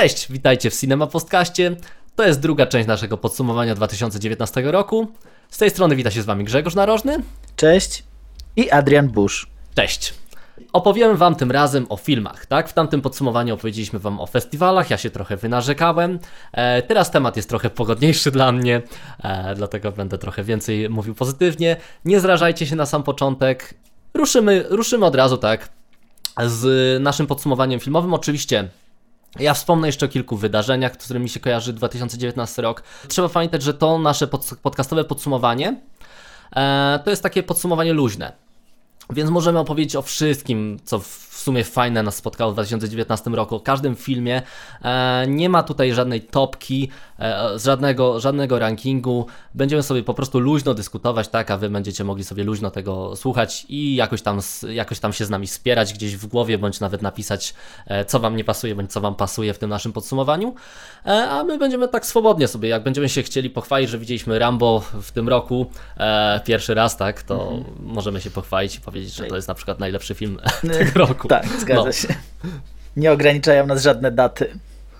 Cześć, witajcie w Cinema Postcaście. To jest druga część naszego podsumowania 2019 roku. Z tej strony wita się z Wami Grzegorz Narożny. Cześć. I Adrian Bush. Cześć. Opowiemy Wam tym razem o filmach, tak? W tamtym podsumowaniu opowiedzieliśmy Wam o festiwalach, ja się trochę wynarzekałem. E, teraz temat jest trochę pogodniejszy dla mnie, e, dlatego będę trochę więcej mówił pozytywnie. Nie zrażajcie się na sam początek. Ruszymy, ruszymy od razu, tak? Z naszym podsumowaniem filmowym. Oczywiście ja wspomnę jeszcze o kilku wydarzeniach, z którymi się kojarzy 2019 rok. Trzeba pamiętać, że to nasze pod, podcastowe podsumowanie e, to jest takie podsumowanie luźne. Więc możemy opowiedzieć o wszystkim, co w sumie fajne nas spotkało w 2019 roku, o każdym filmie. E, nie ma tutaj żadnej topki, e, żadnego, żadnego rankingu. Będziemy sobie po prostu luźno dyskutować, tak, a wy będziecie mogli sobie luźno tego słuchać i jakoś tam, jakoś tam się z nami wspierać gdzieś w głowie, bądź nawet napisać, e, co wam nie pasuje, bądź co wam pasuje w tym naszym podsumowaniu. E, a my będziemy tak swobodnie sobie, jak będziemy się chcieli pochwalić, że widzieliśmy Rambo w tym roku pierwszy raz, tak, to mhm. możemy się pochwalić i powiedzieć, że to jest na przykład najlepszy film tego roku. Tak, zgadza no. się. Nie ograniczają nas żadne daty.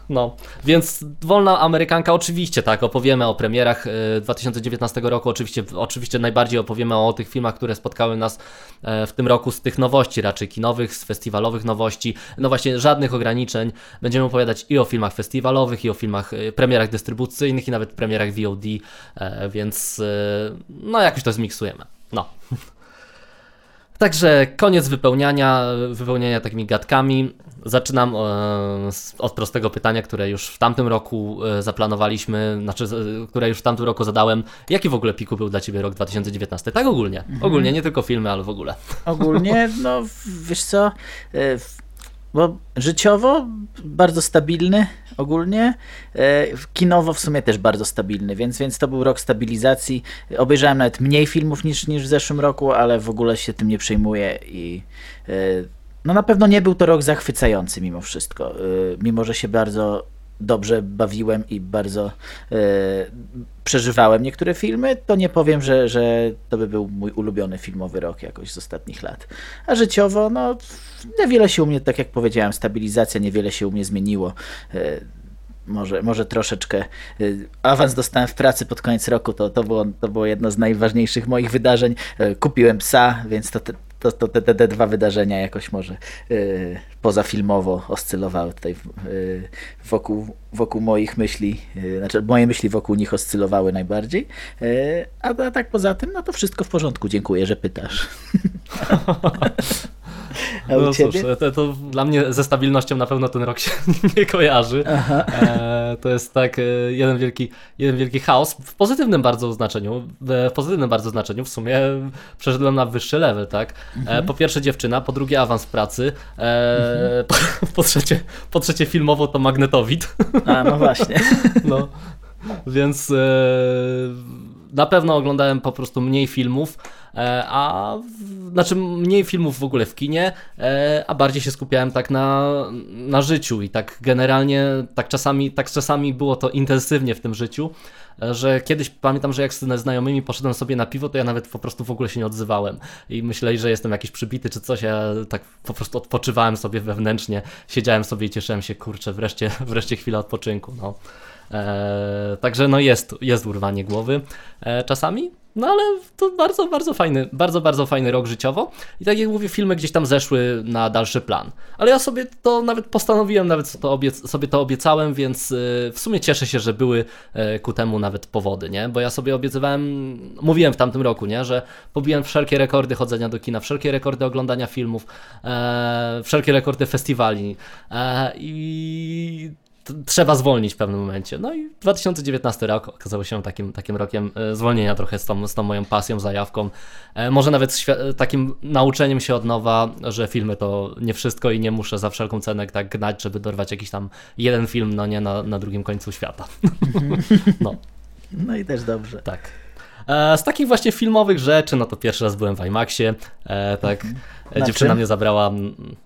No, więc wolna Amerykanka, oczywiście, tak, opowiemy o premierach 2019 y, roku, oczywiście, oczywiście najbardziej opowiemy o tych filmach, które spotkały nas e, w tym roku z tych nowości raczej kinowych, z festiwalowych nowości, no właśnie żadnych ograniczeń. Będziemy opowiadać i o filmach festiwalowych, i o filmach, y, premierach dystrybucyjnych, i nawet premierach VOD, e, więc no jakoś to zmiksujemy. No. Także koniec wypełniania, wypełniania takimi gadkami. Zaczynam e, od prostego pytania, które już w tamtym roku e, zaplanowaliśmy, znaczy, które już w tamtym roku zadałem. Jaki w ogóle piku był dla Ciebie rok 2019? Tak ogólnie. Mhm. Ogólnie, nie tylko filmy, ale w ogóle. Ogólnie, no wiesz co, e, bo życiowo bardzo stabilny ogólnie, kinowo w sumie też bardzo stabilny, więc, więc to był rok stabilizacji. Obejrzałem nawet mniej filmów niż, niż w zeszłym roku, ale w ogóle się tym nie przejmuję i no na pewno nie był to rok zachwycający mimo wszystko, e, mimo że się bardzo dobrze bawiłem i bardzo e, przeżywałem niektóre filmy, to nie powiem, że, że to by był mój ulubiony filmowy rok jakoś z ostatnich lat. A życiowo, no niewiele się u mnie, tak jak powiedziałem, stabilizacja, niewiele się u mnie zmieniło. E, może, może troszeczkę awans dostałem w pracy pod koniec roku, to, to, było, to było jedno z najważniejszych moich wydarzeń. Kupiłem psa, więc to, to, to te, te, dwa wydarzenia jakoś może yy, pozafilmowo oscylowały tutaj yy, wokół, wokół moich myśli, yy, znaczy moje myśli wokół nich oscylowały najbardziej, yy, a, a tak poza tym, no to wszystko w porządku, dziękuję, że pytasz. A no cóż, to, to, dla mnie ze stabilnością na pewno ten rok się nie kojarzy. E, to jest tak e, jeden wielki, jeden wielki chaos w pozytywnym bardzo znaczeniu. W pozytywnym bardzo znaczeniu w sumie przeszedłem na wyższy level, tak? E, mhm. po pierwsze dziewczyna, po drugie awans pracy, e, mhm. po, po, trzecie, po trzecie filmowo to magnetowid. A, no właśnie. No, więc e, na pewno oglądałem po prostu mniej filmów, e, a znaczy mniej filmów w ogóle w kinie, e, a bardziej się skupiałem tak na, na życiu i tak generalnie tak czasami, tak czasami było to intensywnie w tym życiu, e, że kiedyś pamiętam, że jak z znajomymi poszedłem sobie na piwo, to ja nawet po prostu w ogóle się nie odzywałem i myśleli, że jestem jakiś przybity czy coś, ja tak po prostu odpoczywałem sobie wewnętrznie, siedziałem sobie i cieszyłem się, kurczę, wreszcie, wreszcie chwila odpoczynku, no. E, także no jest, jest urwanie głowy e, czasami, no ale to bardzo, bardzo fajny, bardzo, bardzo fajny rok życiowo. I tak jak mówię, filmy gdzieś tam zeszły na dalszy plan. Ale ja sobie to nawet postanowiłem, nawet to sobie to obiecałem, więc e, w sumie cieszę się, że były ku temu nawet powody, nie? Bo ja sobie obiecywałem, mówiłem w tamtym roku, nie? Że pobiłem wszelkie rekordy chodzenia do kina, wszelkie rekordy oglądania filmów, e, wszelkie rekordy festiwali. E, I trzeba zwolnić w pewnym momencie. No i 2019 rok okazał się takim, takim rokiem e, zwolnienia trochę z tą, z tą moją pasją, zajawką. E, może nawet takim nauczeniem się od nowa, że filmy to nie wszystko i nie muszę za wszelką cenę tak gnać, żeby dorwać jakiś tam jeden film, no nie, na, na drugim końcu świata. no. No i też dobrze. Tak. E, z takich właśnie filmowych rzeczy, no to pierwszy raz byłem w IMAXie, e, tak. Mhm. Na Dziewczyna czym? mnie zabrała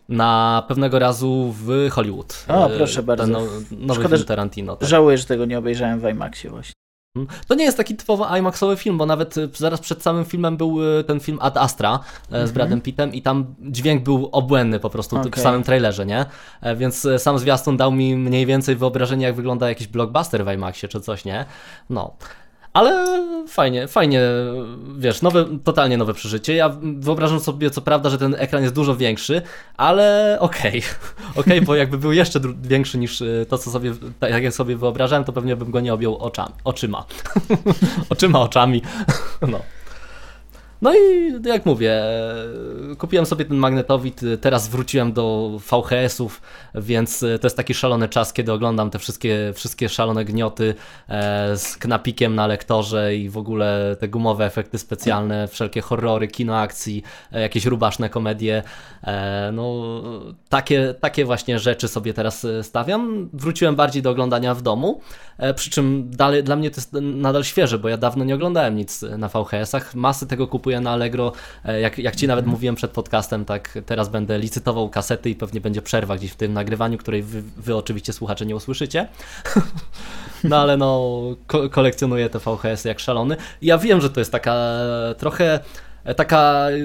na pewnego razu w Hollywood. O, proszę bardzo. Ten no, nowy Szkoda, film Tarantino. Tak. Żałuję, że tego nie obejrzałem w IMAXie właśnie. Mhm. To nie jest taki typowo IMAXowy film, bo nawet y, zaraz przed samym filmem był y, ten film Ad Astra z mhm. Bradem Pittem i tam dźwięk był obłędny po prostu okay. w samym trailerze, nie? E, więc sam zwiastun dał mi mniej więcej wyobrażenie, jak wygląda jakiś blockbuster w IMAXie czy coś, nie? No. Ale fajnie, fajnie, wiesz, nowe, totalnie nowe przeżycie. Ja wyobrażam sobie, co prawda, że ten ekran jest dużo większy, ale okej, okay. okej, okay, bo jakby był jeszcze większy niż y, to, co sobie, tak jak sobie wyobrażałem, to pewnie bym go nie objął oczami, oczyma. oczyma, oczami, no. No i jak mówię, kupiłem sobie ten magnetowid, teraz wróciłem do VHS-ów, więc to jest taki szalony czas, kiedy oglądam te wszystkie, wszystkie szalone gnioty e, z knapikiem na lektorze i w ogóle te gumowe efekty specjalne, wszelkie horrory, kino akcji, e, jakieś rubaszne komedie. E, no, takie, takie właśnie rzeczy sobie teraz stawiam. Wróciłem bardziej do oglądania w domu, przy czym dalej, dla mnie to jest nadal świeże, bo ja dawno nie oglądałem nic na VHS-ach. Masy tego kupuję kupuję na Allegro. E, jak, jak Ci nawet mówiłem przed podcastem, tak teraz będę licytował kasety i pewnie będzie przerwa gdzieś w tym nagrywaniu, której Wy, wy oczywiście słuchacze nie usłyszycie. no ale no, ko kolekcjonuję te VHS jak szalony. Ja wiem, że to jest taka trochę taka, y,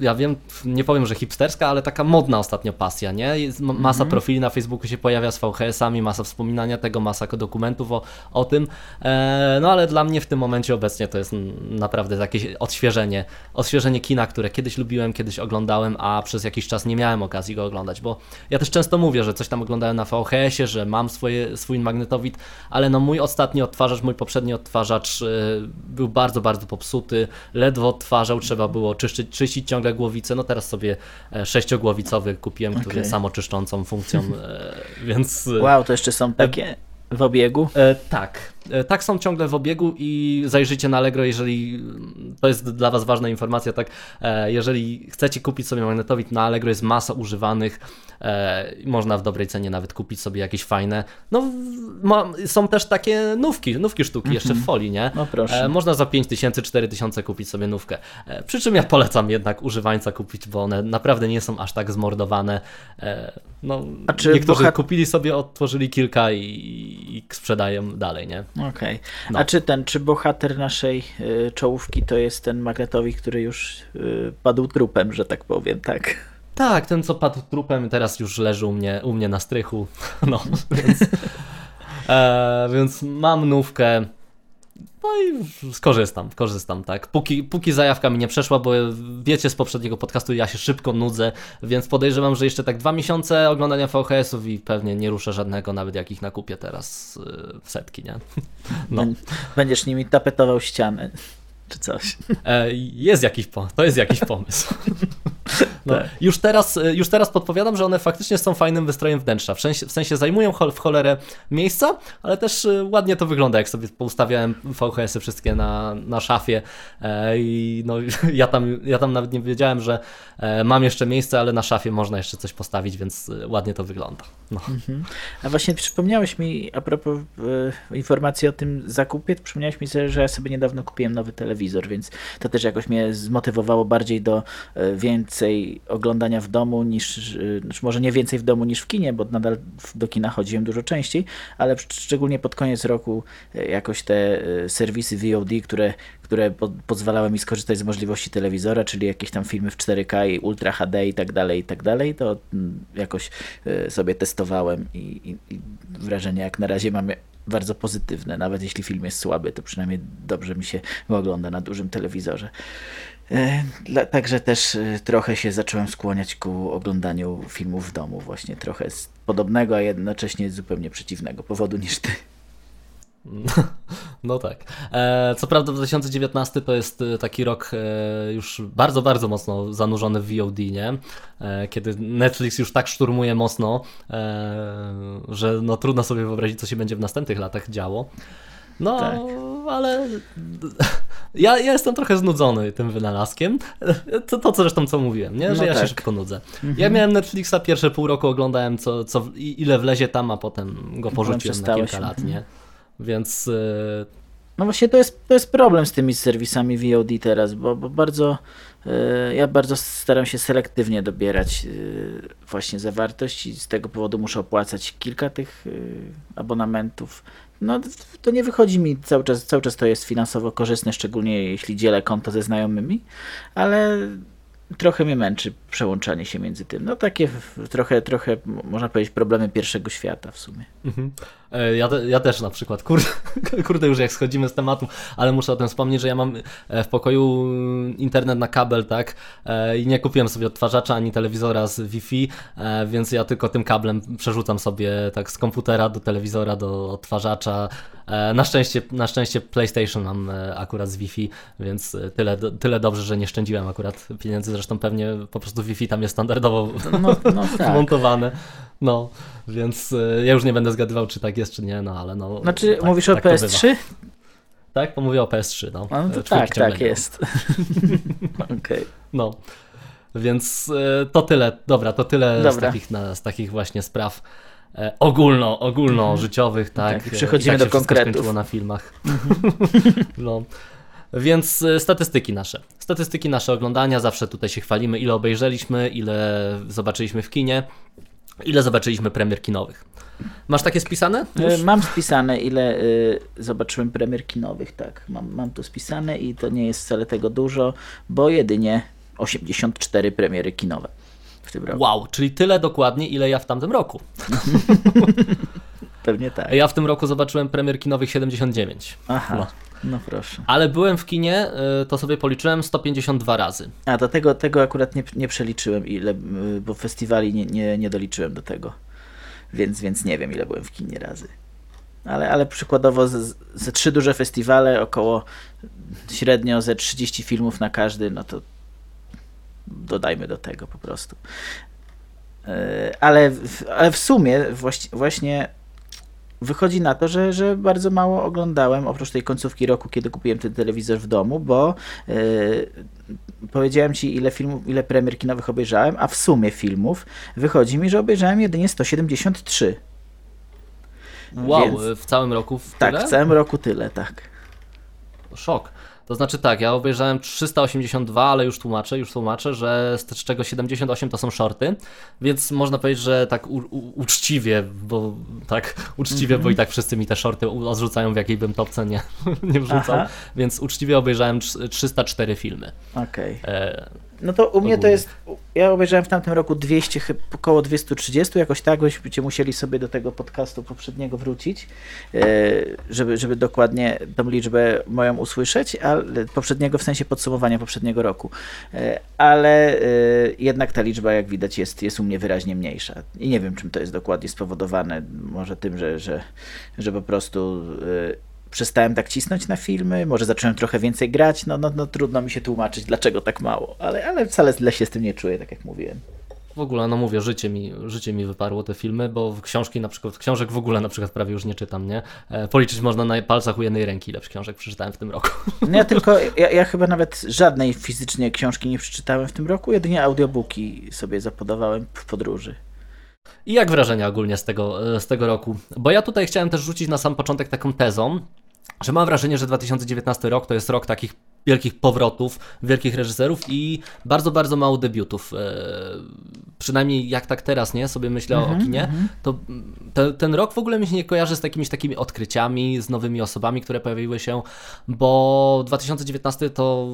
ja wiem, nie powiem, że hipsterska, ale taka modna ostatnio pasja, nie? Jest masa mm -hmm. profili na Facebooku się pojawia z VHS-ami, masa wspominania tego, masa dokumentów o, o tym, e, no ale dla mnie w tym momencie obecnie to jest naprawdę jakieś odświeżenie, odświeżenie kina, które kiedyś lubiłem, kiedyś oglądałem, a przez jakiś czas nie miałem okazji go oglądać, bo ja też często mówię, że coś tam oglądałem na VHS-ie, że mam swoje, swój magnetowid, ale no mój ostatni odtwarzacz, mój poprzedni odtwarzacz y, był bardzo, bardzo popsuty, ledwo odtwarzał, trzeba było czyścić, czyścić ciągle głowicę. No teraz sobie e, sześciogłowicowy kupiłem, okay. który jest samoczyszczącą funkcją, e, więc... E, wow, to jeszcze są takie w obiegu? Tak, tak są ciągle w obiegu i zajrzyjcie na Allegro, jeżeli to jest dla Was ważna informacja, tak, e, jeżeli chcecie kupić sobie magnetowid na Allegro, jest masa używanych, e, można w dobrej cenie nawet kupić sobie jakieś fajne, no ma, są też takie nówki, nówki sztuki jeszcze w mhm. folii, nie? No proszę. Można za 5000, 4000 kupić sobie nówkę, przy czym ja polecam jednak używańca kupić, bo one naprawdę nie są aż tak zmordowane, no, A czy niektórzy bohat... kupili sobie, otworzyli kilka i, i sprzedają dalej, nie? Okej. Okay. No. A czy ten, czy bohater naszej y, czołówki to jest ten magnetowi, który już y, padł trupem, że tak powiem, tak? Tak, ten co padł trupem teraz już leży u mnie, u mnie na strychu. No, więc, e, więc mam nówkę. No i skorzystam, korzystam, tak. Póki, póki zajawka mi nie przeszła, bo wiecie z poprzedniego podcastu, ja się szybko nudzę, więc podejrzewam, że jeszcze tak dwa miesiące oglądania VHS-ów i pewnie nie ruszę żadnego, nawet jakich nakupię teraz y, w setki, nie? No. Będziesz nimi tapetował ściany czy coś. E, jest jakiś pomysł, to jest jakiś pomysł. No, tak. już, teraz, e, już teraz podpowiadam, że one faktycznie są fajnym wystrojem wnętrza. W sensie, w sensie zajmują w cholerę miejsca, ale też e, ładnie to wygląda, jak sobie poustawiałem VHS-y wszystkie na, na szafie i no, ja, tam, ja tam nawet nie wiedziałem, że mam jeszcze miejsce, ale na szafie można jeszcze coś postawić, więc ładnie to wygląda. No. Mhm. A właśnie przypomniałeś mi, a propos e, informacji o tym zakupie, przypomniałeś mi, że ja sobie niedawno kupiłem nowy telewizor, więc to też jakoś mnie zmotywowało bardziej do więcej oglądania w domu niż, y, znaczy może nie więcej w domu niż w kinie, bo nadal do kina chodziłem dużo częściej, ale szczególnie pod koniec roku y, jakoś te y, serwisy VOD, które, które po, pozwalały mi skorzystać z możliwości telewizora, czyli jakieś tam filmy w 4K i Ultra HD i tak dalej, i tak dalej, to mm, jakoś sobie testowałem i, i, i wrażenie jak na razie mam bardzo pozytywne. Nawet jeśli film jest słaby, to przynajmniej dobrze mi się ogląda na dużym telewizorze. E, także też e, trochę się zacząłem skłaniać ku oglądaniu filmów w domu, właśnie trochę z podobnego, a jednocześnie zupełnie przeciwnego powodu niż ty. No tak. E, co prawda 2019 to jest taki rok już bardzo, bardzo mocno zanurzony w VOD, nie? Kiedy Netflix już tak szturmuje mocno, że no trudno sobie wyobrazić, co się będzie w następnych latach działo. No, tak. ale ja, ja jestem trochę znudzony tym wynalazkiem. To, to zresztą co mówiłem, nie? że no ja tak. się szybko nudzę. Mhm. Ja miałem Netflixa pierwsze pół roku, oglądałem co, co, ile wlezie tam, a potem go porzuciłem na kilka lat, nie? Więc... Y, no właśnie to jest, to jest problem z tymi serwisami VOD teraz, bo, bo bardzo y, ja bardzo staram się selektywnie dobierać y, właśnie zawartość i z tego powodu muszę opłacać kilka tych abonamentów. No to nie wychodzi mi cały czas, cały czas to jest finansowo korzystne, szczególnie jeśli dzielę konto ze znajomymi, ale trochę mnie męczy przełączanie się między tym. No takie trochę, trochę można powiedzieć problemy pierwszego świata w sumie. Mhm. E, ja, ja też na przykład, kurde, kurde już jak schodzimy z tematu, ale muszę o tym wspomnieć, że ja mam e, w pokoju internet na kabel, tak, e, i nie kupiłem sobie odtwarzacza ani telewizora z Wi-Fi, więc ja tylko tym kablem przerzucam sobie tak z komputera do telewizora, do odtwarzacza. Na szczęście, na szczęście PlayStation mam akurat z Wi-Fi, więc tyle, tyle dobrze, że nie szczędziłem akurat pieniędzy, zresztą pewnie po prostu Wi-Fi tam jest standardowo no, no, tak. montowane. No, więc e, ja już nie będę zgadywał, czy tak jest, czy nie, no ale no. Znaczy, tak, mówisz tak o PS3? Tak, bo mówię o PS3, no. no to tak, tak jest. Okej. Okay. No. Więc e, to tyle, dobra, to tyle dobra. Z, takich, z takich właśnie spraw e, ogólno, ogólnożyciowych, tak. tak przechodzimy tak do konkretów. na filmach. no. Więc statystyki nasze. Statystyki nasze oglądania, zawsze tutaj się chwalimy, ile obejrzeliśmy, ile zobaczyliśmy w kinie. Ile zobaczyliśmy premier kinowych? Masz takie spisane? Już? E, mam spisane, ile y, zobaczyłem premier kinowych, tak. Mam, mam tu spisane i to nie jest wcale tego dużo, bo jedynie 84 premiery kinowe w tym roku. Wow, czyli tyle dokładnie, ile ja w tamtym roku. Pewnie tak. Ja w tym roku zobaczyłem premier kinowych 79. Aha. No. No proszę. Ale byłem w kinie, y, to sobie policzyłem 152 razy. A do tego, tego akurat nie, nie przeliczyłem, ile, y, bo festiwali nie, nie, nie doliczyłem do tego. Więc, więc nie wiem, ile byłem w kinie razy. Ale, ale przykładowo ze, trzy duże festiwale, około średnio ze 30 filmów na każdy, no to dodajmy do tego po prostu. Y, ale, ale w sumie właśnie wychodzi na to, że, że bardzo mało oglądałem, oprócz tej końcówki roku, kiedy kupiłem ten telewizor w domu, bo yy, powiedziałem ci, ile filmów, ile premier kinowych obejrzałem, a w sumie filmów wychodzi mi, że obejrzałem jedynie 173. Wow, Więc, w całym roku w Tak, w całym roku tyle, tak. Szok. To znaczy tak, ja obejrzałem 382, ale już tłumaczę, już tłumaczę, że z czego 78 to są shorty, więc można powiedzieć, że tak u, u, uczciwie, bo tak uczciwie, mm -hmm. bo i mhm. tak wszyscy mi te shorty odrzucają, w jakiej bym topce nie, nie wrzucał, Aha. więc uczciwie obejrzałem 304 filmy. Okej. Okay. No to u mnie to jest, ja obejrzałem w tamtym roku 200, około 230, jakoś tak, byście musieli sobie do tego podcastu poprzedniego wrócić, e, żeby, żeby dokładnie tą liczbę moją usłyszeć, ale poprzedniego w sensie podsumowania poprzedniego roku. E, ale e, jednak ta liczba, jak widać, jest, jest u mnie wyraźnie mniejsza. I nie wiem, czym to jest dokładnie spowodowane. Może tym, że, że, że po prostu przestałem tak cisnąć na filmy, może zacząłem trochę więcej grać, no, no, no trudno mi się tłumaczyć, dlaczego tak mało, ale, ale wcale źle się z tym nie czuję, tak jak mówiłem. W ogóle, no mówię, życie mi, życie mi wyparło te filmy, bo w książki na przykład, książek w ogóle na przykład prawie już nie czytam, nie? E, policzyć można na palcach u jednej ręki, ile książek przeczytałem w tym roku. No ja tylko, ja, ja chyba nawet żadnej fizycznie książki nie przeczytałem w tym roku, jedynie audiobooki sobie zapodawałem w podróży. I jak wrażenia ogólnie z tego, e, z tego roku? Bo ja tutaj chciałem też rzucić na sam początek taką tezą, że mam wrażenie, że 2019 rok to jest rok takich wielkich powrotów, wielkich reżyserów i bardzo, bardzo mało debiutów. E, przynajmniej jak tak teraz, nie? Sobie myślę mm -hmm, o kinie, mm -hmm. to te, ten rok w ogóle mi się nie kojarzy z jakimiś takimi odkryciami, z nowymi osobami, które pojawiły się, bo 2019 to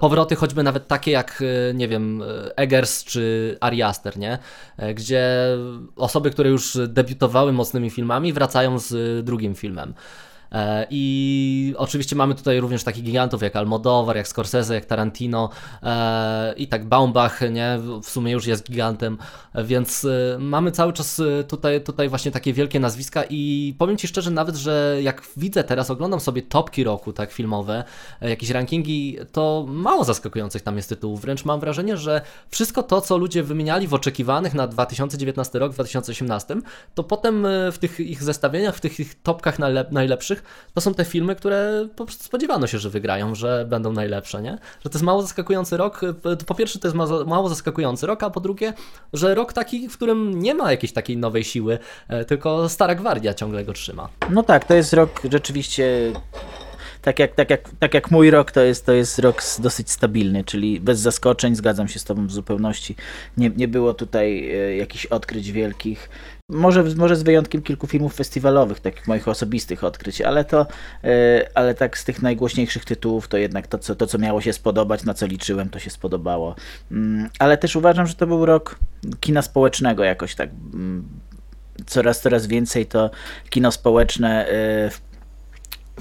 powroty choćby nawet takie jak, e, nie wiem, Eggers czy Ari Aster, nie? E, gdzie osoby, które już debiutowały mocnymi filmami wracają z drugim filmem. E, I oczywiście mamy tutaj również takich gigantów jak Almodovar, jak Scorsese, jak Tarantino e, i tak Baumbach, nie, w sumie już jest gigantem, więc e, mamy cały czas tutaj, tutaj właśnie takie wielkie nazwiska i powiem Ci szczerze nawet, że jak widzę teraz, oglądam sobie topki roku, tak filmowe, jakieś rankingi, to mało zaskakujących tam jest tytułów, wręcz mam wrażenie, że wszystko to, co ludzie wymieniali w oczekiwanych na 2019 rok, 2018, to potem w tych ich zestawieniach, w tych ich topkach najlepszych to są te filmy, które po prostu spodziewano się, że wygrają, że będą najlepsze, nie? Że to jest mało zaskakujący rok. Po pierwsze, to jest mało zaskakujący rok, a po drugie, że rok taki, w którym nie ma jakiejś takiej nowej siły, e, tylko stara gwardia ciągle go trzyma. No tak, to jest rok rzeczywiście tak jak, tak, jak, tak jak mój rok, to jest, to jest rok dosyć stabilny, czyli bez zaskoczeń, zgadzam się z tobą w zupełności. Nie, nie było tutaj e, jakichś odkryć wielkich. Może, może z wyjątkiem kilku filmów festiwalowych, takich moich osobistych odkryć, ale to, e, ale tak z tych najgłośniejszych tytułów, to jednak to co, to, co miało się spodobać, na co liczyłem, to się spodobało. Mm, ale też uważam, że to był rok kina społecznego jakoś tak. Mm, coraz, coraz więcej to kino społeczne e,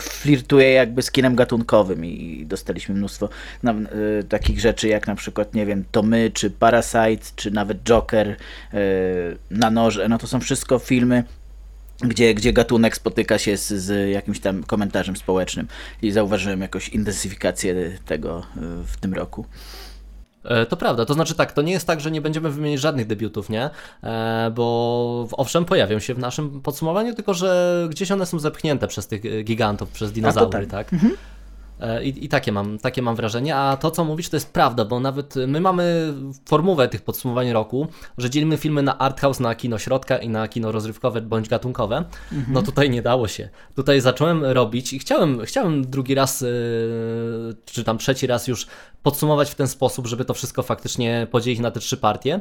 flirtuje jakby z kinem gatunkowym i dostaliśmy mnóstwo y, takich rzeczy jak na przykład, nie wiem, To My, czy Parasite, czy nawet Joker y, na noże, no to są wszystko filmy, gdzie, gdzie gatunek spotyka się z, z jakimś tam komentarzem społecznym i zauważyłem jakąś intensyfikację tego y, w tym roku. E, to prawda, to znaczy tak, to nie jest tak, że nie będziemy wymienić żadnych debiutów, nie? E, bo owszem, pojawią się w naszym podsumowaniu, tylko że gdzieś one są zepchnięte przez tych gigantów, przez dinozaury, tak? tak? Mhm. E, I, I, takie, mam, takie mam wrażenie. A to, co mówisz, to jest prawda, bo nawet my mamy formułę tych podsumowań roku, że dzielimy filmy na arthouse, na kino środka i na kino rozrywkowe bądź gatunkowe. Mhm. No tutaj nie dało się. Tutaj zacząłem robić i chciałem, chciałem drugi raz, yy, czy tam trzeci raz już podsumować w ten sposób, żeby to wszystko faktycznie podzielić na te trzy partie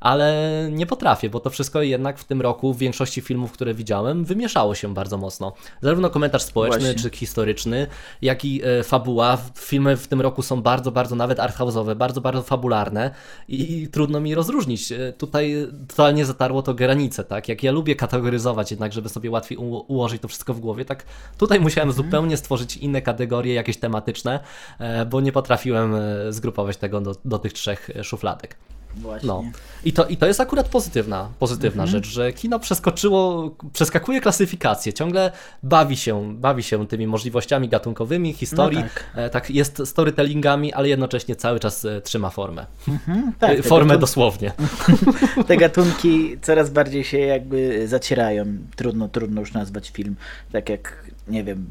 ale nie potrafię, bo to wszystko jednak w tym roku w większości filmów, które widziałem, wymieszało się bardzo mocno. Zarówno komentarz społeczny Właśnie. czy historyczny, jak i e, fabuła. Filmy w tym roku są bardzo, bardzo nawet arthouse'owe, bardzo, bardzo fabularne i, i trudno mi rozróżnić. E, tutaj totalnie zatarło to granice, tak? Jak ja lubię kategoryzować jednak, żeby sobie łatwiej ułożyć to wszystko w głowie, tak tutaj musiałem mhm. zupełnie stworzyć inne kategorie, jakieś tematyczne, e, bo nie potrafiłem zgrupować tego do, do tych trzech szufladek. Właśnie. No. I to, I to jest akurat pozytywna, pozytywna mhm. rzecz, że kino przeskoczyło, przeskakuje klasyfikację, ciągle bawi się, bawi się tymi możliwościami gatunkowymi, historii, no tak. E, tak. jest storytellingami, ale jednocześnie cały czas e, trzyma formę. Mhm, tak, e, formę gatun... dosłownie. te gatunki coraz bardziej się jakby zacierają. Trudno, trudno już nazwać film tak jak, nie wiem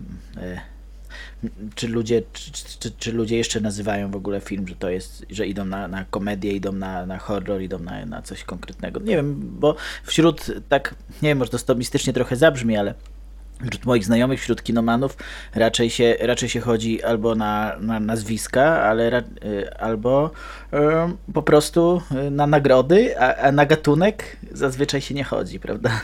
czy ludzie, czy, czy, czy, ludzie jeszcze nazywają w ogóle film, że to jest, że idą na, na komedię, idą na, na horror, idą na, na coś konkretnego. Nie wiem, bo wśród tak, nie wiem, może to mistycznie trochę zabrzmi, ale wśród moich znajomych, wśród kinomanów raczej się, raczej się chodzi albo na, na nazwiska, ale y, albo po prostu y, na nagrody, a, a na gatunek zazwyczaj się nie chodzi, prawda?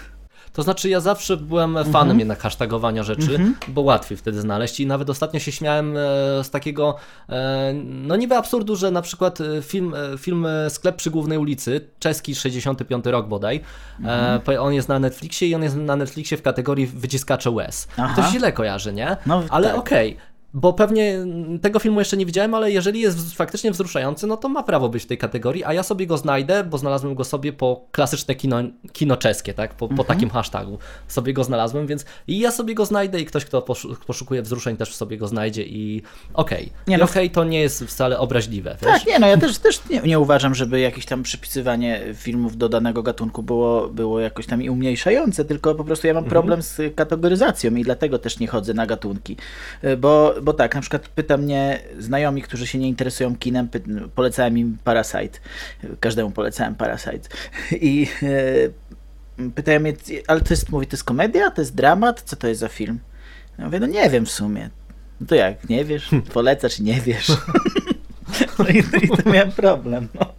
To znaczy ja zawsze byłem fanem mhm. jednak hashtagowania rzeczy, mhm. bo łatwiej wtedy znaleźć i nawet ostatnio się śmiałem e, z takiego e, no niby absurdu, że na przykład e, film, film Sklep przy głównej ulicy, czeski 65 rok bodaj, mhm. on jest na Netflixie i on jest na Netflixie w kategorii wyciskacze łez. Aha. To źle kojarzy, nie? No, Ale tak. okej. Okay bo pewnie tego filmu jeszcze nie widziałem, ale jeżeli jest faktycznie wzruszający, no to ma prawo być w tej kategorii, a ja sobie go znajdę, bo znalazłem go sobie po klasyczne kino, kino czeskie, tak? Po, mhm. po takim hashtagu sobie go znalazłem, więc i ja sobie go znajdę i ktoś, kto poszukuje wzruszeń też sobie go znajdzie i okej. Okay. No, okej okay, to nie jest wcale obraźliwe. Wiesz? Tak, nie, no ja też, też nie, nie, uważam, żeby jakieś tam przypisywanie filmów do danego gatunku było, było jakoś tam i umniejszające, tylko po prostu ja mam mhm. problem z kategoryzacją i dlatego też nie chodzę na gatunki, bo bo tak, na przykład pyta mnie znajomi, którzy się nie interesują kinem, polecałem im Parasite. Każdemu polecałem Parasite. I e, pytają mnie, ale to jest, mówi, to jest komedia? To jest dramat? Co to jest za film? Ja mówię, no nie wiem w sumie. No to jak, nie wiesz? Polecasz i nie wiesz. no i, i to miałem problem, no.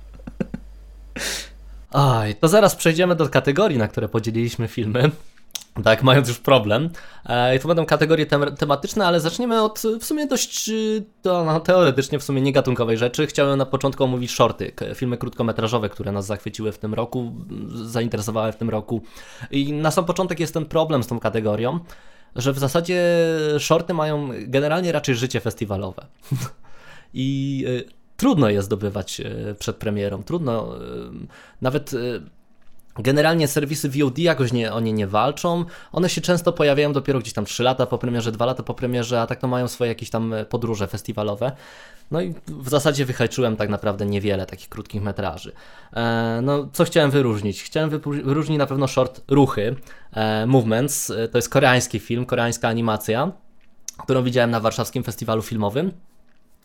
Oj, to zaraz przejdziemy do kategorii, na które podzieliliśmy filmy tak, mając już problem. E, I to będą kategorie tematyczne, ale zaczniemy od w sumie dość to, no, teoretycznie w sumie niegatunkowej rzeczy. Chciałem na początku omówić shorty, filmy krótkometrażowe, które nas zachwyciły w tym roku, zainteresowały w tym roku. I na sam początek jest ten problem z tą kategorią, że w zasadzie shorty mają generalnie raczej życie festiwalowe. I y, trudno je zdobywać y, przed premierą, trudno y, nawet Generalnie serwisy VOD jakoś nie, o nie nie walczą. One się często pojawiają dopiero gdzieś tam 3 lata po premierze, 2 lata po premierze, a tak to mają swoje jakieś tam e, podróże festiwalowe. No i w zasadzie wyhajczyłem tak naprawdę niewiele takich krótkich metraży. E, no, co chciałem wyróżnić? Chciałem wyróżnić na pewno short Ruchy, e, Movements. To jest koreański film, koreańska animacja, którą widziałem na warszawskim festiwalu filmowym.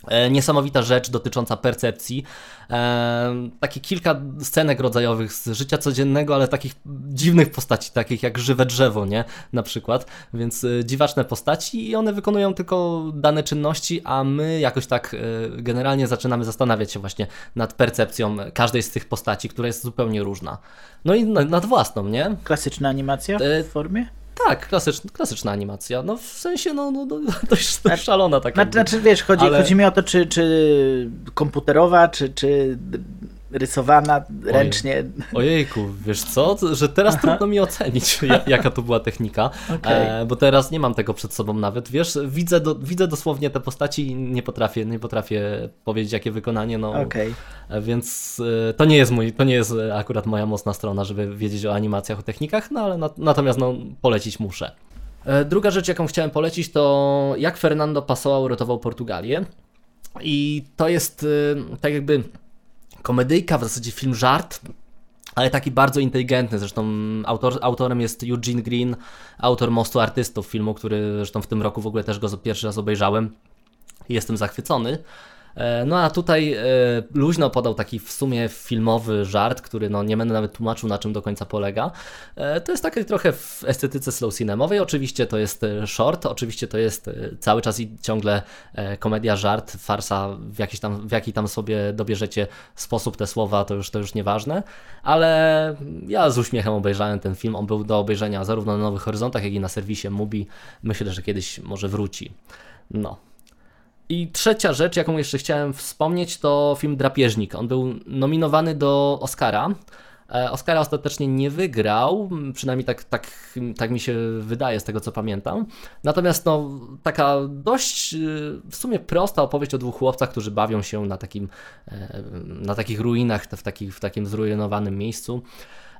E, niesamowita rzecz dotycząca percepcji. E, takie kilka scenek rodzajowych z życia codziennego, ale takich dziwnych postaci, takich jak żywe drzewo, nie? Na przykład. Więc e, dziwaczne postaci i one wykonują tylko dane czynności, a my jakoś tak e, generalnie zaczynamy zastanawiać się właśnie nad percepcją każdej z tych postaci, która jest zupełnie różna. No i nad własną, nie? Klasyczna animacja E, w formie? Tak, klasyczna, klasyczna animacja. No w sensie, no, no, no dość, dość szalona taka. Znaczy, znaczy wiesz, chodzi, Ale- chodzi mi o to, czy, czy komputerowa, czy, czy rysowana ręcznie. Ojejku, wiesz co, że teraz trudno mi ocenić, ja- jaka to była technika, Okej. e, bo teraz nie mam tego przed sobą nawet, wiesz, widzę, do, widzę dosłownie te postaci i nie potrafię, nie potrafię powiedzieć, jakie wykonanie, no, Okej. e, więc e, to nie jest mój, to nie jest akurat moja mocna strona, żeby wiedzieć o animacjach, o technikach, no ale na, natomiast no, polecić muszę. Druga rzecz, jaką chciałem polecić, to jak Fernando Pessoa uratował Portugalię. I to jest tak jakby komedyjka, w zasadzie film żart, ale taki bardzo inteligentny. Zresztą autor, autorem jest Eugene Green, autor Mostu Artystów, filmu, który zresztą w tym roku w ogóle też go pierwszy raz obejrzałem jestem zachwycony. E, No a tutaj e, luźno podał taki w sumie filmowy żart, który no nie będę nawet tłumaczył na czym do końca polega. E, To jest takie trochę w estetyce slow cinemowej. Oczywiście to jest short, oczywiście to jest cały czas i ciągle komedia, żart, farsa, w, jakiś tam, w jaki tam sobie dobierzecie sposób te słowa, to już, to już nieważne. Ale ja z uśmiechem obejrzałem ten film. On był do obejrzenia zarówno na Nowych Horyzontach, jak i na serwisie Mubi. Myślę, że kiedyś może wróci. No. I trzecia rzecz, jaką jeszcze chciałem wspomnieć, to film Drapieżnik. On był nominowany do Oscara. E, Oscara ostatecznie nie wygrał, przynajmniej tak, tak, tak mi się wydaje z tego co pamiętam. Natomiast no, taka dość y, w sumie prosta opowieść o dwóch chłopcach, którzy bawią się na, takim, e, na takich ruinach, w, takich, w takim zrujnowanym miejscu.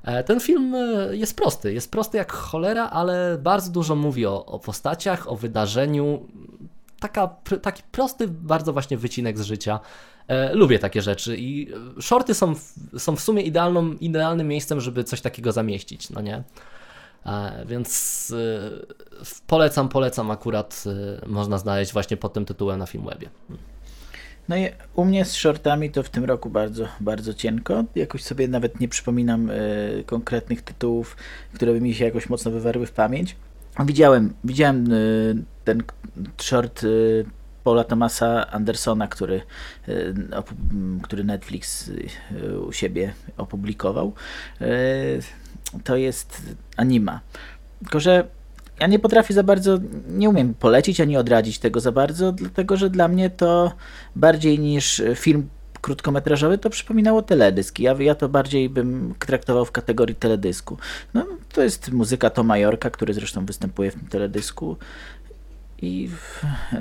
E, Ten film e, jest prosty, jest prosty jak cholera, ale bardzo dużo mówi o, o postaciach, o wydarzeniu, taka, taki prosty bardzo właśnie wycinek z życia. E, lubię takie rzeczy i e, shorty są, w- są w sumie idealną, idealnym miejscem, żeby coś takiego zamieścić, no nie? E, więc e, polecam, polecam akurat e, można znaleźć właśnie pod tym tytułem na Filmwebie. No i u mnie z shortami to w tym roku bardzo, bardzo cienko. Jakoś sobie nawet nie przypominam e, konkretnych tytułów, które by mi się jakoś mocno wywarły w pamięć. Widziałem, widziałem e, ten short e, Paula Thomasa Andersona, który, e, opu- m, który Netflix u siebie opublikował. To jest anima. Tylko, że ja nie potrafię za bardzo, nie umiem polecić ani odradzić tego za bardzo, dlatego że dla mnie to bardziej niż film krótkometrażowy to przypominało teledysk. Ja, ja to bardziej bym traktował w kategorii teledysku. No, to jest muzyka Toma Yorka, który zresztą występuje w tym teledysku i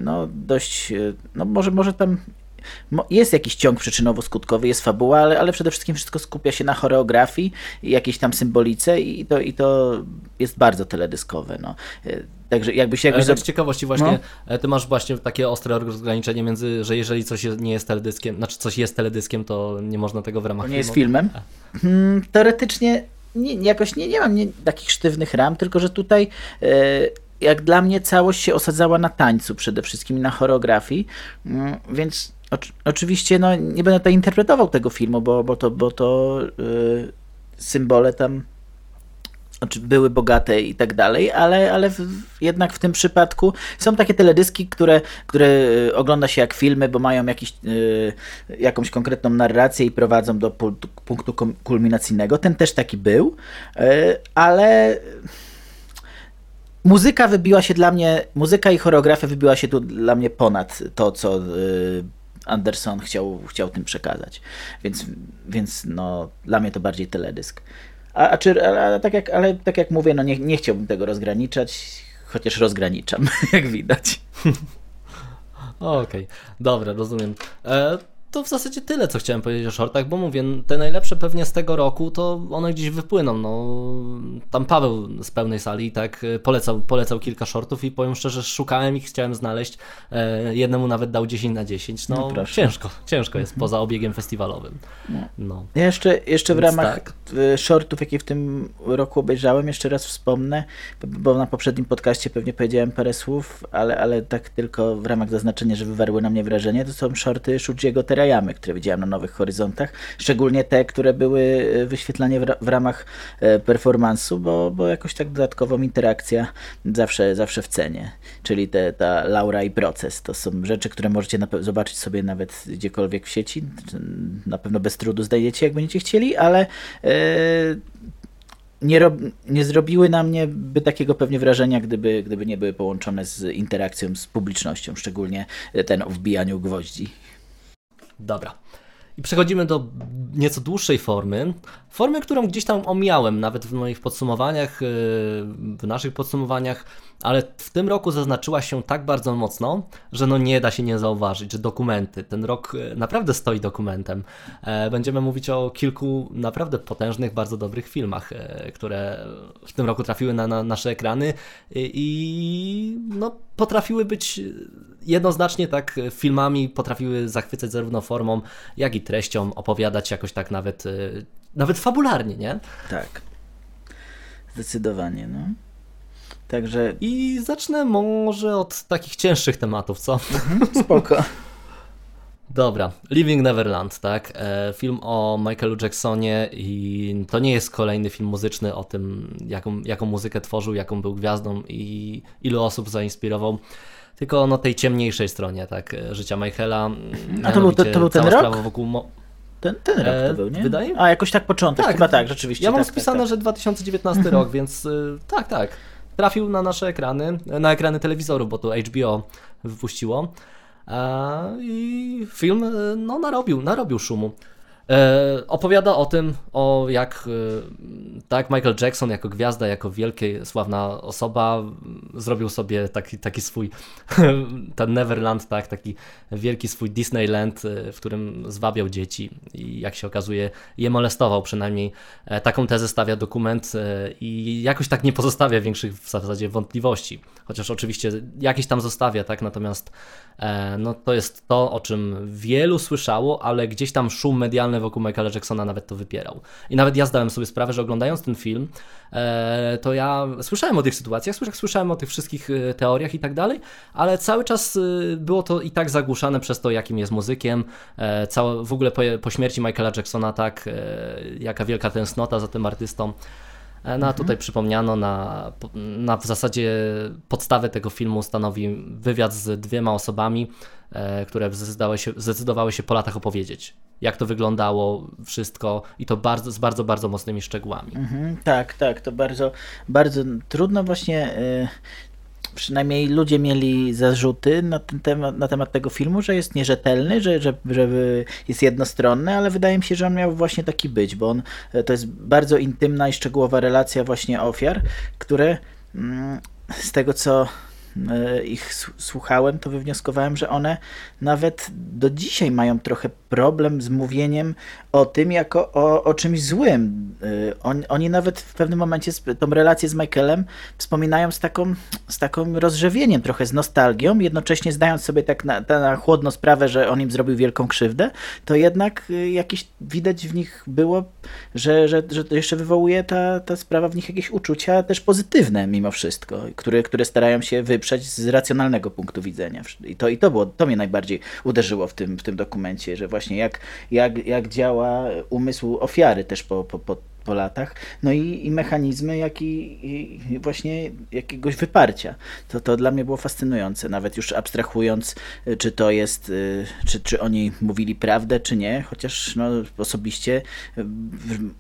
no dość, e, no może, może tam jest jakiś ciąg przyczynowo-skutkowy, jest fabuła, ale, ale przede wszystkim wszystko skupia się na choreografii i jakiejś tam symbolice i to, i to jest bardzo teledyskowe. No. E, Także jakbyś, jakbyś Ale tak z ciekawości właśnie, e, ty masz właśnie takie ostre rozgraniczenie między, że jeżeli coś jest- nie jest teledyskiem, znaczy coś jest teledyskiem, to nie można tego w ramach To nie jest filmu- filmem? Hmm, teoretycznie nie, jakoś nie, nie mam nie, takich sztywnych ram, tylko że tutaj e, jak dla mnie całość się osadzała na tańcu przede wszystkim na choreografii, mm, więc oczy- oczywiście no, nie będę tutaj interpretował tego filmu, bo, bo to, bo to e, symbole tam znaczy były bogate i tak dalej, ale, ale w, jednak w tym przypadku są takie teledyski, które, które e, ogląda się jak filmy, bo mają jakiś, e, jakąś konkretną narrację i prowadzą do pu- punktu kom- kulminacyjnego. Ten też taki był, e, ale muzyka wybiła się dla mnie, muzyka i choreografia wybiła się tu dla mnie ponad to, co e, Anderson chciał, chciał tym przekazać. Więc, więc no, dla mnie to bardziej teledysk. A, a czy, ale, ale, tak jak, ale tak jak mówię, no nie, nie chciałbym tego rozgraniczać, chociaż rozgraniczam, jak widać. Okej, dobra, rozumiem. E, to w zasadzie tyle, co chciałem powiedzieć o shortach, bo mówię, te najlepsze pewnie z tego roku, to one gdzieś wypłyną. No, tam Paweł z pełnej sali tak e, polecał, polecał kilka shortów i powiem szczerze, szukałem ich, chciałem znaleźć. E, jednemu nawet dał 10 na 10. No, no ciężko, ciężko jest mhm. poza obiegiem festiwalowym. No. no. Ja jeszcze, jeszcze w ramach tak. shortów, jakie w tym roku obejrzałem, jeszcze raz wspomnę, bo na poprzednim podcaście pewnie powiedziałem parę słów, ale, ale tak tylko w ramach zaznaczenia, że wywarły na mnie wrażenie, to są shorty Shujiego Terayamy, które widziałem na Nowych Horyzontach, szczególnie te, które były e, wyświetlane w, ramach e, performansu, bo, bo jakoś tak dodatkową interakcja zawsze, zawsze w cenie, czyli te, ta Laura i proces, to są rzeczy, które możecie zobaczyć sobie nawet gdziekolwiek w sieci, na pewno bez trudu znajdziecie, jak będziecie chcieli, ale e, nie, rob, nie zrobiły na mnie by takiego pewnie wrażenia, gdyby, gdyby nie były połączone z interakcją z publicznością, szczególnie ten o wbijaniu gwoździ. Dobra. I przechodzimy do nieco dłuższej formy. Formy, którą gdzieś tam omijałem, nawet w moich podsumowaniach, yy, w naszych podsumowaniach, ale w tym roku zaznaczyła się tak bardzo mocno, że no nie da się nie zauważyć, że dokumenty, ten rok yy, naprawdę stoi dokumentem. E, będziemy mówić o kilku naprawdę potężnych, bardzo dobrych filmach, e, które w tym roku trafiły na, na nasze ekrany i no, potrafiły być jednoznacznie tak filmami, potrafiły zachwycać zarówno formą, jak i treścią, opowiadać jakoś tak nawet, y, nawet fabularnie, nie? Tak. Zdecydowanie, no. Także... I zacznę może od takich cięższych tematów, co? Mhm, spoko. Dobra, Living Neverland, tak? E, film o Michaelu Jacksonie i to nie jest kolejny film muzyczny o tym, jaką, jaką muzykę tworzył, jaką był gwiazdą i ilu osób zainspirował tylko na tej ciemniejszej stronie tak, życia Michaela. A to był, to, to był ten rok? Wokół ten, ten rok to e, był, nie? Wydaje A, jakoś tak początek, tak, chyba tak, rzeczywiście. Ja mam tak, spisane, tak, tak. że 2019 mhm. rok, więc y, tak, tak. Trafił na nasze ekrany, na ekrany telewizorów, bo to HBO wypuściło. I film no, narobił, narobił szumu. E, opowiada o tym, o jak e, tak Michael Jackson jako gwiazda, jako wielka, sławna osoba zrobił sobie taki, taki swój ten Neverland, tak, taki wielki swój Disneyland, e, w którym zwabiał dzieci i jak się okazuje je molestował, przynajmniej taką tezę stawia dokument i jakoś tak nie pozostawia większych w zasadzie wątpliwości, chociaż oczywiście jakieś tam zostawia, tak, natomiast no to jest to, o czym wielu słyszało, ale gdzieś tam szum medialny wokół Michaela Jacksona nawet to wypierał. I nawet ja zdałem sobie sprawę, że oglądając ten film, e, to ja słyszałem o tych sytuacjach, słyszałem o tych wszystkich e, teoriach i tak dalej, ale cały czas e, było to i tak zagłuszane przez to, jakim jest muzykiem. Całe, w ogóle po, po śmierci Michaela Jacksona, tak, jaka wielka tęsknota za tym artystą. No a mhm. tutaj przypomniano, na, na w zasadzie podstawę tego filmu stanowi wywiad z dwiema osobami, e, które zdecydowały się, zdecydowały się po latach opowiedzieć, jak to wyglądało, wszystko i to bardzo, z bardzo, bardzo mocnymi szczegółami. Mhm, tak, tak, to bardzo, bardzo trudno właśnie. Przynajmniej ludzie mieli zarzuty na, ten temat, na temat tego filmu, że jest nierzetelny, że, że, że jest jednostronny, ale wydaje mi się, że on miał właśnie taki być, bo on to jest bardzo intymna i szczegółowa relacja właśnie ofiar, które mm, z tego co E, ich słuchałem, to wywnioskowałem, że one nawet do dzisiaj mają trochę problem z mówieniem o tym jako o, o czymś złym. E, oni, oni nawet w pewnym momencie tą relację z Michaelem wspominają z taką, z taką rozrzewieniem, trochę z nostalgią, jednocześnie zdając sobie tak na, na chłodno sprawę, że on im zrobił wielką krzywdę, to jednak e, jakiś widać w nich było, że, że, że jeszcze wywołuje ta, ta sprawa w nich jakieś uczucia też pozytywne mimo wszystko, które, które starają się wyprzeć z racjonalnego punktu widzenia. I to, i to, było, to mnie najbardziej uderzyło w tym, w tym dokumencie, że właśnie jak, jak, jak działa umysł ofiary też po, po, po, po latach, no i, i mechanizmy, jak i, i, właśnie jakiegoś wyparcia. To, to dla mnie było fascynujące, nawet już abstrahując, czy to jest, czy, czy oni mówili prawdę, czy nie, chociaż no, osobiście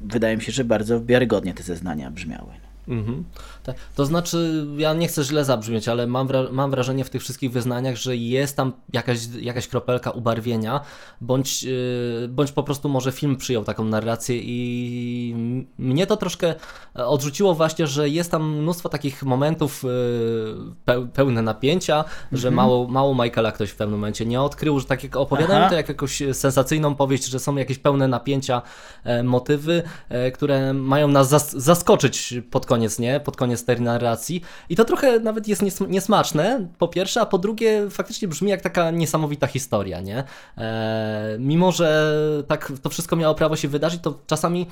wydaje mi się, że bardzo wiarygodnie te zeznania brzmiały. Mhm. Tak. To znaczy, ja nie chcę źle zabrzmieć, ale mam, wra mam wrażenie w tych wszystkich wyznaniach, że jest tam jakaś, jakaś kropelka ubarwienia, bądź, yy, bądź po prostu może film przyjął taką narrację i mnie to troszkę odrzuciło właśnie, że jest tam mnóstwo takich momentów yy, pełne napięcia, mhm. że mało, mało Michaela ktoś w pewnym momencie nie odkrył, że tak jak opowiadają to jak jakąś sensacyjną powieść, że są jakieś pełne napięcia e, motywy, e, które mają nas zas zaskoczyć pod koniec, nie? Pod koniec tej narracji. I to trochę nawet jest nies niesmaczne, po pierwsze, a po drugie faktycznie brzmi jak taka niesamowita historia, nie? E, mimo, że tak to wszystko miało prawo się wydarzyć, to czasami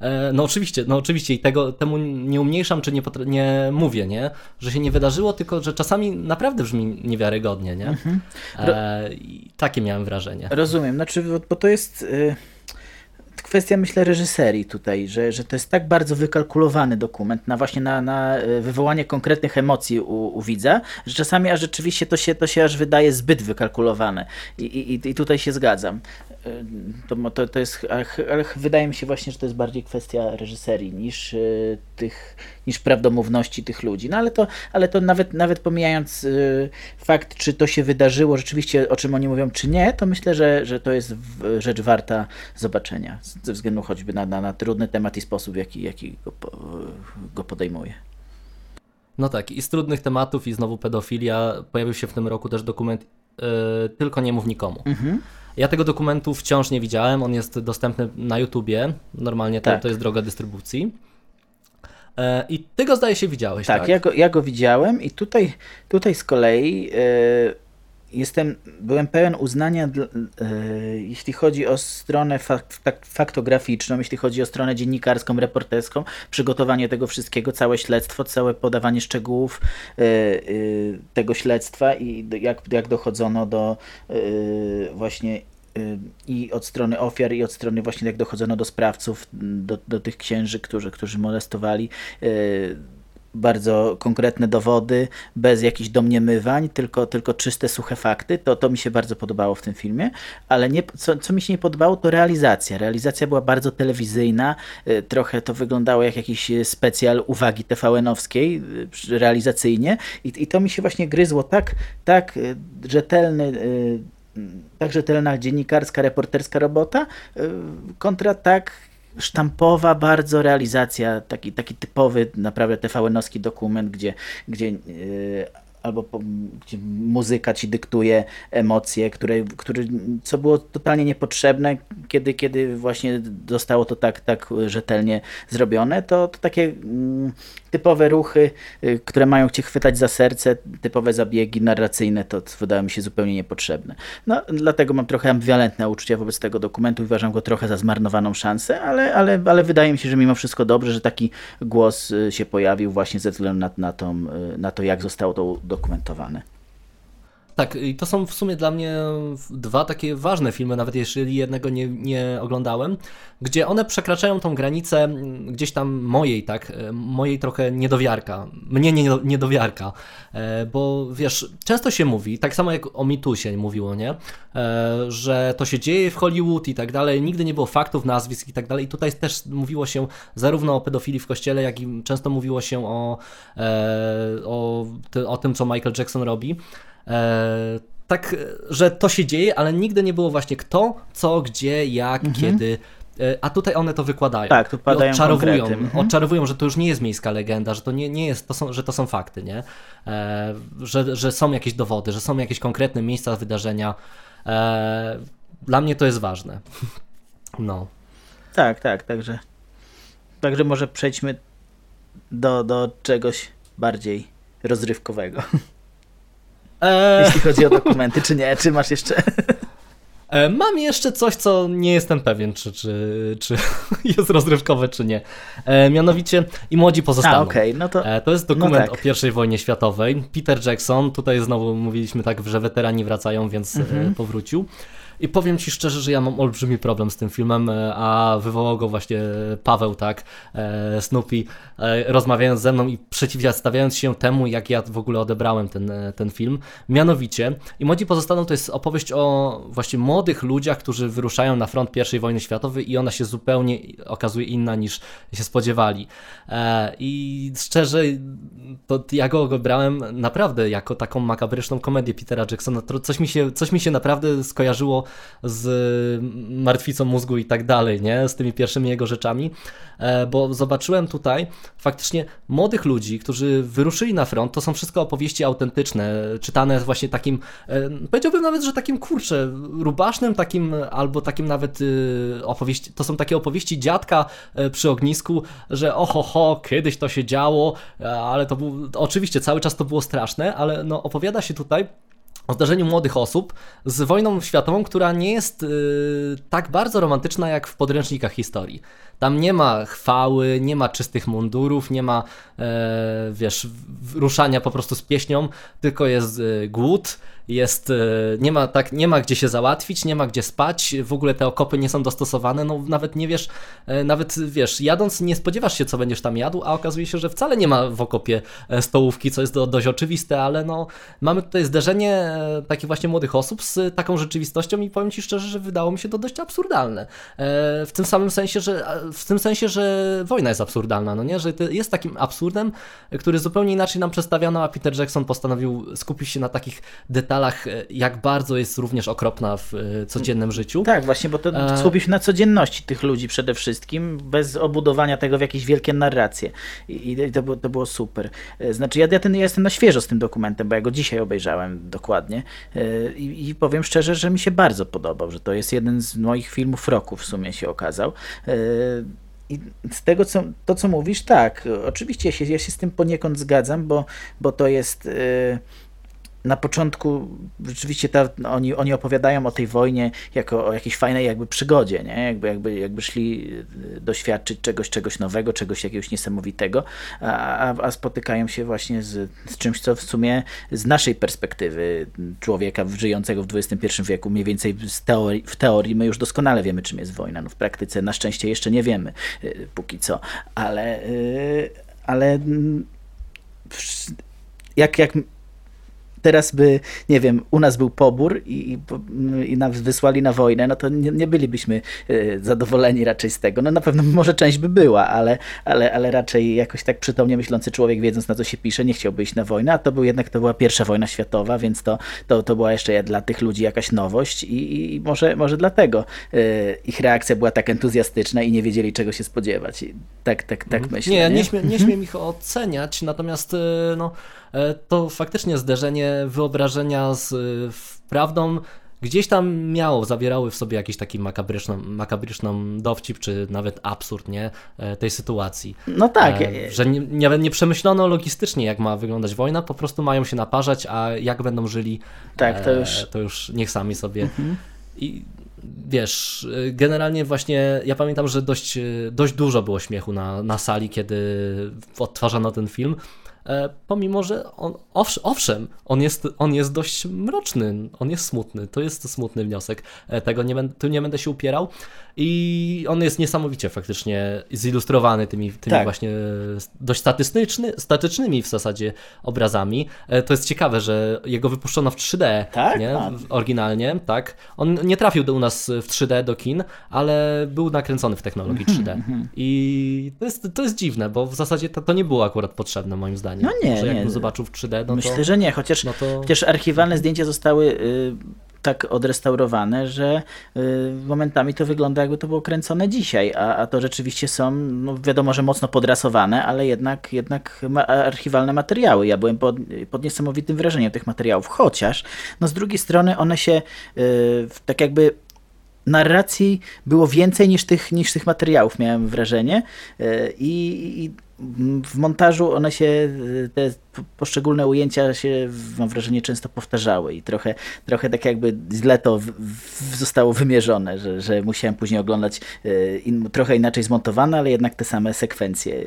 e, no oczywiście, no oczywiście i tego, temu nie umniejszam, czy nie, nie mówię, nie? Że się nie wydarzyło, tylko że czasami naprawdę brzmi niewiarygodnie, nie? Mhm. E, takie miałem wrażenie. Rozumiem, znaczy, bo to jest... Y kwestia, myślę, reżyserii tutaj, że, że to jest tak bardzo wykalkulowany dokument na właśnie na, na e, wywołanie konkretnych emocji u, u widza, że czasami a rzeczywiście to się, to się aż wydaje zbyt wykalkulowane. I, i, i tutaj się zgadzam. To, to, to jest, ale wydaje mi się właśnie, że to jest bardziej kwestia reżyserii niż e, tych, niż prawdomówności tych ludzi. No ale to, ale to nawet, nawet pomijając fakt, czy to się wydarzyło rzeczywiście, o czym oni mówią, czy nie, to myślę, że, że to jest rzecz warta zobaczenia ze względu choćby na, na, na trudny temat i sposób, w jaki, jaki go, go podejmuje. No tak, i z trudnych tematów i znowu pedofilia. Pojawił się w tym roku też dokument yy, Tylko nie mów nikomu. Mhm. Ja tego dokumentu wciąż nie widziałem, on jest dostępny na YouTubie, normalnie to, tak. to jest droga dystrybucji. Yy, I ty go zdaje się widziałeś, tak? Tak, ja, go, ja go widziałem i tutaj, tutaj z kolei... Jestem, byłem pełen uznania, e, jeśli chodzi o stronę faktograficzną, jeśli chodzi o stronę dziennikarską, reporterską, przygotowanie tego wszystkiego, całe śledztwo, całe podawanie szczegółów e, e, tego śledztwa i jak, jak dochodzono do właśnie i od strony ofiar, i od strony właśnie jak dochodzono do sprawców, do, do tych księży, którzy, którzy molestowali bardzo konkretne dowody, bez jakichś domniemywań, tylko, tylko czyste, suche fakty. To, to mi się bardzo podobało w tym filmie, ale nie, co, co mi się nie podobało, to realizacja. Realizacja była bardzo telewizyjna, y, trochę to wyglądało jak jakiś specjal uwagi TVN-owskiej y, realizacyjnie i, i to mi się właśnie gryzło tak, tak y, rzetelny tak rzetelna dziennikarska, reporterska robota kontra tak sztampowa bardzo realizacja, taki, taki typowy naprawdę TVN-owski dokument, gdzie, gdzie yy, albo po, gdzie muzyka ci dyktuje emocje, które, które, co było totalnie niepotrzebne, kiedy, kiedy właśnie zostało to tak, tak rzetelnie zrobione, to, to takie mm, typowe ruchy, y, które mają cię chwytać za serce, typowe zabiegi narracyjne, to wydaje mi się zupełnie niepotrzebne. No, dlatego mam trochę ambiwalentne uczucia wobec tego dokumentu i uważam go trochę za zmarnowaną szansę, ale, ale, ale wydaje mi się, że mimo wszystko dobrze, że taki głos y, się pojawił właśnie ze względu na, na, tą, y, na to, jak zostało to udokumentowane. Tak, i to są w sumie dla mnie dwa takie ważne filmy, nawet jeżeli jednego nie, nie oglądałem, gdzie one przekraczają tą granicę gdzieś tam mojej, tak, mojej trochę niedowiarka, mnie nie, niedowiarka, e, bo wiesz, często się mówi, tak samo jak o mitu się mówiło, nie, e, że to się dzieje w Hollywood i tak dalej, nigdy nie było faktów, nazwisk i tak dalej. I tutaj też mówiło się zarówno o pedofilii w kościele, jak i często mówiło się o, e, o, o tym, co Michael Jackson robi, E, tak, że to się dzieje, ale nigdy nie było właśnie kto, co, gdzie, jak, mhm. kiedy. E, a tutaj one to wykładają. Tak, tu padają odczarowują, mhm. odczarowują, że to już nie jest miejska legenda, że to nie, nie jest, to są, że to są fakty, nie? E, że, że są jakieś dowody, że są jakieś konkretne miejsca, wydarzenia. E, dla mnie to jest ważne. No. Tak, tak, także. Także może przejdźmy do, do czegoś bardziej rozrywkowego. Eee... Jeśli chodzi o dokumenty, czy nie? Czy masz jeszcze... E, mam jeszcze coś, co nie jestem pewien, czy, czy, czy jest rozrywkowe, czy nie. E, mianowicie I młodzi pozostaną. A, okay. no to... E, to jest dokument no tak. o I wojnie światowej. Peter Jackson, tutaj znowu mówiliśmy tak, że weterani wracają, więc mhm. powrócił. I powiem Ci szczerze, że ja mam olbrzymi problem z tym filmem, e, a wywołał go właśnie Paweł, tak, e, Snoopy, e, rozmawiając ze mną i przeciwstawiając się temu, jak ja w ogóle odebrałem ten, ten film. Mianowicie, i Młodzi pozostaną to jest opowieść o właśnie młodych ludziach, którzy wyruszają na front I wojny światowej i ona się zupełnie okazuje inna niż się spodziewali. I szczerze, to ja go odebrałem naprawdę jako taką makabryczną komedię Petera Jacksona. Coś mi się, coś mi się naprawdę skojarzyło z martwicą mózgu i tak dalej, nie? Z tymi pierwszymi jego rzeczami, e, bo zobaczyłem tutaj faktycznie młodych ludzi, którzy wyruszyli na front, to są wszystko opowieści autentyczne, czytane właśnie takim, e, powiedziałbym nawet, że takim kurczę, rubasznym takim, albo takim nawet y, opowieści, to są takie opowieści dziadka e, przy ognisku, że oho, ho, kiedyś to się działo, ale to był, oczywiście cały czas to było straszne, ale no opowiada się tutaj o zdarzeniu młodych osób z wojną światową, która nie jest yy, tak bardzo romantyczna jak w podręcznikach historii. Tam nie ma chwały, nie ma czystych mundurów, nie ma, e, wiesz, ruszania po prostu z pieśnią, tylko jest e, głód, jest, e, nie, ma tak, nie ma gdzie się załatwić, nie ma gdzie spać, w ogóle te okopy nie są dostosowane, no nawet nie wiesz, e, nawet wiesz, jadąc nie spodziewasz się, co będziesz tam jadł, a okazuje się, że wcale nie ma w okopie e, stołówki, co jest do, dość oczywiste, ale no mamy tutaj zderzenie takich właśnie młodych osób z taką rzeczywistością i powiem Ci szczerze, że wydało mi się to dość absurdalne. W tym samym sensie, że w tym sensie, że wojna jest absurdalna, no nie? Że jest takim absurdem, który zupełnie inaczej nam przedstawiano, a Peter Jackson postanowił skupić się na takich detalach, e, jak bardzo jest również okropna w e, codziennym życiu. Tak, właśnie, bo to e... skupił się na codzienności tych ludzi przede wszystkim, bez obudowania tego w jakieś wielkie narracje. I, i to, było, to było super. Znaczy, ja, ja, ten, ja jestem na świeżo z tym dokumentem, bo ja go dzisiaj obejrzałem dokładnie I, i powiem szczerze, że mi się bardzo podobał, że to jest jeden z moich filmów roku w sumie się okazał. I z tego, co, to co mówisz, tak, oczywiście ja się, ja się z tym poniekąd zgadzam, bo, bo to jest. Yy, na początku rzeczywiście ta, oni, oni opowiadają o tej wojnie jako o jakiejś fajnej jakby przygodzie, nie? Jakby, jakby, jakby szli y, doświadczyć czegoś, czegoś nowego, czegoś jakiegoś niesamowitego, a, a spotykają się właśnie z, z czymś, co w sumie z naszej perspektywy człowieka żyjącego w XXI wieku, mniej więcej w teorii my już doskonale wiemy, czym jest wojna. No w praktyce na szczęście jeszcze nie wiemy y, póki co, ale, y, ale mm, jak, jak teraz by, nie wiem, u nas był pobór i, i, i nas wysłali na wojnę, no to nie, nie, bylibyśmy e, zadowoleni raczej z tego. No na pewno może część by była, ale, ale, ale raczej jakoś tak przytomnie myślący człowiek, wiedząc na co się pisze, nie chciałby iść na wojnę, a to był jednak, to była pierwsza wojna światowa, więc to, to, to była jeszcze dla tych ludzi jakaś nowość i, i może, może dlatego e, ich reakcja była tak entuzjastyczna i nie wiedzieli czego się spodziewać. I tak, tak, tak mhm. myślę. Nie, nie, nie, śmiem, nie śmiem ich oceniać, natomiast e, no to faktycznie zderzenie wyobrażenia z prawdą gdzieś tam miało, zawierały w sobie jakiś taki makabryczną, makabryczną dowcip, czy nawet absurd, nie, e, tej sytuacji. No tak. E, że nie, nie, nie przemyślono logistycznie, jak ma wyglądać wojna, po prostu mają się naparzać, a jak będą żyli, tak, to, już... to już niech sami sobie. Mhm. I wiesz, generalnie właśnie ja pamiętam, że dość, dość dużo było śmiechu na, na sali, kiedy odtwarzano ten film. E, pomimo że on, owszem, on jest, on jest dość mroczny, on jest smutny, to jest smutny wniosek, e, tego nie będę, tym nie będę się upierał i on jest niesamowicie faktycznie zilustrowany tymi, tymi tak. właśnie dość statystyczny, statycznymi w zasadzie obrazami. E, to jest ciekawe, że jego wypuszczono w 3D, tak? nie? oryginalnie, tak. On nie trafił do u nas w 3D do kin, ale był nakręcony w technologii 3D mhm, mhm. i to jest, to jest dziwne, bo w zasadzie to, to nie było akurat potrzebne moim zdaniem. No nie, Może nie. jakbym zobaczył w 3D, no Myślę, to, że nie, chociaż, no to... chociaż archiwalne zdjęcia zostały y, tak odrestaurowane, że y, momentami to wygląda jakby to było kręcone dzisiaj, a, a to rzeczywiście są, no wiadomo, że mocno podrasowane, ale jednak, jednak archiwalne materiały. Ja byłem pod, pod niesamowitym wrażeniem tych materiałów, chociaż no z drugiej strony one się y, tak jakby narracji było więcej niż tych, niż tych materiałów, miałem wrażenie. I, i w montażu one się, te poszczególne ujęcia się, mam wrażenie, często powtarzały i trochę, trochę tak jakby źle to w, w zostało wymierzone, że, że musiałem później oglądać e, in, trochę inaczej zmontowane, ale jednak te same sekwencje,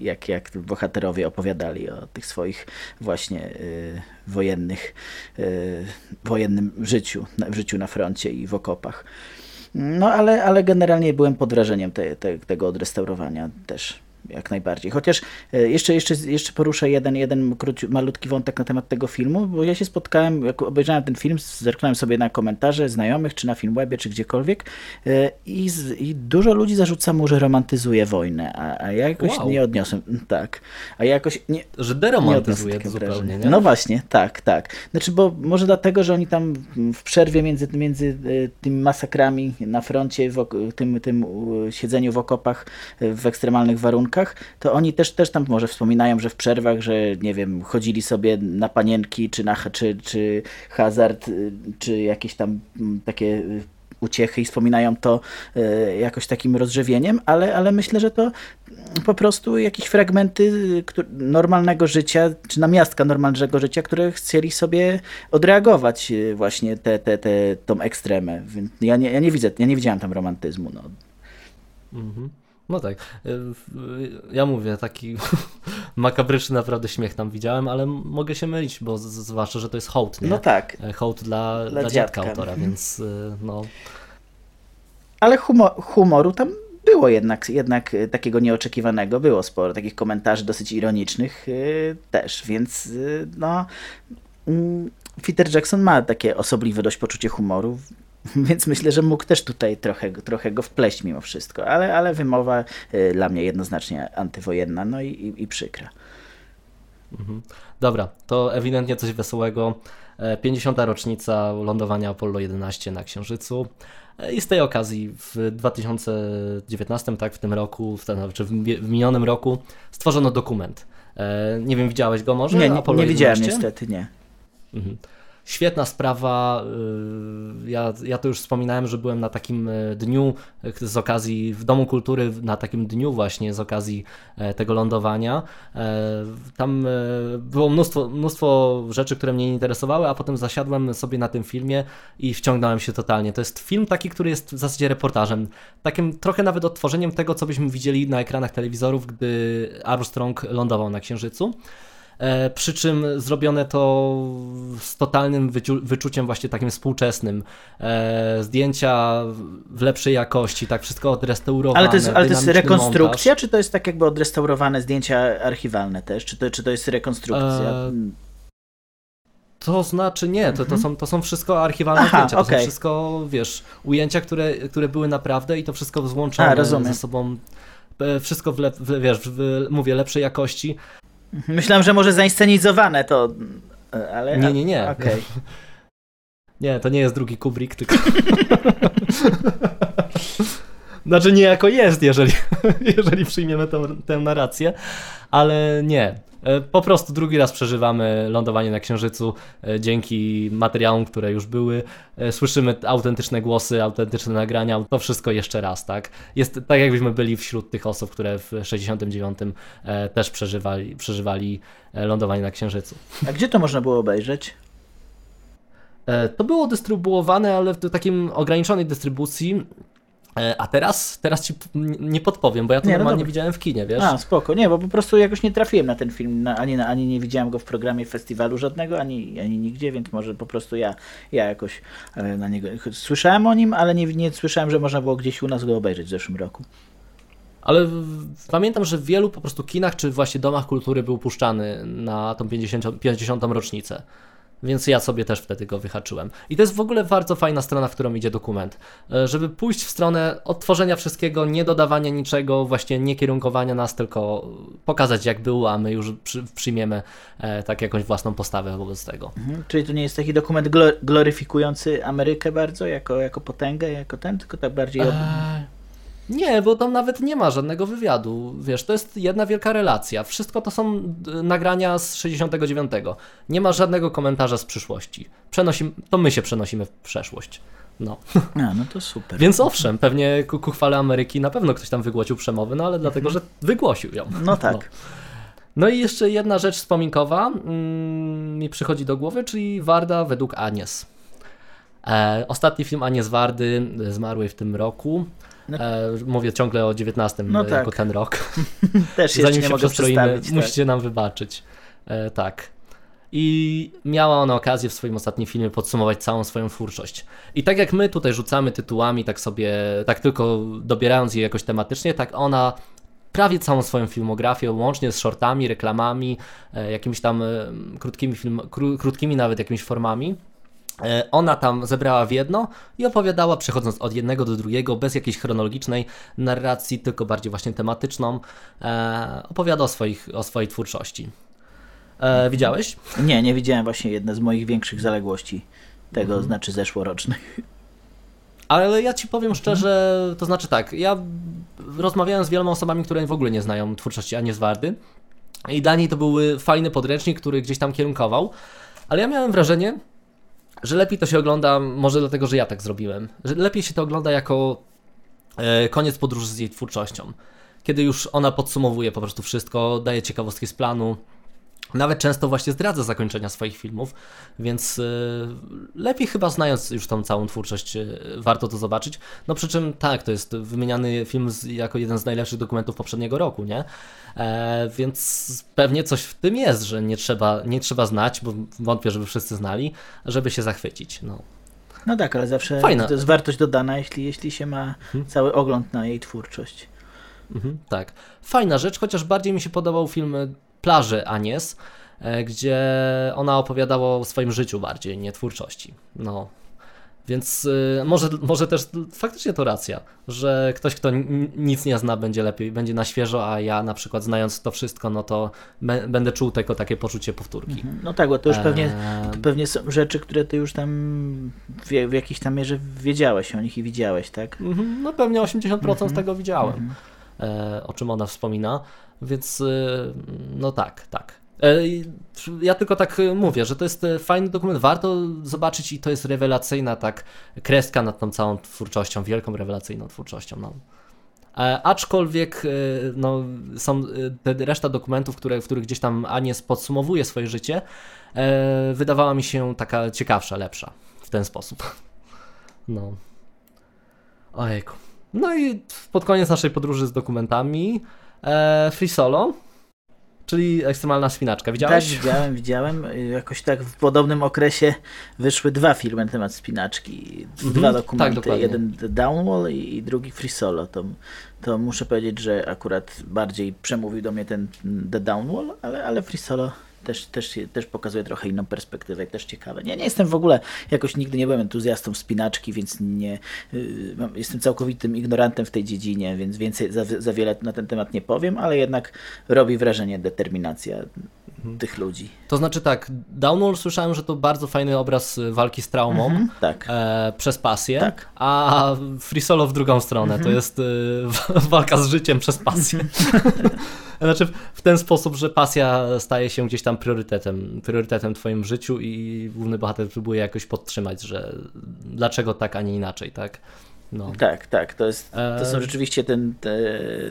jak, jak bohaterowie opowiadali o tych swoich właśnie y, wojennych, y, wojennym życiu, w życiu na froncie i w okopach. No ale, ale generalnie byłem pod wrażeniem te, te, tego odrestaurowania też jak najbardziej. Chociaż e, jeszcze, jeszcze, jeszcze poruszę jeden, jeden króci, malutki wątek na temat tego filmu, bo ja się spotkałem, jak obejrzałem ten film, zerknąłem sobie na komentarze znajomych, czy na Filmwebie, czy gdziekolwiek e, i, z, i dużo ludzi zarzuca mu, że romantyzuje wojnę, a, a ja jakoś wow. nie odniosłem, tak, a ja jakoś nie... Że deromantyzuje to zupełnie, nie? No właśnie, tak, tak. Znaczy, bo może dlatego, że oni tam w przerwie między, między e, tymi masakrami na froncie, w, tym, tym siedzeniu w okopach w ekstremalnych warunkach, to oni też, też tam może wspominają, że w przerwach, że nie wiem, chodzili sobie na panienki, czy, na, czy, czy hazard, y, czy jakieś tam mm, takie y, uciechy i wspominają to y, jakoś takim rozżywieniem, ale, ale myślę, że to po prostu jakieś fragmenty normalnego życia, czy namiastka normalnego życia, które chcieli sobie odreagować właśnie te, te, te, tą ekstremę. Ja nie, ja nie widzę, ja nie widziałem tam romantyzmu. No. Mhm. No tak. Y, ja mówię, taki makabryczny naprawdę śmiech tam widziałem, ale mogę się mylić, bo zwłaszcza, że to jest hołd, nie? No tak. E, hołd dla, dla, dla dziadka autora, więc y, no... Ale humor, humoru tam było jednak, jednak takiego nieoczekiwanego, było sporo takich komentarzy dosyć ironicznych yy, też, więc yy, no... Yy, Peter Jackson ma takie osobliwe dość poczucie humoru, Więc myślę, że mógł też tutaj trochę, trochę go wpleść mimo wszystko, ale, ale wymowa y, dla mnie jednoznacznie antywojenna, no i, i, i przykra. Mhm. Dobra, to ewidentnie coś wesołego. 50. E, rocznica lądowania Apollo 11 na Księżycu. E, I z tej okazji w 2019, tak, w tym roku, w, ten, czy w minionym roku, stworzono dokument. E, nie wiem, widziałeś go może? Nie, nie, nie widziałem niestety, nie. Mhm. Świetna sprawa. Y, ja, ja to już wspominałem, że byłem na takim y, dniu y, z okazji, w Domu Kultury, na takim dniu właśnie z okazji e, tego lądowania. E, tam e, było mnóstwo, mnóstwo rzeczy, które mnie interesowały, a potem zasiadłem sobie na tym filmie i wciągnąłem się totalnie. To jest film taki, który jest w zasadzie reportażem. Takim trochę nawet odtworzeniem tego, co byśmy widzieli na ekranach telewizorów, gdy Armstrong lądował na Księżycu. E, przy czym zrobione to z totalnym wyczuciem właśnie takim współczesnym. E, zdjęcia w lepszej jakości, tak wszystko odrestaurowane. Ale to jest, ale to jest rekonstrukcja, montaż. czy to jest tak jakby odrestaurowane zdjęcia archiwalne też? Czy to, czy to jest rekonstrukcja? E... To znaczy nie, to, to, mhm. są, to są wszystko archiwalne Aha, zdjęcia, to okay. są wszystko, wiesz, ujęcia, które, które były naprawdę i to wszystko złączone A, ze sobą, e, wszystko w, lep, w wiesz, w, mówię, lepszej jakości. Myślałem, że może zainscenizowane to, ale... Nie, nie, nie. Okay. Nie, to nie jest drugi Kubrick, tylko... znaczy niejako jest, jeżeli, jeżeli przyjmiemy tę, tę narrację, ale nie. E, po prostu drugi raz przeżywamy lądowanie na Księżycu e, dzięki materiałom, które już były. E, słyszymy autentyczne głosy, autentyczne nagrania, to wszystko jeszcze raz, tak? Jest tak jakbyśmy byli wśród tych osób, które w 69 też przeżywali, przeżywali lądowanie na Księżycu. A gdzie to można było obejrzeć? To było dystrybuowane, ale w takim ograniczonej dystrybucji. E, a teraz, teraz ci nie podpowiem, bo ja to nie, no normalnie widziałem w kinie, wiesz? A, spoko. Nie, bo po prostu jakoś nie trafiłem na ten film, ani, ani nie widziałem go w programie festiwalu żadnego, ani, ani nigdzie, więc może po prostu ja, ja jakoś e, na niego... Słyszałem o nim, ale nie, nie słyszałem, że można było gdzieś u nas go obejrzeć w zeszłym roku. Ale pamiętam, że w wielu po prostu kinach, czy właśnie domach kultury był puszczany na tą 50, 50. rocznicę więc ja sobie też wtedy go wyhaczyłem. I to jest w ogóle bardzo fajna strona, w którą idzie dokument. E, żeby pójść w stronę odtworzenia wszystkiego, nie dodawania niczego, właśnie nie kierunkowania nas, tylko pokazać jak było, a my już przy, przyjmiemy e, tak jakąś własną postawę wobec tego. Mhm. Czyli to nie jest taki dokument gloryfikujący Amerykę bardzo, jako, jako potęgę, jako ten, tylko tak bardziej... Eee Nie, bo tam nawet nie ma żadnego wywiadu. Wiesz, to jest jedna wielka relacja. Wszystko to są e, nagrania z 69. Nie ma żadnego komentarza z przyszłości. Przenosimy, to my się przenosimy w przeszłość. No. A, no to super. Więc owszem, pewnie ku, ku chwale Ameryki na pewno ktoś tam wygłosił przemowy, no ale dlatego, że wygłosił ją. No tak. No. No i jeszcze jedna rzecz wspominkowa mm, mi przychodzi do głowy, czyli Warda według Anies. E, ostatni film Anies Wardy zmarłej w tym roku. No. E, mówię ciągle o 19 No jako tak. ten rok. Też jeszcze Zanim się przestroimy. Tak. musicie nam wybaczyć. E, tak. I miała ona okazję w swoim ostatnim filmie podsumować całą swoją twórczość. I tak jak my tutaj rzucamy tytułami, tak sobie, tak tylko dobierając je jakoś tematycznie, tak ona prawie całą swoją filmografię, łącznie z shortami, reklamami, e, jakimiś tam e, krótkimi, film, kró, krótkimi nawet jakimiś formami, e, ona tam zebrała w jedno i opowiadała, przechodząc od jednego do drugiego, bez jakiejś chronologicznej narracji, tylko bardziej właśnie tematyczną, e, opowiada o, swoich, o swojej twórczości. E, widziałeś? Nie, nie widziałem właśnie jedne z moich większych zaległości. Tego Mhm. znaczy zeszłorocznych. Ale ja ci powiem szczerze, to znaczy tak, ja rozmawiałem z wieloma osobami, które w ogóle nie znają twórczości Anies Wardy i dla niej to był fajny podręcznik, który gdzieś tam kierunkował, ale ja miałem wrażenie, że lepiej to się ogląda, może dlatego, że ja tak zrobiłem, że lepiej się to ogląda jako e, koniec podróży z jej twórczością. Kiedy już ona podsumowuje po prostu wszystko, daje ciekawostki z planu, nawet często właśnie zdradza zakończenia swoich filmów, więc y, lepiej chyba znając już tą całą twórczość, y, warto to zobaczyć. No przy czym tak, to jest wymieniany film jako jeden z najlepszych dokumentów poprzedniego roku, nie? E, więc pewnie coś w tym jest, że nie trzeba, nie trzeba znać, bo wątpię, żeby wszyscy znali, żeby się zachwycić. No. No tak, ale zawsze Fajne. to jest wartość dodana, jeśli, jeśli się ma cały ogląd na jej twórczość. Mhm, tak. Fajna rzecz, chociaż bardziej mi się podobał film y, Plaży Anies, e, gdzie ona opowiadała o swoim życiu bardziej, nie twórczości. No. Więc y, może, może też faktycznie to racja, że ktoś, kto nic nie zna, będzie lepiej, będzie na świeżo, a ja na przykład znając to wszystko, no to będę czuł tylko takie poczucie powtórki. Mhm. No tak, bo to już pewnie, to pewnie są rzeczy, które ty już tam w, w jakiejś tam mierze wiedziałeś o nich i widziałeś, tak? Mhm, No pewnie 80% z tego widziałem, Mhm. e, o czym ona wspomina, więc e, no tak, tak. E, Ja tylko tak e, mówię, że to jest e, fajny dokument, warto zobaczyć i to jest rewelacyjna tak kreska nad tą całą twórczością, wielką rewelacyjną twórczością. No. E, Aczkolwiek no, są te reszta dokumentów, które, w których gdzieś tam Anies podsumowuje swoje życie, e, wydawała mi się taka ciekawsza, lepsza w ten sposób. No. Ojejku. No i pod koniec naszej podróży z dokumentami e, Free Solo, czyli ekstremalna spinaczka. Tak, Widziałeś? widziałem, widziałem. Y, Jakoś tak w podobnym okresie wyszły dwa filmy na temat spinaczki. Mhm, Dwa tak, dokumenty. dokładnie. jeden The Downwall i, drugi Free Solo. To, to muszę powiedzieć, że akurat bardziej przemówił do mnie ten The Downwall, ale, ale Free Solo też, też, też pokazuje trochę inną perspektywę, też ciekawe. Nie, nie jestem w ogóle, jakoś nigdy nie byłem entuzjastą spinaczki, więc nie, y, jestem całkowitym ignorantem w tej dziedzinie, więc więcej za, za wiele na ten temat nie powiem, ale jednak robi wrażenie determinacja Mhm. tych ludzi. To znaczy tak, Downwall słyszałem, że to bardzo fajny obraz y, walki z traumą Mhm, tak. e, przez pasję, Tak. a Free Solo w drugą stronę, to jest y, walka z życiem przez pasję. znaczy w- w ten sposób, że pasja staje się gdzieś tam priorytetem, priorytetem w twoim życiu i główny bohater próbuje jakoś podtrzymać, że dlaczego tak, a nie inaczej, tak? No. Tak, tak. To, jest, to są rzeczywiście ten, te,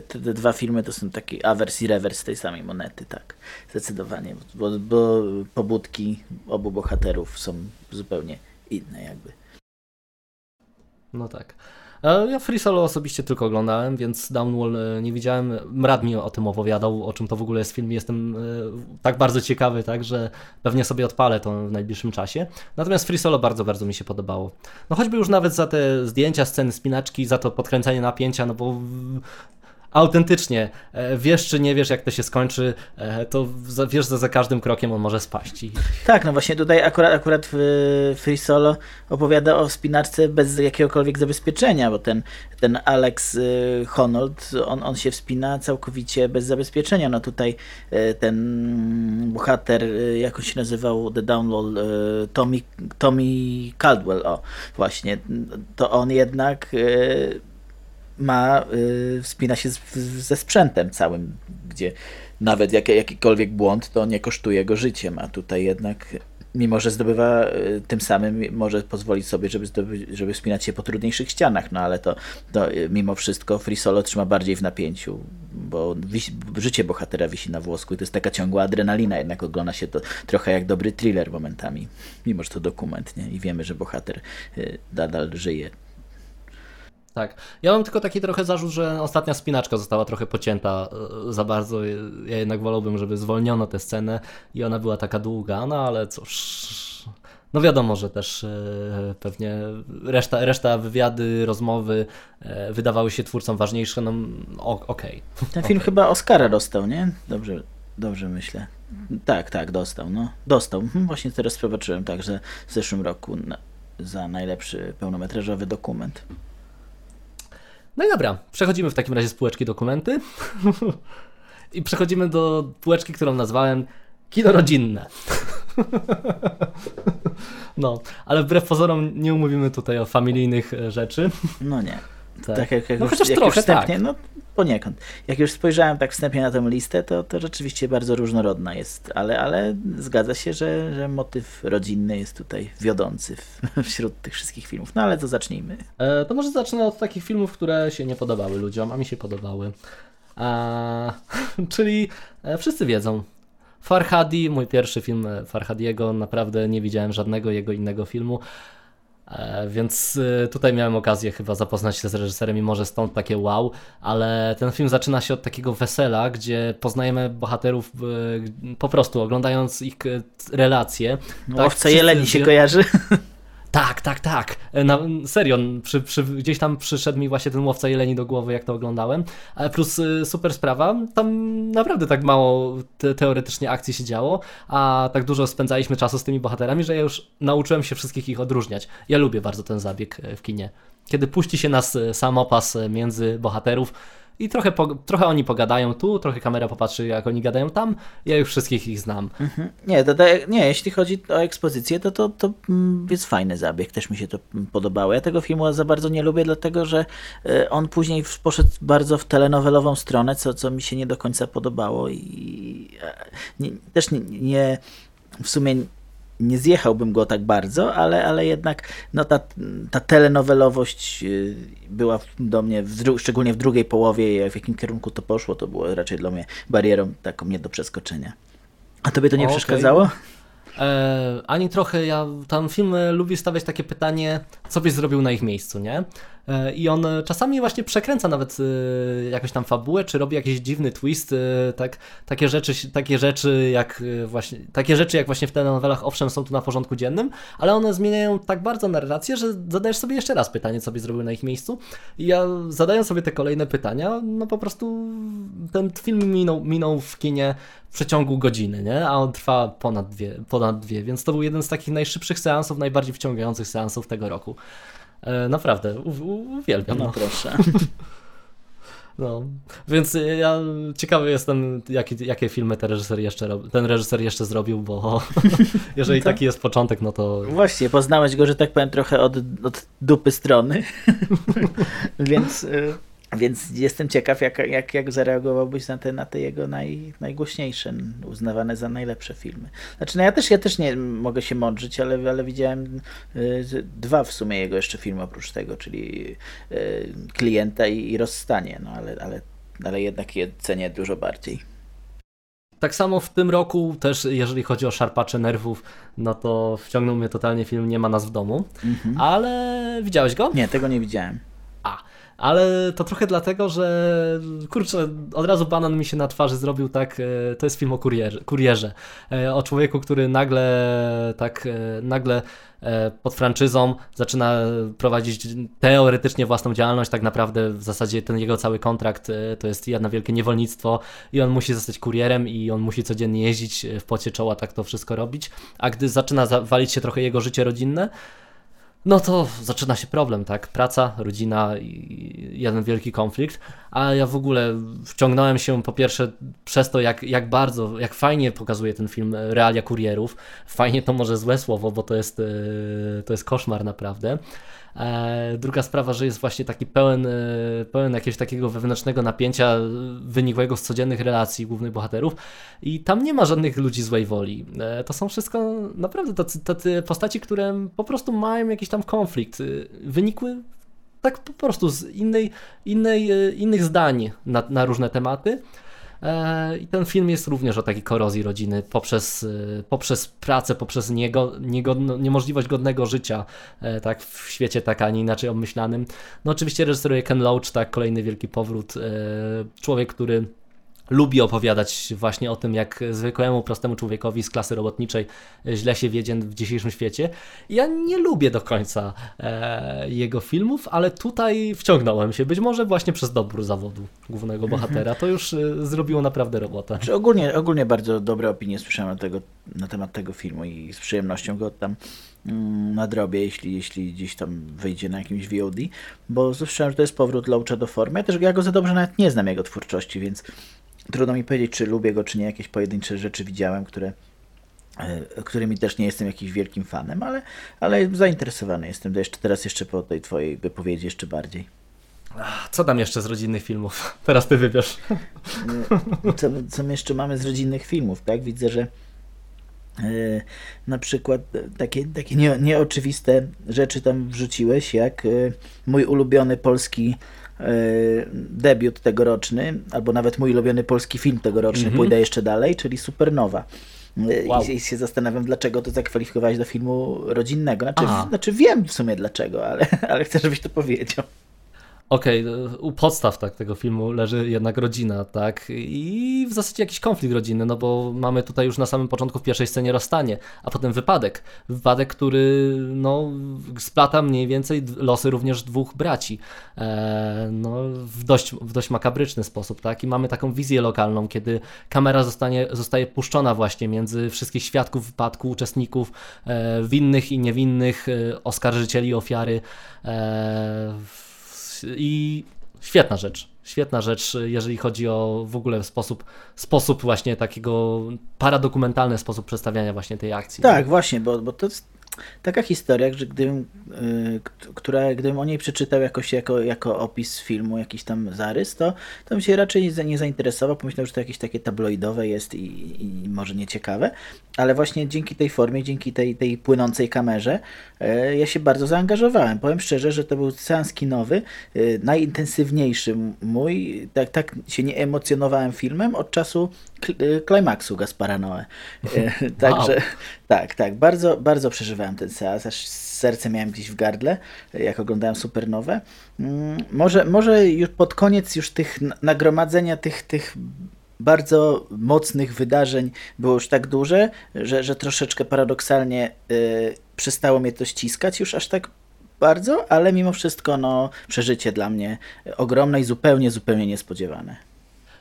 te, te dwa filmy to są taki awers i rewers tej samej monety, tak. Zdecydowanie. Bo, bo pobudki obu bohaterów są zupełnie inne jakby. No tak. E, Ja Free Solo osobiście tylko oglądałem, więc Downwall e, nie widziałem. Mrad mi o tym opowiadał, o czym to w ogóle jest film. Jestem e, tak bardzo ciekawy, tak, że pewnie sobie odpalę to w najbliższym czasie. Natomiast Free Solo bardzo, bardzo mi się podobało. No choćby już nawet za te zdjęcia, sceny spinaczki, za to podkręcanie napięcia, no bo autentycznie e, wiesz czy nie wiesz jak to się skończy, e, to wiesz, że za każdym krokiem on może spaść. I, Tak, no właśnie tutaj akurat, akurat Free Solo opowiada o wspinaczce bez jakiegokolwiek zabezpieczenia, bo ten, ten Alex y, Honold, on, on się wspina całkowicie bez zabezpieczenia. No tutaj y, ten bohater, y, jak on się nazywał, The y, Tommy, Tommy Caldwell, o właśnie, to on jednak ma, yy, wspina się z, ze sprzętem całym, gdzie nawet jak, jakikolwiek błąd to nie kosztuje go życiem, a tutaj jednak mimo że zdobywa y, tym samym, może pozwolić sobie, żeby, żeby wspinać się po trudniejszych ścianach, no ale to, to y, mimo wszystko Free Solo trzyma bardziej w napięciu, bo wisi, życie bohatera wisi na włosku i to jest taka ciągła adrenalina, jednak ogląda się to trochę jak dobry thriller momentami, mimo że to dokument, nie? I wiemy, że bohater y, nadal żyje. Tak. Ja mam tylko taki trochę zarzut, że ostatnia spinaczka została trochę pocięta e, za bardzo. Ja jednak wolałbym, żeby zwolniono tę scenę i ona była taka długa, no ale cóż. No wiadomo, że też e, pewnie reszta, reszta wywiady, rozmowy e, wydawały się twórcom ważniejsze, no okej. Okay. Ten film okay. chyba Oscara dostał, nie? Dobrze, dobrze myślę. Tak, tak, dostał, no. Dostał. Mhm, właśnie teraz zobaczyłem, także w zeszłym roku za najlepszy pełnometrażowy dokument. No i dobra, przechodzimy w takim razie z półeczki dokumenty i przechodzimy do półeczki, którą nazwałem kino rodzinne. no, ale wbrew pozorom nie umówimy tutaj o familijnych e, rzeczy. No nie. Tak, tak jak, jak, no, już, jak trochę, tak. no poniekąd. Jak już spojrzałem tak wstępnie na tę listę, to, to rzeczywiście bardzo różnorodna jest, ale, ale zgadza się, że, że motyw rodzinny jest tutaj wiodący w, wśród tych wszystkich filmów. No ale to zacznijmy. E, to może zacznę od takich filmów, które się nie podobały ludziom, a mi się podobały. A, czyli e, wszyscy wiedzą, Farhadi, mój pierwszy film Farhadiego, naprawdę nie widziałem żadnego jego innego filmu. E, więc e, tutaj miałem okazję chyba zapoznać się z reżyserem i może stąd takie wow, ale ten film zaczyna się od takiego wesela, gdzie poznajemy bohaterów e, po prostu oglądając ich relacje. No, tak, Owca Jeleni się kojarzy. Tak, tak, tak. E, na, serio, przy, przy, gdzieś tam przyszedł mi właśnie ten łowca jeleni do głowy, jak to oglądałem. Ale plus y, super sprawa, tam naprawdę tak mało te, teoretycznie akcji się działo, a tak dużo spędzaliśmy czasu z tymi bohaterami, że ja już nauczyłem się wszystkich ich odróżniać. Ja lubię bardzo ten zabieg e, w kinie. Kiedy puści się nas samopas między bohaterów, i trochę, po, trochę oni pogadają tu, trochę kamera popatrzy, jak oni gadają tam. Ja już wszystkich ich znam. Mhm. Nie, to, to, nie, jeśli chodzi o ekspozycję, to, to, to mm, jest fajny zabieg. Też mi się to mm, podobało. Ja tego filmu za bardzo nie lubię, dlatego że e, on później poszedł bardzo w telenowelową stronę, co, co mi się nie do końca podobało i nie, też nie, nie w sumie nie zjechałbym go tak bardzo, ale, ale jednak no, ta, ta telenowelowość y, była do mnie, w szczególnie w drugiej połowie, w jakim kierunku to poszło, to było raczej dla mnie barierą taką nie do przeskoczenia. A tobie to nie okay. przeszkadzało? E, ani trochę, ja tam film lubi stawiać takie pytanie, co byś zrobił na ich miejscu, nie? E, I on czasami właśnie przekręca nawet e, jakąś tam fabułę, czy robi jakiś dziwny twist, e, tak, takie, rzeczy, takie rzeczy jak właśnie, takie rzeczy jak właśnie w telenowelach, owszem są tu na porządku dziennym, ale one zmieniają tak bardzo narrację, że zadajesz sobie jeszcze raz pytanie, co byś zrobił na ich miejscu. I ja zadając sobie te kolejne pytania, no po prostu ten film minął, minął w kinie w przeciągu godziny, nie? A on trwa ponad dwie, ponad dwie, więc to był jeden z takich najszybszych seansów, najbardziej wciągających seansów tego roku. E, naprawdę, uwielbiam. No, no. proszę. No, więc ja ciekawy jestem, jakie, jakie filmy ten reżyser, jeszcze, ten reżyser jeszcze zrobił, bo jeżeli to... taki jest początek, no to... Właśnie, poznałeś go, że tak powiem, trochę od, od dupy strony, więc y, więc jestem ciekaw, jak, jak, jak zareagowałbyś na te, na te jego naj, najgłośniejsze, uznawane za najlepsze filmy. Znaczy, no ja też, ja też nie mogę się mądrzyć, ale, ale widziałem y, dwa w sumie jego jeszcze filmy oprócz tego, czyli y, Klienta i, i Rozstanie, no ale, ale, ale jednak je cenię dużo bardziej. Tak samo w tym roku też, jeżeli chodzi o szarpacze nerwów, no to wciągnął mnie totalnie film Nie ma nas w domu, mhm. ale widziałeś go? Nie, tego nie widziałem. A, ale to trochę dlatego, że kurczę, od razu banan mi się na twarzy zrobił tak, e, to jest film o kurierze, kurierze. E, o człowieku, który nagle tak, e, nagle pod franczyzą zaczyna prowadzić teoretycznie własną działalność, tak naprawdę w zasadzie ten jego cały kontrakt to jest jedno wielkie niewolnictwo i on musi zostać kurierem i on musi codziennie jeździć w pocie czoła, tak to wszystko robić, a gdy zaczyna walić się trochę jego życie rodzinne, no to zaczyna się problem, tak? Praca, rodzina i jeden wielki konflikt. A ja w ogóle wciągnąłem się po pierwsze przez to, jak, jak bardzo, jak fajnie pokazuje ten film realia kurierów. Fajnie to może złe słowo, bo to jest, e, to jest koszmar naprawdę. E, druga sprawa, że jest właśnie taki pełen, e, pełen jakiegoś takiego wewnętrznego napięcia e, wynikłego z codziennych relacji głównych bohaterów i tam nie ma żadnych ludzi złej woli. To są wszystko naprawdę tacy, tacy postaci, które po prostu mają jakiś tam konflikt. Wynikły tak po prostu z innej, innej, innych zdań na, na różne tematy. E, I ten film jest również o takiej korozji rodziny poprzez, e, poprzez pracę, poprzez niego, niegodno, niemożliwość godnego życia e, tak w świecie tak, a nie inaczej obmyślanym. No oczywiście reżyseruje Ken Loach, tak, kolejny wielki powrót. Człowiek, który lubi opowiadać właśnie o tym, jak zwykłemu, prostemu człowiekowi z klasy robotniczej źle się wiedzie w dzisiejszym świecie. Ja nie lubię do końca e, jego filmów, ale tutaj wciągnąłem się, być może właśnie przez dobór zawodu głównego mhm. bohatera. To już e, zrobiło naprawdę robotę. Czy ogólnie, ogólnie bardzo dobre opinie słyszałem na, tego, na temat tego filmu i z przyjemnością go tam mm, nadrobię, jeśli, jeśli gdzieś tam wyjdzie na jakimś VOD, bo słyszałem, że to jest powrót Loacha do formy. Ja też ja go za dobrze nawet nie znam jego twórczości, więc Trudno mi powiedzieć, czy lubię go, czy nie. Jakieś pojedyncze rzeczy widziałem, które, e, którymi też nie jestem jakimś wielkim fanem, ale, ale zainteresowany jestem. Jeszcze, teraz jeszcze po tej twojej wypowiedzi jeszcze bardziej. Co tam jeszcze z rodzinnych filmów? Teraz ty wybierz. E, co, co jeszcze mamy z rodzinnych filmów, tak? Widzę, że e, na przykład takie, takie nie, nieoczywiste rzeczy tam wrzuciłeś, jak mój ulubiony polski debiut tegoroczny, albo nawet mój ulubiony polski film tegoroczny, mm -hmm. pójdę jeszcze dalej, czyli Supernowa. E, wow. I, się zastanawiam, dlaczego to zakwalifikowałeś do filmu rodzinnego. Znaczy, znaczy wiem w sumie dlaczego, ale, ale chcę, żebyś to powiedział. Okej, okay, u podstaw tak, tego filmu leży jednak rodzina, tak? I w zasadzie jakiś konflikt rodzinny, no bo mamy tutaj już na samym początku w pierwszej scenie rozstanie, a potem wypadek. Wypadek, który no, splata mniej więcej losy również dwóch braci. E, no, w dość, w dość makabryczny sposób, tak? I mamy taką wizję lokalną, kiedy kamera zostanie, zostaje puszczona właśnie między wszystkich świadków wypadku, uczestników, e, winnych i niewinnych, e, oskarżycieli, ofiary. E, i świetna rzecz. Świetna rzecz, jeżeli chodzi o w ogóle sposób, sposób właśnie takiego paradokumentalny sposób przedstawiania właśnie tej akcji. Tak, właśnie, bo, bo to jest taka historia, że gdybym, y, która, gdybym o niej przeczytał jakoś jako, jako opis filmu, jakiś tam zarys, to, to bym się raczej nie zainteresował, pomyślał, że to jakieś takie tabloidowe jest i, i może nieciekawe, ale właśnie dzięki tej formie, dzięki tej, tej płynącej kamerze, y, ja się bardzo zaangażowałem. Powiem szczerze, że to był seans kinowy, y, najintensywniejszy mój, tak, tak się nie emocjonowałem filmem od czasu klimaksu Gaspara Noe. Także wow. tak, tak, bardzo, bardzo przeżywałem ten seans, aż serce miałem gdzieś w gardle, jak oglądałem Supernowe. Mm, może, może już pod koniec już tych nagromadzenia tych, tych bardzo mocnych wydarzeń było już tak duże, że, że troszeczkę paradoksalnie y, przestało mnie to ściskać już aż tak bardzo, ale mimo wszystko no, przeżycie dla mnie ogromne i zupełnie, zupełnie niespodziewane.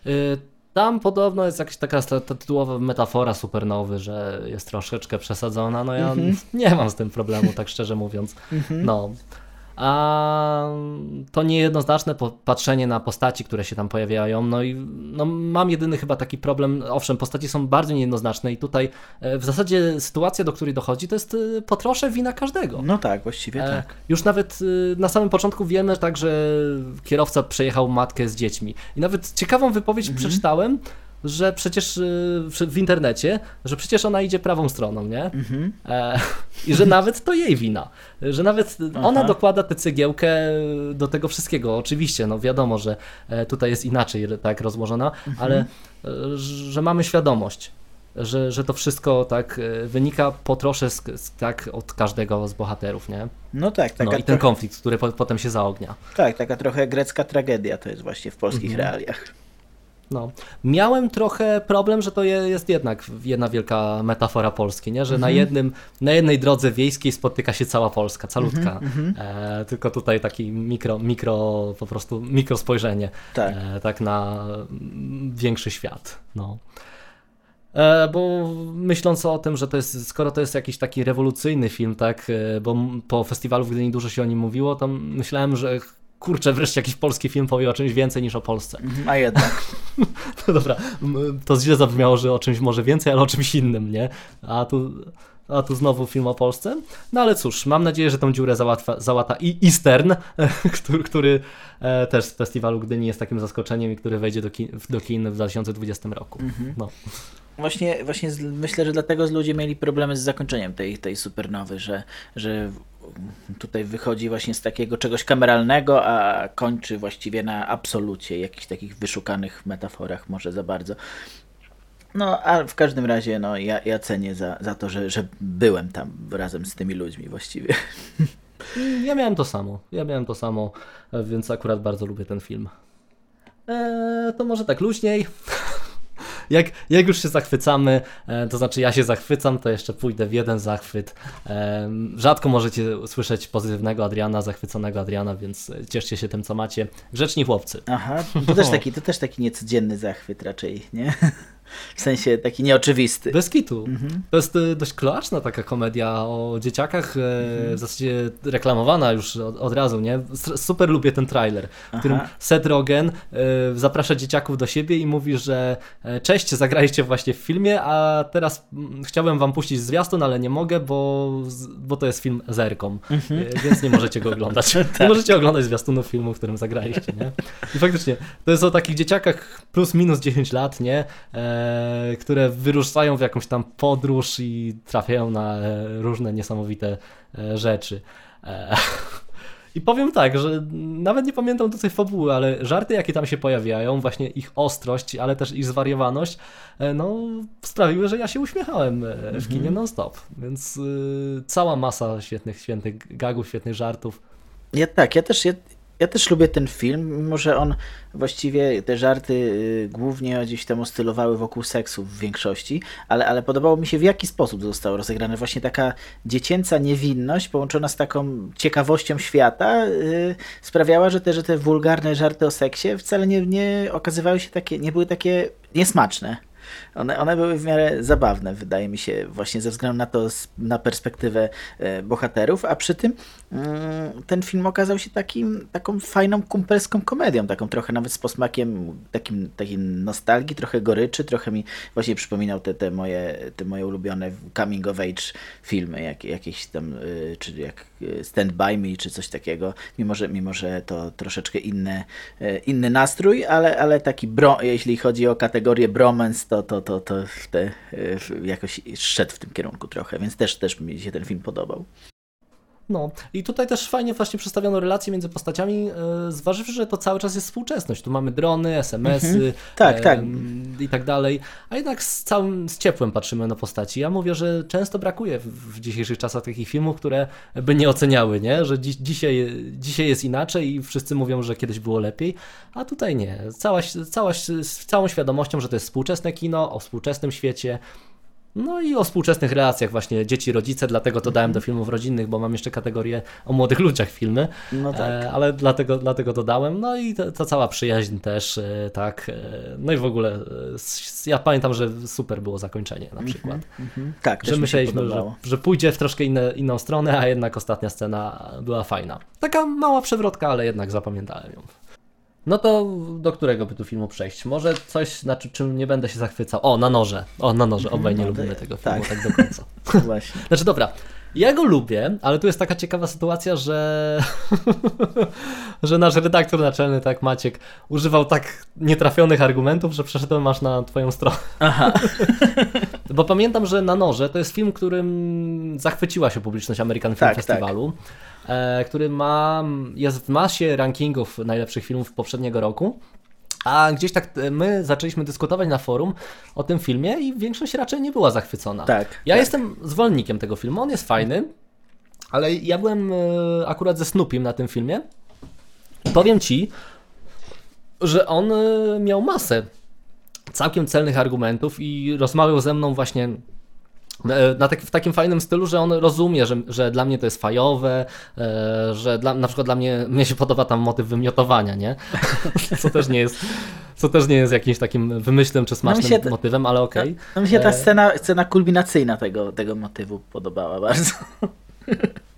Y tam podobno jest jakaś taka tytułowa metafora supernowy, że jest troszeczkę przesadzona. No ja mm -hmm. nie mam z tym problemu, tak szczerze mówiąc. Mm -hmm. No a to niejednoznaczne patrzenie na postaci, które się tam pojawiają. No i no, mam jedyny chyba taki problem, owszem, postaci są bardzo niejednoznaczne i tutaj e, w zasadzie sytuacja, do której dochodzi, to jest e, po trosze wina każdego. No tak, właściwie e, tak. Już nawet na samym początku wiemy tak, że kierowca przejechał matkę z dziećmi. I nawet ciekawą wypowiedź mhm. przeczytałem, że przecież y, w internecie, że przecież ona idzie prawą stroną, nie? Mhm. E, I że nawet to jej wina. Że nawet Aha. ona dokłada tę cegiełkę do tego wszystkiego. Oczywiście, no wiadomo, że e, tutaj jest inaczej tak rozłożona, mhm. ale e, że mamy świadomość, że, że to wszystko tak wynika po trosze z, z, tak od każdego z bohaterów, nie? No tak, tak. No i ten konflikt, który po, potem się zaognia. Tak, taka trochę grecka tragedia to jest właśnie w polskich mhm. realiach. No. Miałem trochę problem, że to jest jednak jedna wielka metafora Polski, nie? że na, mhm. jednym, na jednej drodze wiejskiej spotyka się cała Polska, calutka. Mhm, e, tylko tutaj taki mikro, mikro po prostu mikro spojrzenie tak, e, tak na większy świat. No. E, bo myśląc o tym, że to jest, skoro to jest jakiś taki rewolucyjny film, tak, e, bo po festiwalu w Gdyni dużo się o nim mówiło, to myślałem, że kurczę, wreszcie jakiś polski film powie o czymś więcej niż o Polsce. Mhm, a jednak. no dobra, to źle zabrzmiało, że o czymś może więcej, ale o czymś innym, nie? A tu a tu znowu film o Polsce. No ale cóż, mam nadzieję, że tą dziurę załatwa, załata i Eastern, który, który e, też z festiwalu Gdyni jest takim zaskoczeniem i który wejdzie do kin, do kin w 2020 roku. Mhm. No. Właśnie, właśnie myślę, że dlatego ludzie mieli problemy z zakończeniem tej, tej supernowy, że, że tutaj wychodzi właśnie z takiego czegoś kameralnego, a kończy właściwie na absolucie, jakichś takich wyszukanych metaforach może za bardzo. No, a w każdym razie no, ja, ja cenię za, za to, że, że byłem tam razem z tymi ludźmi właściwie. Ja miałem to samo. Ja miałem to samo, więc akurat bardzo lubię ten film. Eee, to może tak luźniej jak, jak już się zachwycamy, e, to znaczy ja się zachwycam, to jeszcze pójdę w jeden zachwyt. E, rzadko możecie usłyszeć pozytywnego Adriana, zachwyconego Adriana, więc cieszcie się tym, co macie. Grzeczni chłopcy. Aha, to też taki, to też taki niecodzienny zachwyt raczej, nie? W sensie taki nieoczywisty. Bez kitu. Mhm. To jest y, dość kloaczna taka komedia o dzieciakach, mhm. w zasadzie reklamowana już od, od, razu, nie? Super lubię ten trailer, w którym Seth Rogen y, zaprasza dzieciaków do siebie i mówi, że e, cześć, zagraliście właśnie w filmie, a teraz mm, chciałbym wam puścić zwiastun, ale nie mogę, bo, bo to jest film z Erką, mhm. więc nie możecie go oglądać. tak. Nie możecie oglądać zwiastunów filmu, w którym zagraliście, nie? I faktycznie, to jest o takich dzieciakach plus minus 10 lat, nie? E, E, które wyruszają w jakąś tam podróż i trafiają na e, różne niesamowite e, rzeczy. I powiem tak, że nawet nie pamiętam tej fabuły, ale żarty, jakie tam się pojawiają, właśnie ich ostrość, ale też ich zwariowaność, no, sprawiły, że ja się uśmiechałem w kinie mhm. non-stop. Więc y, cała masa świetnych, świetnych gagów, świetnych żartów. Ja tak, ja też, ja, ja też lubię ten film, mimo że on właściwie te żarty y, głównie gdzieś tam ostylowały wokół seksu w większości, ale, ale podobało mi się w jaki sposób zostało rozegrane. Właśnie taka dziecięca niewinność połączona z taką ciekawością świata yy, sprawiała, że te, że te wulgarne żarty o seksie wcale nie, nie okazywały się takie, nie były takie niesmaczne. One, one były w miarę zabawne, wydaje mi się, właśnie ze względu na to, na perspektywę e, bohaterów, a przy tym mm, ten film okazał się takim, taką fajną, kumpelską komedią, taką trochę nawet z posmakiem takim, takiej nostalgii, trochę goryczy, trochę mi właśnie przypominał te, te, moje, te moje ulubione coming of age filmy, jak, jakieś tam, e, czy jak e, Stand By Me, czy coś takiego, mimo że, mimo że to troszeczkę inny, inny nastrój, ale, ale taki, bro, jeśli chodzi o kategorię bromance, to, to, to, to te, jakoś szedł w tym kierunku trochę, więc też, też mi się ten film podobał. No i tutaj też fajnie właśnie przedstawiono relacje między postaciami, e, zważywszy, że to cały czas jest współczesność. Tu mamy drony, SMS-y mhm. tak, e, tak. i tak dalej, a jednak z całym z ciepłem patrzymy na postaci. Ja mówię, że często brakuje w, w dzisiejszych czasach takich filmów, które by nie oceniały, nie? że dzi dzisiaj, dzisiaj jest inaczej i wszyscy mówią, że kiedyś było lepiej, a tutaj nie. Cała, cała, z całą świadomością, że to jest współczesne kino, o współczesnym świecie, no i o współczesnych relacjach właśnie dzieci-rodzice, dlatego to dałem do filmów rodzinnych, bo mam jeszcze kategorię o młodych ludziach filmy, no tak. e, ale dlatego, dlatego dodałem. No i ta cała przyjaźń też, e, tak. E, no i w ogóle ja pamiętam, że super było zakończenie na przykład. Mm -hmm, tak, że myśleliśmy, że, że pójdzie w troszkę inne, inną stronę, a jednak ostatnia scena była fajna. Taka mała przewrotka, ale jednak zapamiętałem ją. No to do którego by tu filmu przejść? Może coś, na czym nie będę się zachwycał. O, na noże. O, na noże. Obaj nie no, lubimy tego filmu tak, tak do końca. Właśnie. Znaczy, dobra. Ja go lubię, ale tu jest taka ciekawa sytuacja, że, że nasz redaktor naczelny, tak Maciek, używał tak nietrafionych argumentów, że przeszedłem aż na twoją stronę. Aha. Bo pamiętam, że Na Noże to jest film, którym zachwyciła się publiczność American Film tak, tak. Festiwalu. Tak. E, który ma, jest w masie rankingów najlepszych filmów poprzedniego roku. A gdzieś tak e, my zaczęliśmy dyskutować na forum o tym filmie i większość raczej nie była zachwycona. Tak. Ja tak. jestem zwolennikiem tego filmu, on jest fajny, ale ja byłem e, akurat ze Snoopim na tym filmie. Powiem ci, że on miał masę całkiem celnych argumentów i rozmawiał ze mną właśnie na tak, w takim fajnym stylu, że on rozumie, że, że dla mnie to jest fajowe, e, że dla, na przykład dla mnie, mnie się podoba tam motyw wymiotowania, nie? Co też nie jest, co też nie jest jakimś takim wymyślnym czy smacznym no motywem, ale okej. Okay. No, mi się ta e, scena, scena kulminacyjna tego, tego motywu podobała bardzo.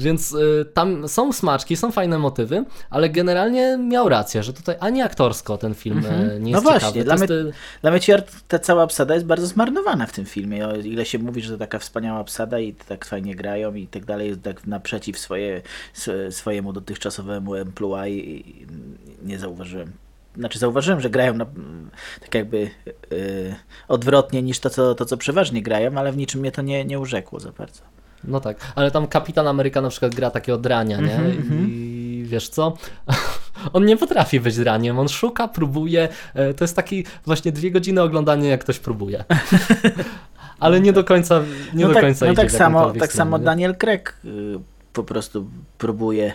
Więc y, tam są smaczki, są fajne motywy, ale generalnie miał rację, że tutaj ani aktorsko ten film mhm. nie jest No właśnie, dla jest, y, dla mnie ta cała obsada jest bardzo zmarnowana w tym filmie. O ile się mówi, że to taka wspaniała obsada i tak fajnie grają i tak dalej, tak naprzeciw swoje, sw- swojemu dotychczasowemu emploi i nie zauważyłem. Znaczy zauważyłem, że grają na, tak jakby yy, odwrotnie niż to co, to, co przeważnie grają, ale w niczym mnie to nie, nie urzekło za bardzo. No tak, ale tam Kapitan Ameryka na przykład gra takiego drania, nie? Mhm, I wiesz co? On nie potrafi być draniem, on szuka, próbuje. e, To jest taki właśnie dwie godziny oglądania, jak ktoś próbuje. Ale nie do końca, nie no do tak, końca no idzie tak samo, tak samo nie? Daniel Craig y, po prostu próbuje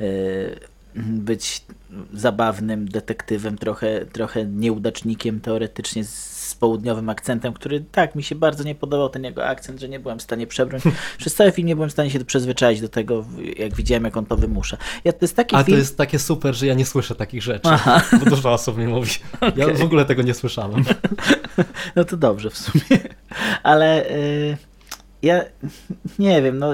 y, być zabawnym detektywem, trochę, trochę nieudacznikiem teoretycznie z południowym akcentem, który tak, mi się bardzo nie podobał ten jego akcent, że nie byłem w stanie przebrnąć. Przez cały film nie byłem w stanie się przyzwyczaić do tego, jak widziałem, jak on to wymusza. Ja, to jest taki A film... to jest takie super, że ja nie słyszę takich rzeczy, Aha. bo dużo osób mi mówi. Ja w ogóle tego nie słyszałem. No to dobrze w sumie. Ale y, ja nie wiem, no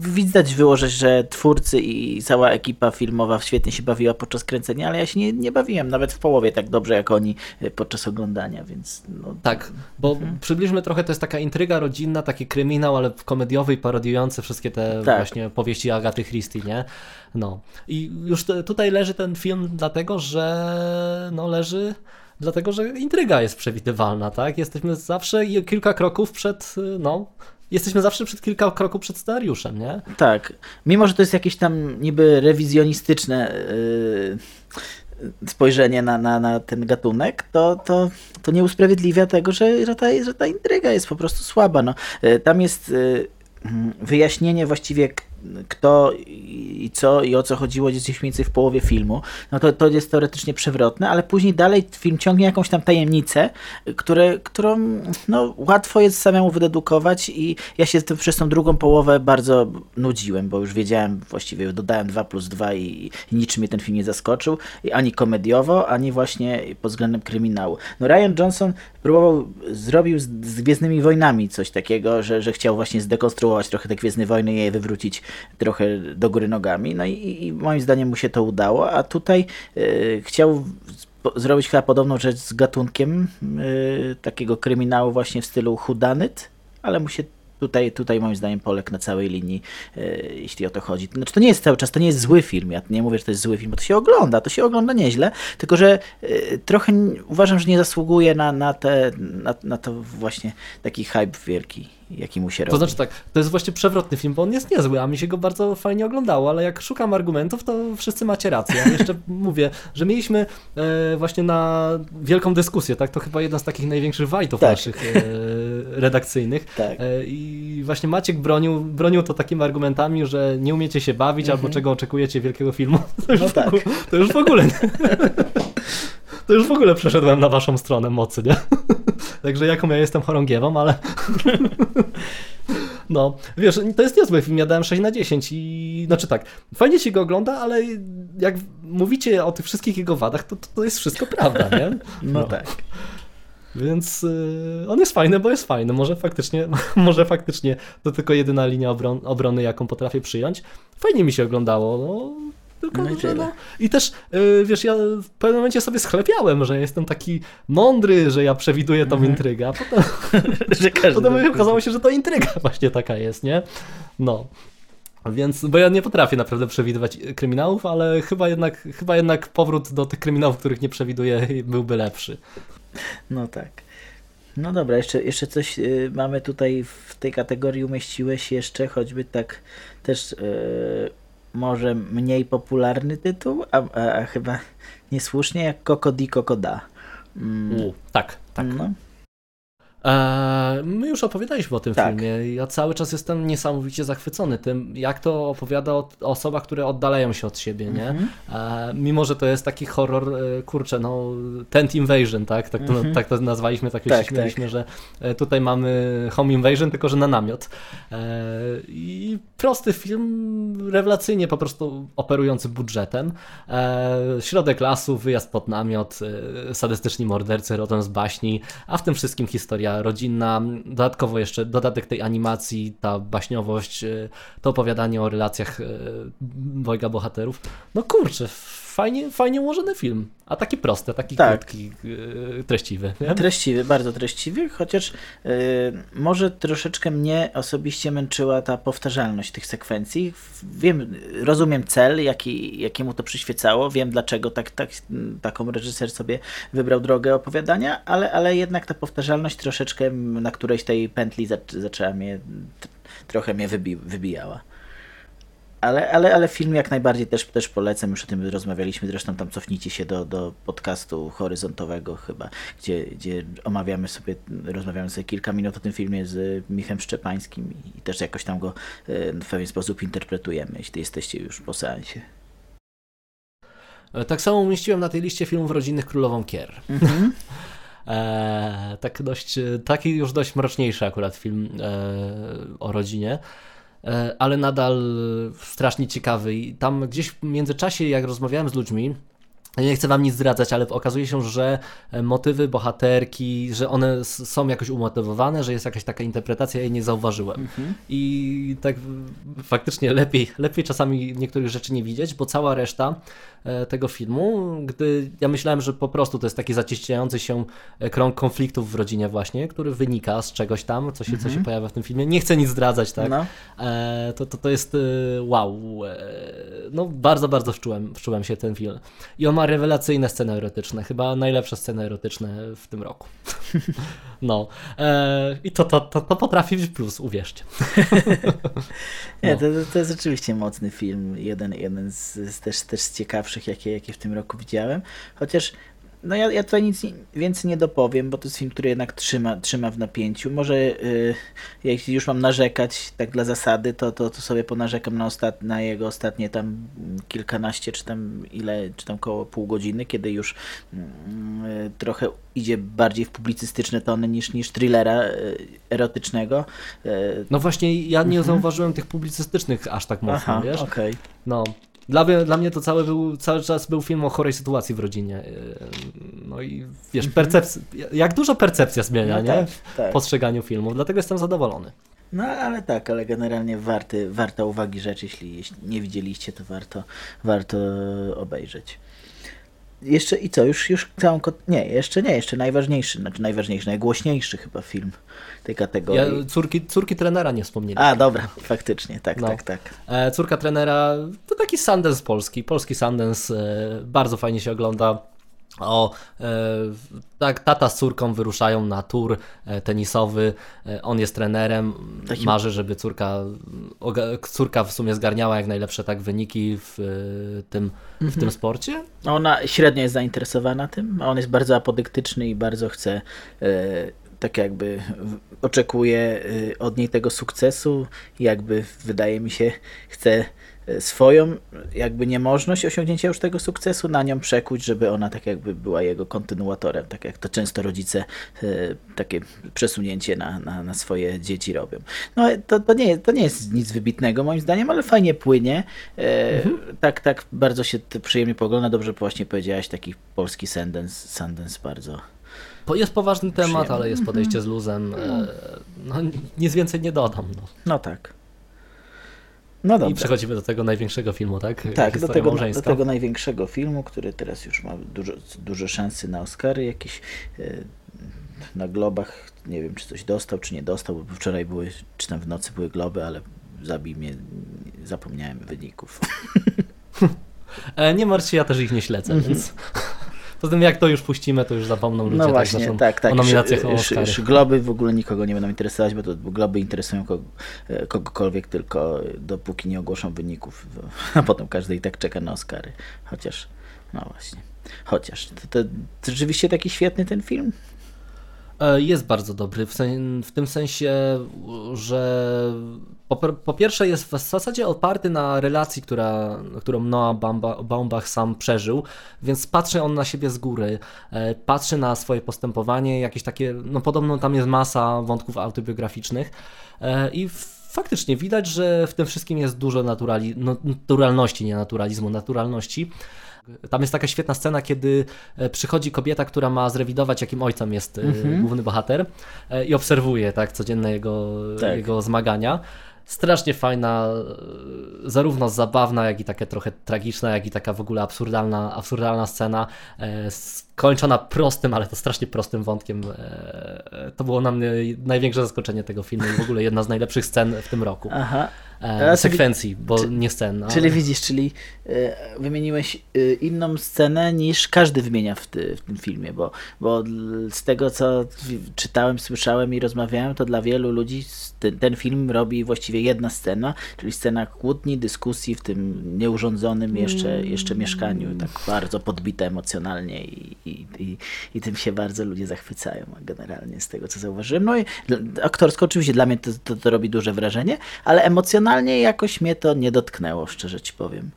widać było, że, że twórcy i cała ekipa filmowa świetnie się bawiła podczas kręcenia, ale ja się nie, nie bawiłem nawet w połowie tak dobrze jak oni y, podczas oglądania, więc no, Tak, bo Mhm. przybliżmy trochę, to jest taka intryga rodzinna, taki kryminał, ale komediowy i parodiujący wszystkie te Tak. właśnie powieści Agaty Christie, nie? No. I już te, tutaj leży ten film dlatego, że no leży dlatego, że intryga jest przewidywalna, tak? Jesteśmy zawsze kilka kroków przed, no, jesteśmy zawsze przed kilka kroków przed scenariuszem, nie? Tak. Mimo, że to jest jakieś tam niby rewizjonistyczne yy, spojrzenie na, na, na ten gatunek, to, to, to nie usprawiedliwia tego, że, że, ta, że ta intryga jest po prostu słaba. No. Yy, Tam jest yy, mm, wyjaśnienie właściwie kto i co i o co chodziło gdzieś mniej więcej w połowie filmu, no to, to jest teoretycznie przewrotne, ale później dalej film ciągnie jakąś tam tajemnicę, które, którą no, łatwo jest samemu wydedukować i ja się przez tą drugą połowę bardzo nudziłem, bo już wiedziałem właściwie, dodałem 2 plus 2 i, i niczym mnie ten film nie zaskoczył, i ani komediowo, ani właśnie pod względem kryminału. No Ryan Johnson próbował, zrobił z, z Gwiezdnymi Wojnami coś takiego, że, że chciał właśnie zdekonstruować trochę te Gwiezdne Wojny i je wywrócić trochę do góry nogami, no i, i moim zdaniem mu się to udało, a tutaj y, chciał zrobić chyba podobną rzecz z gatunkiem y, takiego kryminału właśnie w stylu whodunit, ale mu się tutaj, tutaj moim zdaniem poległ na całej linii, y, jeśli o to chodzi. Znaczy to nie jest cały czas, to nie jest zły film, ja nie mówię, że to jest zły film, bo to się ogląda, to się ogląda nieźle, tylko że y, trochę uważam, że nie zasługuje na, na, te, na, na to właśnie taki hype wielki, jaki mu się robi. To znaczy tak, to jest właśnie przewrotny film, bo on jest niezły, a mi się go bardzo fajnie oglądało, ale jak szukam argumentów, to wszyscy macie rację. Ja jeszcze mówię, że mieliśmy e, właśnie na wielką dyskusję, tak? To chyba jedna z takich największych wajtów Tak. naszych e, redakcyjnych. Tak. E, I właśnie Maciek bronił, bronił to takimi argumentami, że nie umiecie się bawić, albo czego oczekujecie wielkiego filmu. To już, Mhm. No w, ogóle, to już w ogóle. To już w ogóle przeszedłem na waszą stronę mocy, nie? Także jaką ja jestem chorągiewą, ale... No, wiesz, to jest niezły film, ja dałem 6 na 10 i... Znaczy tak, fajnie się go ogląda, ale jak mówicie o tych wszystkich jego wadach, to, to jest wszystko prawda, nie? No, tak. Więc y, on jest fajny, bo jest fajny. Może faktycznie, może faktycznie to tylko jedyna linia obron, obrony, jaką potrafię przyjąć. Fajnie mi się oglądało. No, tylko, No i że no. I też, y, wiesz, ja w pewnym momencie sobie schlepiałem, że jestem taki mądry, że ja przewiduję tą Mhm. intrygę, a potem, że każdy potem okazało się, że to intryga właśnie taka jest, nie? No. Więc, bo ja nie potrafię naprawdę przewidywać kryminałów, ale chyba jednak, chyba jednak powrót do tych kryminałów, których nie przewiduję, byłby lepszy. No tak. No dobra, jeszcze, jeszcze coś y, mamy tutaj w tej kategorii umieściłeś jeszcze, choćby tak też y, może mniej popularny tytuł, a, a, a chyba niesłusznie jak Kokodi Kokoda. Mm, U, tak, tak. No, my już opowiadaliśmy o tym Tak. filmie. Ja cały czas jestem niesamowicie zachwycony tym, jak to opowiada o o osobach, które oddalają się od siebie, nie? Mhm. Eee, mimo, że to jest taki horror, e, kurczę, no, tent invasion, tak? Tak to, Mhm. tak to nazwaliśmy, tak, Tak, się śmieliśmy, że e, tutaj mamy home invasion, tylko że na namiot. I prosty film, rewelacyjnie po prostu operujący budżetem. Środek lasu, wyjazd pod namiot, e, sadystyczni mordercy rodem z baśni, a w tym wszystkim historia rodzinna, dodatkowo jeszcze dodatek tej animacji, ta baśniowość, y, to opowiadanie o relacjach y, dwojga bohaterów. No kurczę, fajnie, fajnie ułożony film, a taki prosty, taki tak. krótki, yy, treściwy. Nie? Treściwy, bardzo treściwy, chociaż yy, może troszeczkę mnie osobiście męczyła ta powtarzalność tych sekwencji. Wiem, rozumiem cel, jaki, jakiemu to przyświecało, wiem dlaczego tak, tak, taką reżyser sobie wybrał drogę opowiadania, ale, ale jednak ta powtarzalność troszeczkę na którejś tej pętli zaczęła mnie, trochę mnie wybi wybijała. Ale, ale, ale film jak najbardziej też, też polecam, już o tym rozmawialiśmy, zresztą tam cofnijcie się do, do podcastu horyzontowego chyba, gdzie, gdzie omawiamy sobie, rozmawiamy sobie kilka minut o tym filmie z Michem Szczepańskim i też jakoś tam go e, w pewien sposób interpretujemy, jeśli jesteście już po seansie. E, tak samo umieściłem na tej liście filmów rodzinnych Królową Kier. Mm-hmm. e, tak dość, taki już dość mroczniejszy akurat film e, o rodzinie. E, ale nadal strasznie ciekawy. I tam gdzieś w międzyczasie, jak rozmawiałem z ludźmi, nie chcę wam nic zdradzać, ale okazuje się, że e, motywy bohaterki, że one są jakoś umotywowane, że jest jakaś taka interpretacja, ja jej nie zauważyłem. Mhm. I tak faktycznie lepiej, lepiej czasami niektórych rzeczy nie widzieć, bo cała reszta tego filmu, gdy ja myślałem, że po prostu to jest taki zacieśniający się e, krąg konfliktów w rodzinie właśnie, który wynika z czegoś tam, co się, mhm. co się mhm. pojawia w tym filmie. Nie chcę nic zdradzać, tak? No. to, to, to jest wow. No bardzo, bardzo wczułem, wczułem się ten film. I on ma rewelacyjne sceny erotyczne, chyba najlepsze sceny erotyczne w tym roku. No. E, I to, to, to, to potrafi być plus, uwierzcie. Nie, no. to, to jest rzeczywiście mocny film. Jeden, jeden z, z też, też z ciekawszych, jakie, jakie w tym roku widziałem. Chociaż no ja, ja tutaj nic więcej nie dopowiem, bo to jest film, który jednak trzyma, trzyma w napięciu. Może yy, jeśli już mam narzekać tak dla zasady, to, to, to sobie ponarzekam na, ostat, na jego ostatnie tam kilkanaście, czy tam ile, czy tam koło pół godziny, kiedy już yy, trochę idzie bardziej w publicystyczne tony niż, niż thrillera yy, erotycznego. Y, no właśnie ja nie mhm. zauważyłem tych publicystycznych aż tak mocno, Aha, wiesz? Okay. No, dla, dla mnie to cały, był, cały czas był film o chorej sytuacji w rodzinie. No i wiesz, mhm. percepcja, jak dużo percepcja zmienia, no nie? Tak, tak. W postrzeganiu filmu, dlatego jestem zadowolony. No ale tak, ale generalnie warty, warta uwagi rzecz, jeśli, jeśli nie widzieliście, to warto, warto obejrzeć. Jeszcze i co, już, już całą. Nie, jeszcze nie, jeszcze najważniejszy, znaczy najważniejszy, najgłośniejszy chyba film tej kategorii. Ja, córki, córki trenera nie wspomnieliśmy. A, dobra, faktycznie, tak, no. tak, tak. E, córka trenera to taki Sundance polski, polski Sundance, e, bardzo fajnie się ogląda. O, e, tak, tata z córką wyruszają na tour e, tenisowy. On jest trenerem. Marzy, żeby córka, córka w sumie zgarniała jak najlepsze tak wyniki w tym, w mhm. tym sporcie. Ona średnio jest zainteresowana tym. On jest bardzo apodyktyczny i bardzo chce tak jakby oczekuje od niej tego sukcesu, jakby wydaje mi się chce E, swoją jakby niemożność osiągnięcia już tego sukcesu na nią przekuć, żeby ona tak jakby była jego kontynuatorem, tak jak to często rodzice e, takie przesunięcie na, na, na swoje dzieci robią. No to, to, nie, to nie jest nic wybitnego moim zdaniem, ale fajnie płynie. Mhm. Tak, tak bardzo się przyjemnie pogląda, dobrze właśnie powiedziałaś, taki polski Sundance, Sundance bardzo jest poważny temat, ale jest podejście z luzem. No, nic więcej nie dodam. No, no tak. No dobra. I przechodzimy do tego największego filmu, tak? Tak, do tego, do tego największego filmu, który teraz już ma dużo, dużo szansy na Oscary jakieś. E, na globach, nie wiem czy coś dostał, czy nie dostał, bo wczoraj były, czy tam w nocy były globy, ale zabij mnie, zapomniałem wyników. E, nie martw się, ja też ich nie śledzę, mhm. więc... Poza tym jak to już puścimy, to już zapomną ludzie. No tak, właśnie, tak, tak. tak. O nominacjach sz, Globy w ogóle nikogo nie będą interesować, bo to globy interesują kogo, e, kogokolwiek tylko dopóki nie ogłoszą wyników, a potem każdy i tak czeka na Oscary. Chociaż, no właśnie. Chociaż, to, to, to rzeczywiście taki świetny ten film? E, jest bardzo dobry, w, sen, w tym sensie, że po, po, pierwsze jest w zasadzie oparty na relacji, która, którą Noah Baumbach sam przeżył, więc patrzy on na siebie z góry, e, patrzy na swoje postępowanie, jakieś takie, no podobno tam jest masa wątków autobiograficznych e, i faktycznie widać, że w tym wszystkim jest dużo naturali, no, naturalności, nie naturalizmu, naturalności. Tam jest taka świetna scena, kiedy e, przychodzi kobieta, która ma zrewidować, jakim ojcem jest mhm. główny bohater i obserwuje tak codzienne jego, tak. jego zmagania strasznie fajna, zarówno zabawna, jak i taka trochę tragiczna, jak i taka w ogóle absurdalna, absurdalna scena, skończona prostym, ale to strasznie prostym wątkiem. To było na mnie największe zaskoczenie tego filmu i w ogóle jedna z najlepszych scen w tym roku. Aha e, sekwencji, bo czy, nie scen. Ale... Czyli widzisz, czyli e, wymieniłeś e, inną scenę niż każdy wymienia w, ty, w, tym filmie, bo, bo z tego co czytałem, słyszałem i rozmawiałem, to dla wielu ludzi ten, ten film robi właściwie jedna scena, czyli scena kłótni, dyskusji w tym nieurządzonym jeszcze, mm. jeszcze mieszkaniu, tak bardzo podbite emocjonalnie i, i, i, i tym się bardzo ludzie zachwycają generalnie z tego co zauważyłem. No i aktorsko oczywiście dla mnie to, to, to robi duże wrażenie, ale emocjonalnie emocjonalnie jakoś mnie to nie dotknęło, szczerze ci powiem.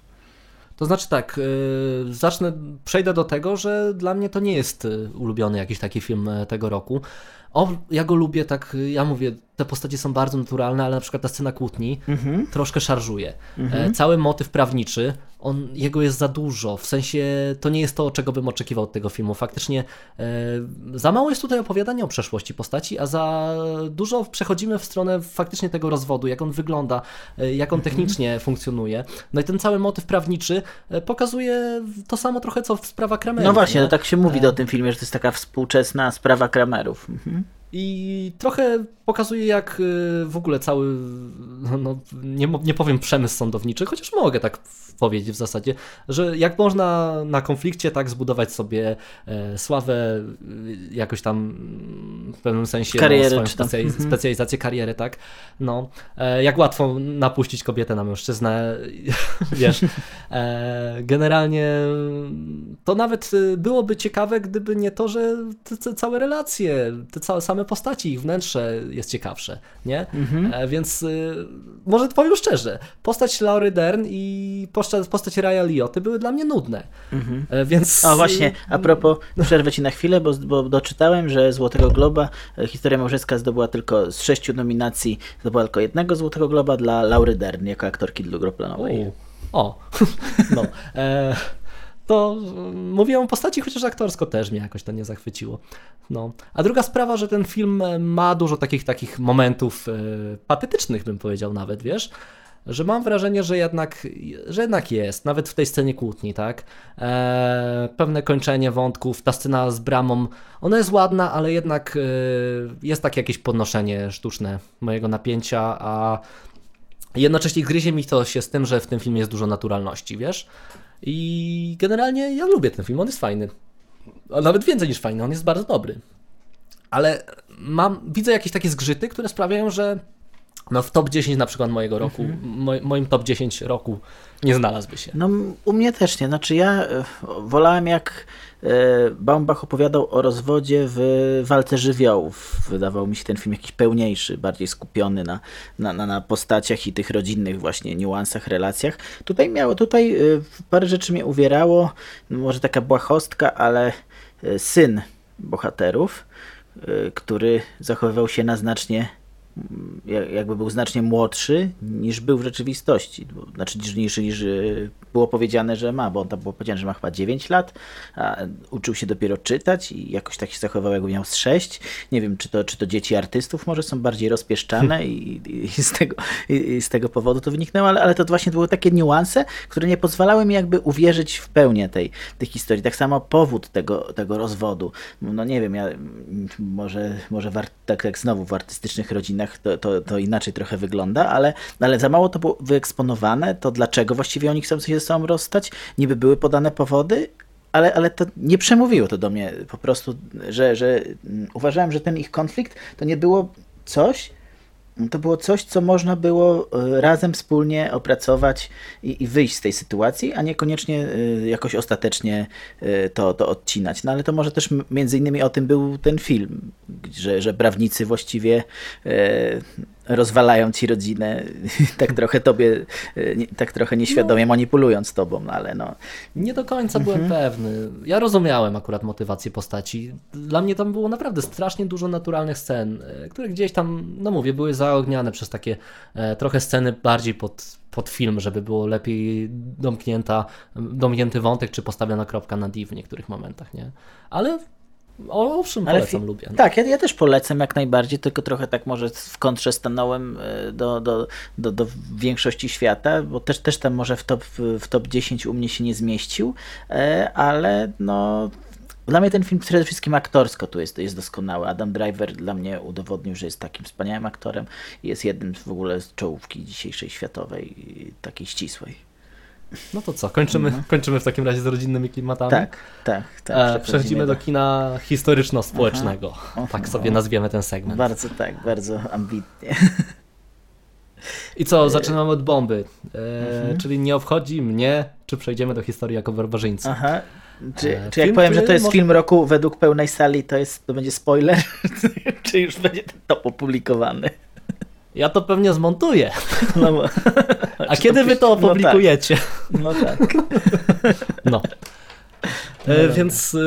To znaczy tak, yy, zacznę, przejdę do tego, że dla mnie to nie jest y, ulubiony jakiś taki film e, tego roku. O, ja go lubię, tak, ja mówię, te postacie są bardzo naturalne, ale na przykład ta scena kłótni mm-hmm. troszkę szarżuje. Mm-hmm. Cały motyw prawniczy, on, jego jest za dużo, w sensie to nie jest to, czego bym oczekiwał od tego filmu. Faktycznie e, za mało jest tutaj opowiadania o przeszłości postaci, a za dużo przechodzimy w stronę faktycznie tego rozwodu, jak on wygląda, e, jak on mm-hmm. technicznie funkcjonuje. No i ten cały motyw prawniczy e, pokazuje to samo trochę, co w sprawa Kramerów. No właśnie, no tak się mówi e... o tym filmie, że to jest taka współczesna sprawa Kramerów. Mhm. I trochę pokazuje, jak y, w ogóle cały, no, no, nie, nie powiem przemysł sądowniczy, chociaż mogę tak powiedzieć w zasadzie, że jak można na konflikcie tak zbudować sobie e, sławę, y, jakoś tam w pewnym sensie karierę, no, swoją specjaliz mhm. specjalizację, karierę, tak? No, e, jak łatwo napuścić kobietę na mężczyznę, wiesz. E, generalnie to nawet y, byłoby ciekawe, gdyby nie to, że te, te całe relacje, te całe same postaci, ich wnętrze jest ciekawsze, nie? Mhm. Więc może powiem szczerze, postać Laury Dern i postać, Raya Lioty były dla mnie nudne. Mhm. E, więc... O właśnie, a propos, przerwę ci na chwilę, bo, bo doczytałem, że Złotego Globa e, Historia Małżeńska zdobyła tylko z sześciu nominacji, zdobyła tylko jednego Złotego Globa dla Laury Dern jako aktorki drugoplanowej. O, no. E to mówię o postaci, chociaż aktorsko też mnie jakoś to nie zachwyciło. No. A druga sprawa, że ten film ma dużo takich takich momentów e, patetycznych, bym powiedział nawet, wiesz, że mam wrażenie, że jednak, że jednak jest, nawet w tej scenie kłótni, tak? E, pewne kończenie wątków, ta scena z bramą, ona jest ładna, ale jednak e, jest takie jakieś podnoszenie sztuczne mojego napięcia, a jednocześnie gryzie mi to się z tym, że w tym filmie jest dużo naturalności, wiesz? I generalnie ja lubię ten film, on jest fajny. Nawet więcej niż fajny, on jest bardzo dobry. Ale mam, widzę jakieś takie zgrzyty, które sprawiają, że no w top 10 na przykład mojego roku, mhm. moim top 10 roku nie znalazłby się. No u mnie też nie. Znaczy ja e, wolałem jak e, Baumbach opowiadał o rozwodzie w Walce Żywiołów. Wydawał mi się ten film jakiś pełniejszy, bardziej skupiony na, na, na postaciach i tych rodzinnych właśnie niuansach, relacjach. Tutaj miało, tutaj e, parę rzeczy mnie uwierało, no, może taka błahostka, ale syn bohaterów, który zachowywał się na znacznie jakby był znacznie młodszy niż był w rzeczywistości. Znaczy niż, niż e, było powiedziane, że ma, bo on tam było powiedziane, że ma chyba 9 lat, a uczył się dopiero czytać i jakoś tak się zachowywał, jakby miał z 6. Nie wiem, czy to, czy to dzieci artystów może są bardziej rozpieszczane i, i, z, tego, i, z tego powodu to wyniknęło, ale, ale to właśnie były takie niuanse, które nie pozwalały mi jakby uwierzyć w pełnię tej, tej historii. Tak samo powód tego, tego rozwodu. No nie wiem, ja może, może tak jak znowu w artystycznych rodzinach to, to, to inaczej trochę wygląda, ale, ale za mało to było wyeksponowane, to dlaczego właściwie oni chcą się ze sobą rozstać? Niby były podane powody, ale, ale to nie przemówiło to do mnie po prostu, że, że uważałem, że ten ich konflikt to nie było coś, to było coś, co można było e, razem wspólnie opracować i, i, wyjść z tej sytuacji, a niekoniecznie e, jakoś ostatecznie e, to, to odcinać. No ale to może też między innymi o tym był ten film, że, że prawnicy właściwie rozwalają ci rodzinę, tak trochę tobie, tak trochę nieświadomie no. manipulując tobą, no ale no. Nie do końca byłem mhm. pewny. Ja rozumiałem akurat motywację postaci. Dla mnie tam było naprawdę strasznie dużo naturalnych scen, e, które gdzieś tam, no mówię, były zaogniane przez takie e, trochę sceny bardziej pod, pod film, żeby było lepiej domknięta, domknięty wątek, czy postawiona kropka na D w niektórych momentach, nie? Ale Owszem, polecam, Ale, lubię. Tak, ja, ja, też polecam jak najbardziej, tylko trochę tak może w kontrze stanąłem e, do, do, do, do większości świata, bo też, też tam może w top, w top 10 u mnie się nie zmieścił, e, ale no dla mnie ten film przede wszystkim aktorsko tu jest, jest doskonały. Adam Driver dla mnie udowodnił, że jest takim wspaniałym aktorem i jest jednym w ogóle z czołówki dzisiejszej światowej, takiej ścisłej. No to co, kończymy, mhm. kończymy w takim razie z rodzinnymi klimatami. Tak, tak. tak e, przechodzimy do kina historyczno-społecznego. Aha. Tak sobie nazwiemy ten segment. Bardzo tak, bardzo ambitnie. I co, zaczynamy od bomby. E, mhm. Czyli nie obchodzi mnie, czy przejdziemy do historii jako barbarzyńcy. Aha. Czy, e, czy jak powiem, że to jest może... film roku według pełnej sali, to, jest, to będzie spoiler? czy już będzie ten top opublikowany? Ja to pewnie zmontuję. No, bo, A kiedy wy to opublikujecie? No tak. No. Tak. no. E, więc e,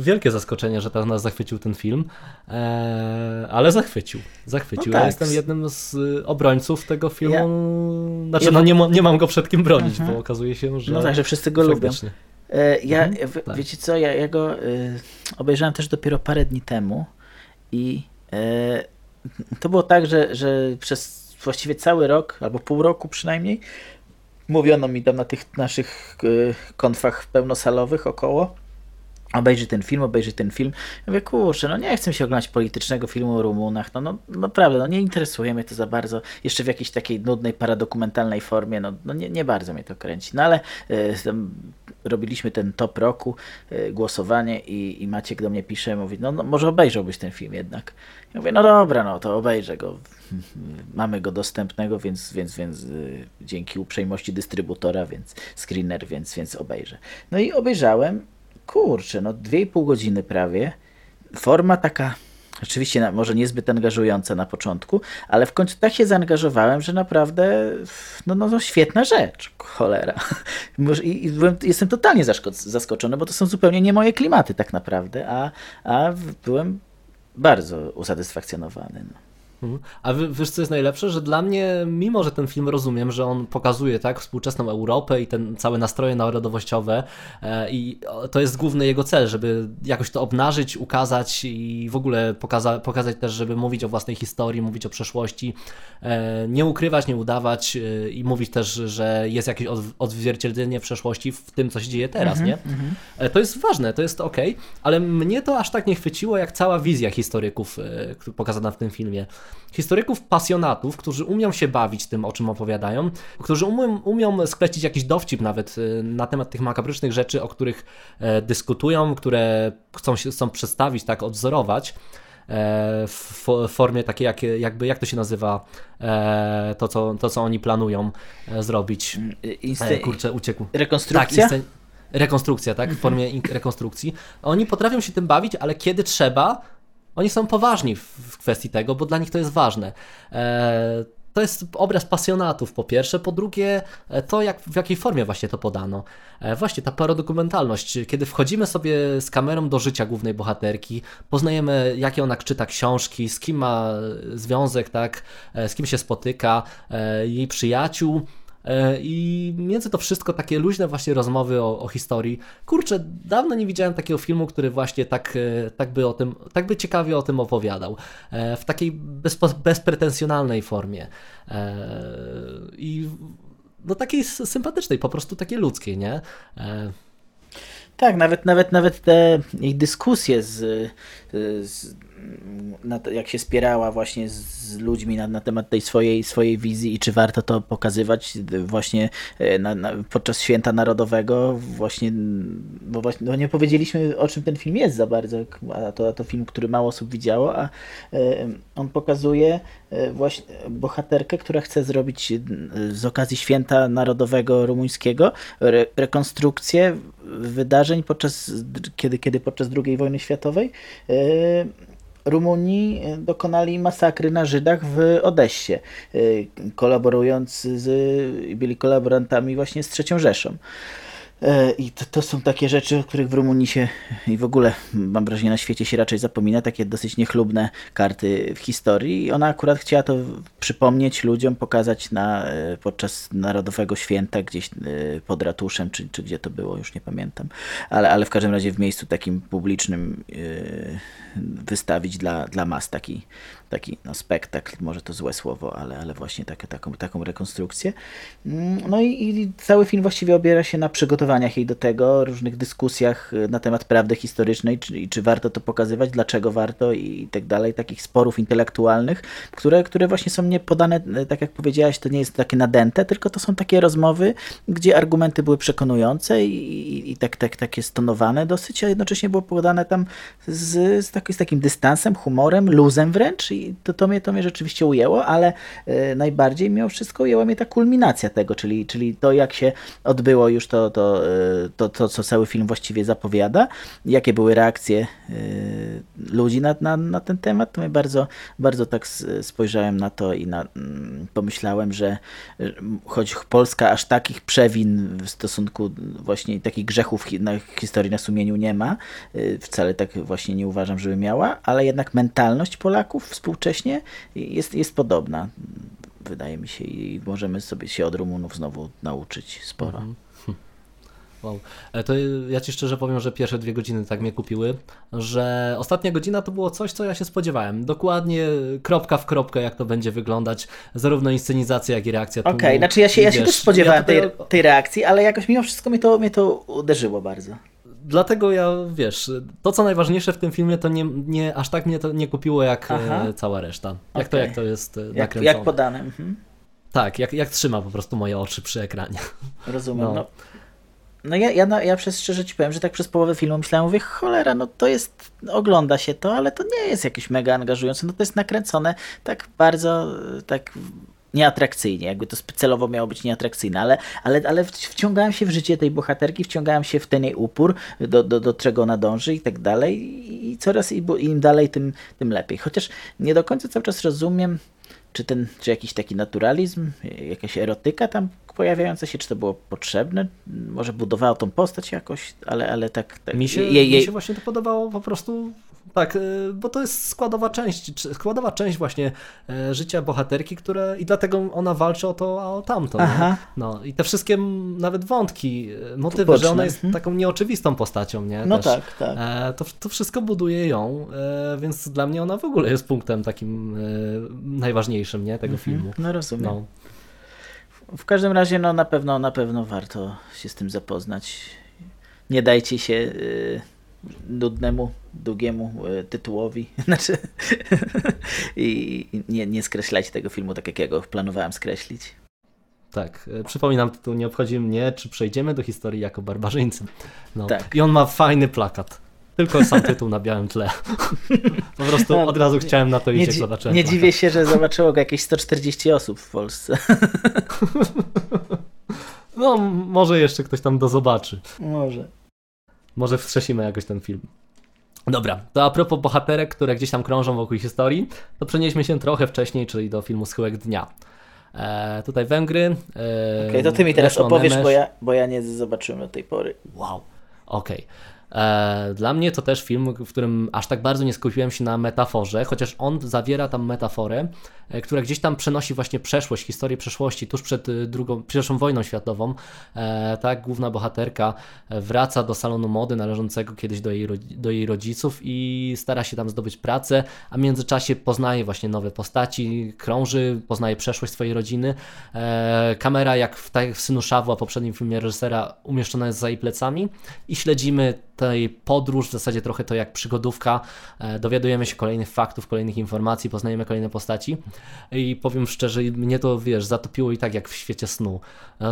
wielkie zaskoczenie, że tak nas zachwycił ten film, e, ale zachwycił. Zachwycił. No tak. Ja jestem jednym z obrońców tego filmu. Ja... Znaczy, no nie, nie mam go przed kim bronić, mhm. bo okazuje się, że. No tak, że wszyscy go lubią. E, ja, mhm, w, tak. Wiecie co, ja, ja go y, obejrzałem też dopiero parę dni temu i to było tak, że, że przez właściwie cały rok, albo pół roku przynajmniej, mówiono mi tam na tych naszych y, konfach pełnosalowych około, obejrzy ten film, obejrzy ten film. Ja mówię, kurczę, no nie chcę się oglądać politycznego filmu o Rumunach, no, no naprawdę, no nie interesuje mnie to za bardzo, jeszcze w jakiejś takiej nudnej, paradokumentalnej formie, no, no nie, nie bardzo mnie to kręci, no ale y, robiliśmy ten top roku, y, głosowanie i, i Maciek do mnie pisze, mówi, no, no może obejrzałbyś ten film jednak. Ja mówię, no dobra, no to obejrzę go, mamy go dostępnego, więc, więc, więc y, dzięki uprzejmości dystrybutora, więc screener, więc, więc obejrzę. No i obejrzałem kurczę, no 2,5 godziny prawie. Forma taka, oczywiście może niezbyt angażująca na początku, ale w końcu tak się zaangażowałem, że naprawdę no, no, no świetna rzecz, cholera. I, i byłem, jestem totalnie zaskoczony, bo to są zupełnie nie moje klimaty tak naprawdę, a, a byłem bardzo usatysfakcjonowany. No. Mhm. A wiesz, co jest najlepsze? Że dla mnie, mimo że ten film rozumiem, że on pokazuje tak współczesną Europę i ten całe nastroje narodowościowe e, i to jest główny jego cel, żeby jakoś to obnażyć, ukazać i w ogóle pokaza pokazać też, żeby mówić o własnej historii, mówić o przeszłości, e, nie ukrywać, nie udawać e, i mówić też, że jest jakieś od odzwierciedlenie przeszłości w tym, co się dzieje teraz, mm -hmm, nie? Mm -hmm. To jest ważne, to jest ok, ale mnie to aż tak nie chwyciło, jak cała wizja historyków pokazana w tym filmie historyków pasjonatów, którzy umią się bawić tym, o czym opowiadają, którzy umią, umią sklecić jakiś dowcip nawet y, na temat tych makabrycznych rzeczy, o których e, dyskutują, które chcą się chcą przedstawić, tak, odzorować e, w formie takiej, jak, jakby, jak to się nazywa, e, to co, to, co oni planują zrobić. Inste... Kurczę, uciekł. Rekonstrukcja? Tak, rekonstrukcja, tak, w formie rekonstrukcji. Oni potrafią się tym bawić, ale kiedy trzeba, oni są poważni w kwestii tego, bo dla nich to jest ważne. E, to jest obraz pasjonatów po pierwsze, po drugie e, to jak, w jakiej formie właśnie to podano. E, właśnie ta paradokumentalność, kiedy wchodzimy sobie z kamerą do życia głównej bohaterki, poznajemy jakie ona czyta książki, z kim ma związek, tak, z kim się spotyka, jej przyjaciół, I między to wszystko takie luźne właśnie rozmowy o, o, historii. Kurczę, dawno nie widziałem takiego filmu, który właśnie tak, e, tak, by, o tym, tak by ciekawie o tym opowiadał. E, w takiej bez, bezpretensjonalnej formie. I no takiej sympatycznej, po prostu takiej ludzkiej, nie? Tak, nawet, nawet, nawet te ich dyskusje z, z jak się spierała właśnie z ludźmi na, na temat tej swojej, swojej wizji i czy warto to pokazywać właśnie e, na, na, podczas święta narodowego właśnie, bo właśnie no nie powiedzieliśmy o czym ten film jest za bardzo, a to, a to film, który mało osób widziało, a e, on pokazuje e, właśnie bohaterkę, która chce zrobić z okazji święta narodowego rumuńskiego re, rekonstrukcję wydarzeń podczas, kiedy, kiedy podczas II wojny światowej Rumunii dokonali masakry na Żydach w Odessie, kolaborując z, byli kolaborantami właśnie z III Rzeszą. E, I to, to, są takie rzeczy, o których w Rumunii się i w ogóle mam wrażenie na świecie się raczej zapomina, takie dosyć niechlubne karty w historii. I ona akurat chciała to przypomnieć ludziom, pokazać na, e, podczas Narodowego Święta gdzieś e, pod ratuszem, czy, czy gdzie to było, już nie pamiętam. Ale, ale w każdym razie w miejscu takim publicznym wystawić dla, dla mas taki, taki no, spektakl, może to złe słowo, ale, ale właśnie tak, taką, taką rekonstrukcję. Mm, no i, i, cały film właściwie obiera się na przygotowaniach jej do tego, różnych dyskusjach y, na temat prawdy historycznej, czy, czy warto to pokazywać, dlaczego warto i, tak dalej, takich sporów intelektualnych, które, które właśnie są nie podane, y, tak jak powiedziałaś, to nie jest takie nadęte, tylko to są takie rozmowy, gdzie argumenty były przekonujące i, i, tak, tak, takie stonowane dosyć, a jednocześnie było podane tam z, z, tak, z takim dystansem, humorem, luzem wręcz to, to, mnie, to mnie rzeczywiście ujęło, ale e, najbardziej mimo wszystko ujęła mnie ta kulminacja tego, czyli, czyli to jak się odbyło już to, to, e, to, to co cały film właściwie zapowiada, jakie były reakcje e, ludzi na, na, na ten temat, to mnie bardzo, bardzo tak spojrzałem na to i na, mm, pomyślałem, że choć Polska aż takich przewin w stosunku właśnie takich grzechów na historii na sumieniu nie ma, wcale tak właśnie nie uważam, żeby miała, ale jednak mentalność Polaków współcześnie jest, jest podobna, wydaje mi się, i możemy sobie się od Rumunów znowu nauczyć sporo. Mhm. Wow. E, to ja Ci szczerze powiem, że pierwsze dwie godziny tak mnie kupiły, że ostatnia godzina to było coś, co ja się spodziewałem. Dokładnie kropka w kropkę, jak to będzie wyglądać, zarówno inscenizacja, jak i reakcja Okej, okay, znaczy ja się, ja się też spodziewałem ja tej, tej reakcji, ale jakoś mimo wszystko mnie to, mnie to uderzyło bardzo dlatego ja, wiesz, to co najważniejsze w tym filmie, to nie, nie aż tak mnie to nie kupiło jak e, Aha. cała reszta. Jak okay. to, jak to jest e, jak, nakręcone. Jak podane. Mhm. Tak, jak, jak trzyma po prostu moje oczy przy ekranie. Rozumiem. No. no. No ja, ja, ja przez szczerze ci powiem, że tak przez połowę filmu myślałem, mówię, cholera, no to jest, ogląda się to, ale to nie jest jakieś mega angażujące, no to jest nakręcone tak bardzo, tak nieatrakcyjnie, jakby to celowo miało być nieatrakcyjne, ale, ale, ale wciągałem się w życie tej bohaterki, wciągałem się w ten jej upór, do, do, do czego ona dąży i tak dalej. I coraz im dalej, tym, tym lepiej. Chociaż nie do końca cały czas rozumiem, czy, ten, czy jakiś taki naturalizm, jakaś erotyka tam pojawiająca się, czy to było potrzebne, może budowało tą postać jakoś, ale, ale tak... tak mi, się, jej, jej... mi się właśnie to podobało po prostu tak, y, bo to jest składowa część, składowa część właśnie e, życia bohaterki, które i dlatego ona walczy o to, a o tamto. No i te wszystkie nawet wątki, e, motywy, Poboczne. że ona jest hmm. taką nieoczywistą postacią, nie? No Też, tak, tak. E, to, to wszystko buduje ją, więc dla mnie ona w ogóle jest punktem takim najważniejszym, nie? Tego mhm. filmu. No rozumiem. No. W każdym razie, no na pewno, na pewno warto się z tym zapoznać. Nie dajcie się nudnemu, długiemu y, tytułowi. Znaczy, i nie, nie skreślajcie tego filmu tak, jak ja go planowałem skreślić. Tak, y, przypominam, tytuł nie obchodzi mnie, czy przejdziemy do historii jako barbarzyńcy. No. Tak. I on ma fajny plakat. Tylko sam tytuł na białym tle. Po prostu no, od razu chciałem na to iść, jak zobaczyłem. Nie dziwię się, że zobaczyło go jakieś 140 osób w Polsce. No, może jeszcze ktoś tam do zobaczy. Może. Może wstrzesimy jakoś ten film. Dobra, to a propos bohaterek, które gdzieś tam krążą wokół historii, to przenieśmy się trochę wcześniej, czyli do filmu Schyłek Dnia. E, tutaj Węgry. E, Okej, okay, to ty mi teraz opowiesz, bo ja, bo ja nie zobaczyłem do tej pory. Wow, okej. Okay. E, dla mnie to też film, w którym aż tak bardzo nie skupiłem się na metaforze, chociaż on zawiera tam metaforę, e, która gdzieś tam przenosi właśnie przeszłość, historię przeszłości, tuż przed e, drugą, pierwszą wojną światową. Tak, główna bohaterka wraca do salonu mody należącego kiedyś do jej, do jej rodziców i stara się tam zdobyć pracę, a w międzyczasie poznaje właśnie nowe postaci, krąży, poznaje przeszłość swojej rodziny. Kamera, jak w, tak jak w Synu Szawu, a poprzednim filmie reżysera, umieszczona jest za jej plecami i śledzimy tej podróż, w zasadzie trochę to jak przygodówka. E, dowiadujemy się kolejnych faktów, kolejnych informacji, poznajemy kolejne postaci i powiem szczerze, mnie to wiesz, zatopiło i tak jak w świecie snu,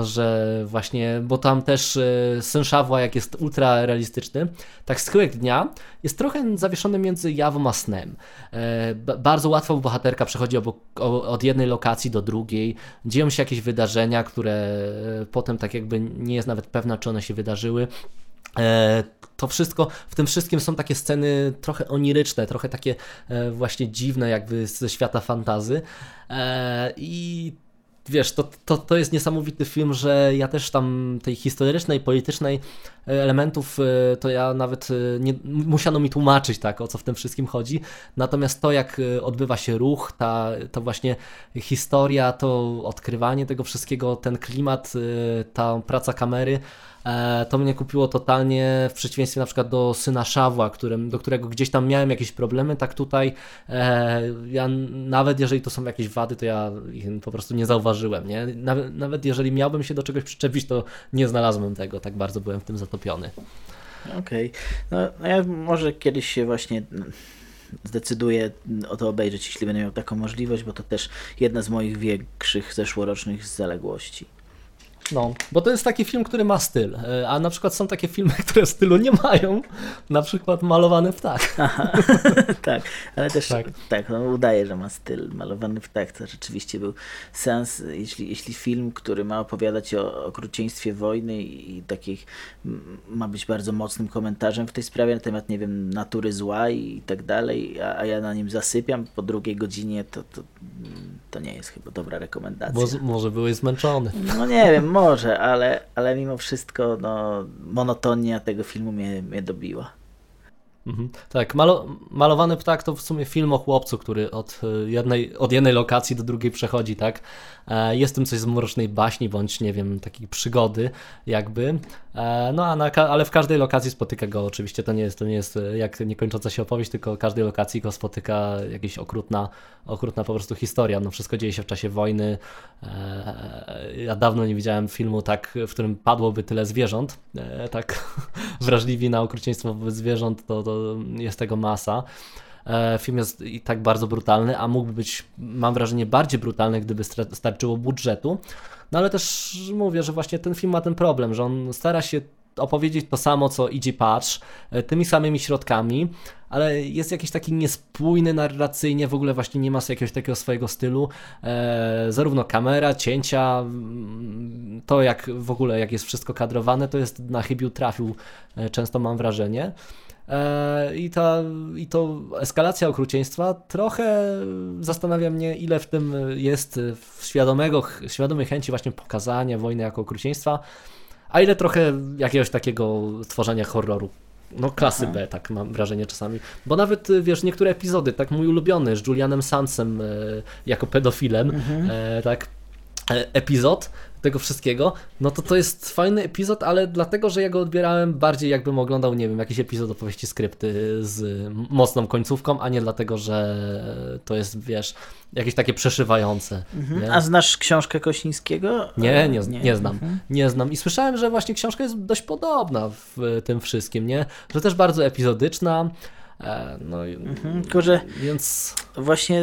że właśnie, bo tam też e, Syn Szawła, jak jest ultra realistyczny, tak schyłek dnia jest trochę zawieszony między jawą a snem. E, bardzo łatwo bohaterka przechodzi obok, od jednej lokacji do drugiej, dzieją się jakieś wydarzenia, które potem tak jakby nie jest nawet pewna, czy one się wydarzyły to wszystko, w tym wszystkim są takie sceny trochę oniryczne, trochę takie właśnie dziwne, jakby ze świata fantazy. I wiesz, to, to, to jest niesamowity film, że ja też tam tej historycznej, politycznej e, elementów, e, to ja nawet e, nie, musiano mi tłumaczyć tak, o co w tym wszystkim chodzi. Natomiast to, jak odbywa się ruch, ta, to właśnie historia, to odkrywanie tego wszystkiego, ten klimat, ta praca kamery, E, to mnie kupiło totalnie w przeciwieństwie na przykład do syna Szawła, którym, do którego gdzieś tam miałem jakieś problemy, tak tutaj e, ja nawet jeżeli to są jakieś wady, to ja ich po prostu nie zauważyłem, nie? Nawet, nawet jeżeli miałbym się do czegoś przyczepić, to nie znalazłem tego, tak bardzo byłem w tym zatopiony. Okej, okay. no ja może kiedyś się właśnie zdecyduję o to obejrzeć, jeśli będę miał taką możliwość, bo to też jedna z moich większych zeszłorocznych zaległości. No, bo to jest taki film, który ma styl, e, a na przykład są takie filmy, które stylu nie mają, na przykład Malowany Ptak. Aha, tak, ale też tak, tak no, udaje, że ma styl. Malowany Ptak to rzeczywiście był sens, jeśli, jeśli film, który ma opowiadać o okrucieństwie wojny i, i takich, ma być bardzo mocnym komentarzem w tej sprawie na temat, nie wiem, natury zła i tak dalej, a, a ja na nim zasypiam po drugiej godzinie, to, to, to nie jest chyba dobra rekomendacja. Bo, może byłeś zmęczony. No nie wiem, może, ale, ale mimo wszystko no, monotonia tego filmu mnie, mnie dobiła. Mhm. Tak, malo, malowany ptak to w sumie film o chłopcu, który od e, jednej, od jednej lokacji do drugiej przechodzi, tak? E, jest tym coś z mrocznej baśni, bądź nie wiem, takiej przygody, jakby. E, no a na, ale w każdej lokacji spotyka go oczywiście, to nie jest, to nie jest jak niekończąca się opowieść, tylko w każdej lokacji go spotyka jakaś okrutna, okrutna po prostu historia. No wszystko dzieje się w czasie wojny. Ja dawno nie widziałem filmu tak, w którym padłoby tyle zwierząt, tak wrażliwi na okrucieństwo wobec zwierząt, to, to jest tego masa. E, film jest i tak bardzo brutalny, a mógłby być, mam wrażenie, bardziej brutalny, gdyby starczyło budżetu. No ale też mówię, że właśnie ten film ma ten problem, że on stara się opowiedzieć to samo, co idzie Patch, e, tymi samymi środkami, ale jest jakiś taki niespójny narracyjnie, w ogóle właśnie nie ma jakiegoś takiego swojego stylu. E, zarówno kamera, cięcia, mm, to jak w ogóle, jak jest wszystko kadrowane, to jest na chybił trafił, e, często mam wrażenie. E, I, ta, I to eskalacja okrucieństwa trochę zastanawia mnie, ile w tym jest świadomego, świadomej chęci właśnie pokazania wojny jako okrucieństwa, a ile trochę jakiegoś takiego tworzenia horroru. No klasy Aha. B, tak mam wrażenie czasami. Bo nawet, wiesz, niektóre epizody, tak mój ulubiony z Julianem Sansem e, jako pedofilem, mhm. e, tak, e, epizod, tego wszystkiego, no to to jest fajny epizod, ale dlatego, że ja go odbierałem bardziej jakbym oglądał, nie wiem, jakiś epizod opowieści skrypty z mocną końcówką, a nie dlatego, że to jest, wiesz, jakieś takie przeszywające. Mhm. A znasz książkę Kosińskiego? Nie, nie, nie, nie znam. Mhm. Nie znam. I słyszałem, że właśnie książka jest dość podobna w tym wszystkim, nie? Że też bardzo epizodyczna, E, no mhm, tylko, że więc właśnie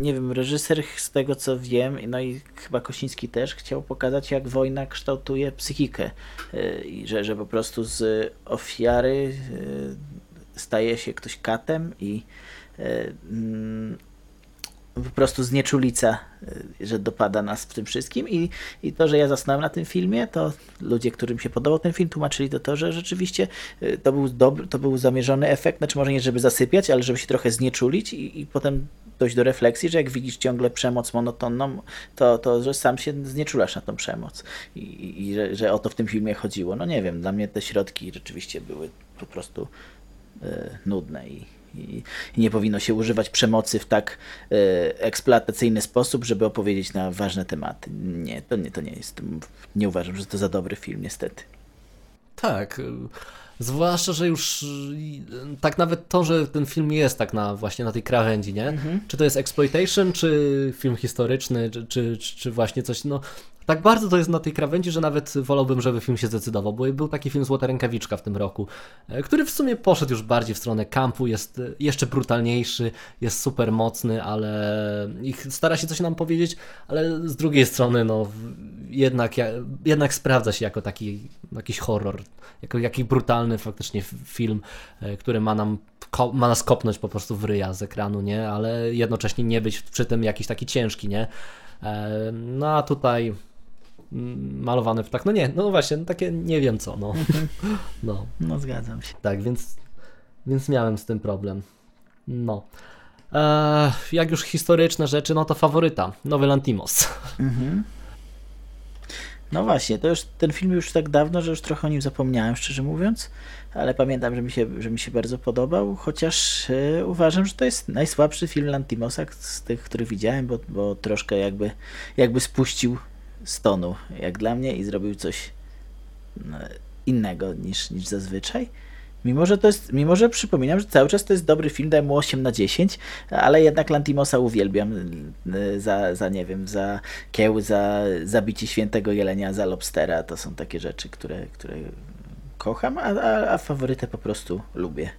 nie wiem, reżyser z tego co wiem, no i chyba Kosiński też chciał pokazać, jak wojna kształtuje psychikę. E, i że, że po prostu z ofiary e, staje się ktoś katem i po prostu znieczulica, y, że dopada nas w tym wszystkim. I, i to, że ja zasnąłem na tym filmie, to ludzie, którym się podobał ten film, tłumaczyli to to, że rzeczywiście y, to był dobry, to był zamierzony efekt, znaczy może nie żeby zasypiać, ale żeby się trochę znieczulić i, i potem dojść do refleksji, że jak widzisz ciągle przemoc monotonną, to, to że sam się znieczulasz na tą przemoc. I, i że, że o to w tym filmie chodziło. No nie wiem, dla mnie te środki rzeczywiście były po prostu y, nudne i i, nie powinno się używać przemocy w tak e, eksploatacyjny sposób, żeby opowiedzieć na ważne tematy. Nie, to nie, to nie jest. Nie uważam, że to za dobry film, niestety. Tak. Zwłaszcza, że już tak nawet to, że ten film jest tak na właśnie na tej krawędzi, nie? Mhm. Czy to jest exploitation, czy film historyczny, czy, czy, czy właśnie coś, no tak bardzo to jest na tej krawędzi, że nawet wolałbym, żeby film się zdecydował, bo był taki film Złota Rękawiczka w tym roku, e, który w sumie poszedł już bardziej w stronę kampu, jest e, jeszcze brutalniejszy, jest super mocny, ale ich stara się coś nam powiedzieć, ale z drugiej strony no jednak, jednak sprawdza się jako taki jakiś horror, jako jakiś brutalny faktycznie film, e, który ma nam ma nas kopnąć po prostu w ryja z ekranu, nie? Ale jednocześnie nie być przy tym jakiś taki ciężki, nie? No a tutaj malowane w tak, no nie, no właśnie, no takie nie wiem co, no. no. No zgadzam się. Tak, więc, więc miałem z tym problem. No. Eee, jak już historyczne rzeczy, no to faworyta, Nowy Lantimos. Mhm. No właśnie, to już ten film już tak dawno, że już trochę o nim zapomniałem, szczerze mówiąc, ale pamiętam, że mi się, że mi się bardzo podobał, chociaż e, uważam, że to jest najsłabszy film Lantimosa z tych, który widziałem, bo, bo troszkę jakby, jakby spuścił stonu, jak dla mnie, i zrobił coś no, innego niż, niż zazwyczaj. Mimo że, to jest, mimo, że przypominam, że cały czas to jest dobry film, daję mu 8 na 10, ale jednak Lantimosa uwielbiam y, za, za nie wiem, za kieł, za zabicie świętego jelenia, za lobstera. To są takie rzeczy, które, które kocham, a, a, a faworytę po prostu lubię.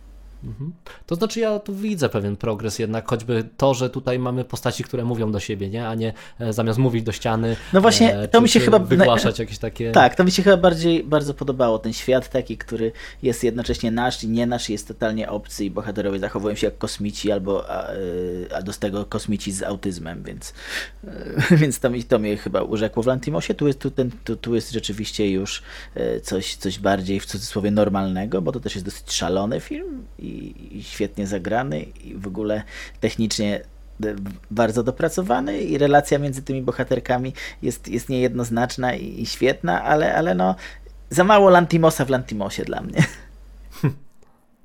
Mhm. To znaczy ja tu widzę pewien progres jednak, choćby to, że tutaj mamy postaci, które mówią do siebie, nie? a nie e, zamiast mówić do ściany. No właśnie, e, to czy, mi się chyba wygłaszać jakieś takie. Tak, to mi się chyba bardziej bardzo podobało. Ten świat taki, który jest jednocześnie nasz i nie nasz, jest totalnie obcy i bohaterowie zachowują się jak kosmici albo a, e, a do tego kosmici z autyzmem, więc, więc to, mi, to mnie chyba urzekło w Lantimosie. Tu jest, tu, ten, tu, tu jest rzeczywiście już coś, coś bardziej w cudzysłowie normalnego, bo to też jest dosyć szalony film i i, świetnie zagrany i w ogóle technicznie bardzo dopracowany i relacja między tymi bohaterkami jest, jest niejednoznaczna i, i świetna, ale, ale no za mało Lantimosa w Lantimosie dla mnie.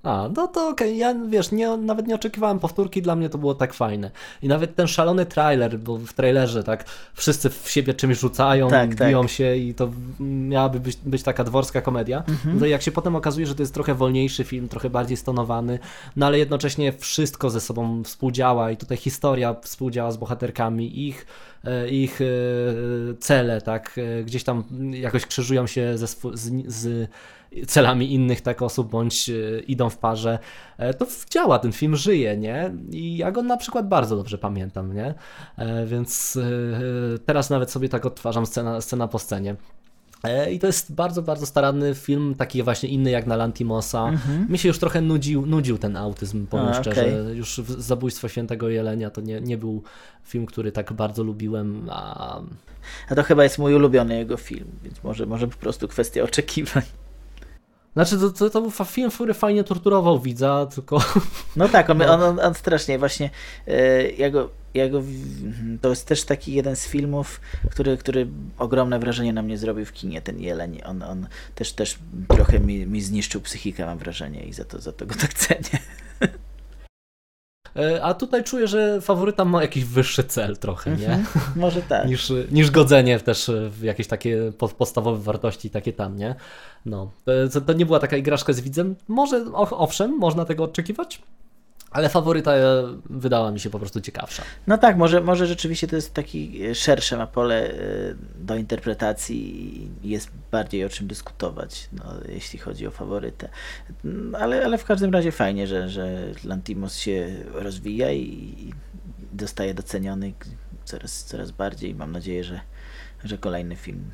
A, no to okej, okay. ja wiesz, nie, nawet nie oczekiwałem powtórki, dla mnie to było tak fajne. I nawet ten szalony trailer, bo w trailerze tak wszyscy w siebie czymś rzucają, tak, biją tak. się i to miałaby być, być taka dworska komedia. Mhm. No jak się potem okazuje, że to jest trochę wolniejszy film, trochę bardziej stonowany, no ale jednocześnie wszystko ze sobą współdziała i tutaj historia współdziała z bohaterkami, ich e, ich e, cele, tak, e, gdzieś tam jakoś krzyżują się ze, z, z celami innych tak osób, bądź e, idą w parze, e, to działa, ten film żyje, nie? I ja go na przykład bardzo dobrze pamiętam, nie? E, więc teraz nawet sobie tak odtwarzam scena, scena po scenie. I to jest bardzo, bardzo staranny film, taki właśnie inny jak na Lantimosa. Mhm. Mi się już trochę nudził, nudził ten autyzm, powiem A, szczerze. Okay. Już Zabójstwo Świętego Jelenia to nie, nie był film, który tak bardzo lubiłem. A... a to chyba jest mój ulubiony jego film, więc może, może po prostu kwestia oczekiwań. Znaczy, to, to, to był film, który fajnie torturował widza, tylko... No tak, on, on, on, on strasznie właśnie, yy, ja go, ja go, to jest też taki jeden z filmów, który, który ogromne wrażenie na mnie zrobił w kinie, ten Jeleń. On, on też, też trochę mi, mi zniszczył psychikę, mam wrażenie i za to, za to go tak cenię. E, a tutaj czuję, że faworyta ma jakiś wyższy cel trochę, nie? Mm -hmm, może tak. niż, niż godzenie też w jakieś takie podstawowe wartości, takie tam, nie? No, to, to nie była taka igraszka z widzem. Może, owszem, można tego oczekiwać, ale faworyta e, wydała mi się po prostu ciekawsza. No tak, może, może rzeczywiście to jest taki e, szersze ma pole e, do interpretacji i jest bardziej o czym dyskutować, no, jeśli chodzi o faworytę. Mm, ale, ale w każdym razie fajnie, że, że Lantimos się rozwija i zostaje doceniony coraz, coraz bardziej. Mam nadzieję, że, że kolejny film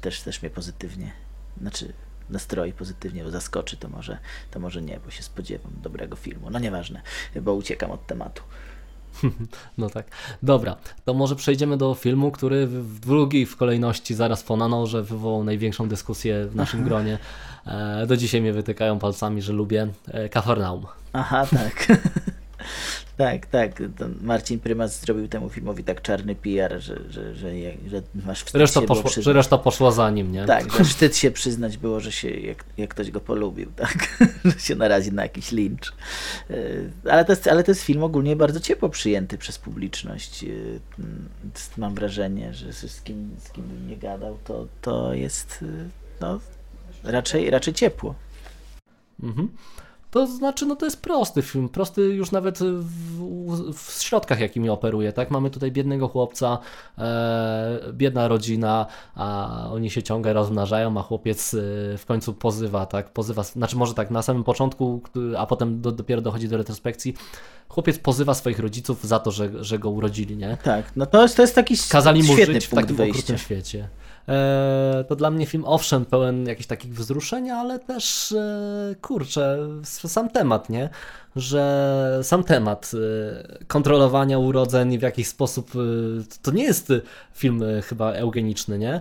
też, też mnie pozytywnie, znaczy nastroi pozytywnie, bo zaskoczy, to może, to może nie, bo się spodziewam dobrego filmu. No nieważne, bo uciekam od tematu. No tak. Dobra, to może przejdziemy do filmu, który w drugiej w kolejności zaraz po że wywołał największą dyskusję w naszym gronie. E, do dzisiaj mnie wytykają palcami, że lubię e, Kafarnaum. Aha, tak. Tak, tak. Marcin Prymas zrobił temu filmowi tak czarny PR, że, że, że, że masz wstyd reszta się poszło, Że reszta poszła za nim, nie? Tak, że wstyd się przyznać było, że się, jak, jak ktoś go polubił, tak? że się narazi na jakiś lincz. E, ale to, jest, ale to jest film ogólnie bardzo ciepło przyjęty przez publiczność. E, mam wrażenie, że z kim, z kim bym nie gadał, to, to jest e, no, raczej, raczej ciepło. Mhm. To znaczy, no to jest prosty film, prosty już nawet w, w środkach, jakimi operuje, tak? Mamy tutaj biednego chłopca, e, biedna rodzina, a oni się ciągle rozmnażają, a chłopiec e, w końcu pozywa, tak? Pozywa, znaczy może tak, na samym początku, a potem do, dopiero dochodzi do retrospekcji, chłopiec pozywa swoich rodziców za to, że, że go urodzili, nie? Tak, no to jest, to jest taki Kazali mu żyć w takim wyjścia. okrutnym świecie. E, to dla mnie film owszem pełen jakichś takich wzruszeń, ale też e, kurczę, sam temat, nie? Że sam temat y, kontrolowania urodzeń w jakiś sposób, y, to nie jest film y, chyba eugeniczny, nie?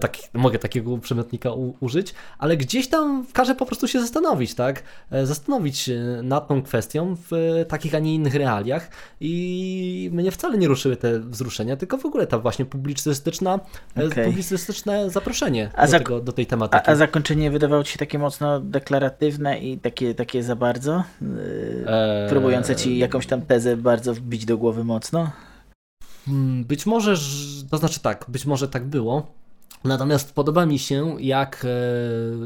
Tak, mogę takiego przymiotnika użyć, ale gdzieś tam każe po prostu się zastanowić, tak? E, zastanowić nad tą kwestią w takich, a nie innych realiach i mnie wcale nie ruszyły te wzruszenia, tylko w ogóle ta właśnie publicystyczna, e, okay. publicystyczne zaproszenie do, tego, do tej tematyki. A, a zakończenie wydawało Ci się takie mocno deklaratywne i takie, takie za bardzo? Eee... próbujące ci jakąś tam tezę bardzo wbić do głowy mocno? Hmm, być może, to znaczy tak, być może tak było. Natomiast podoba mi się, jak e,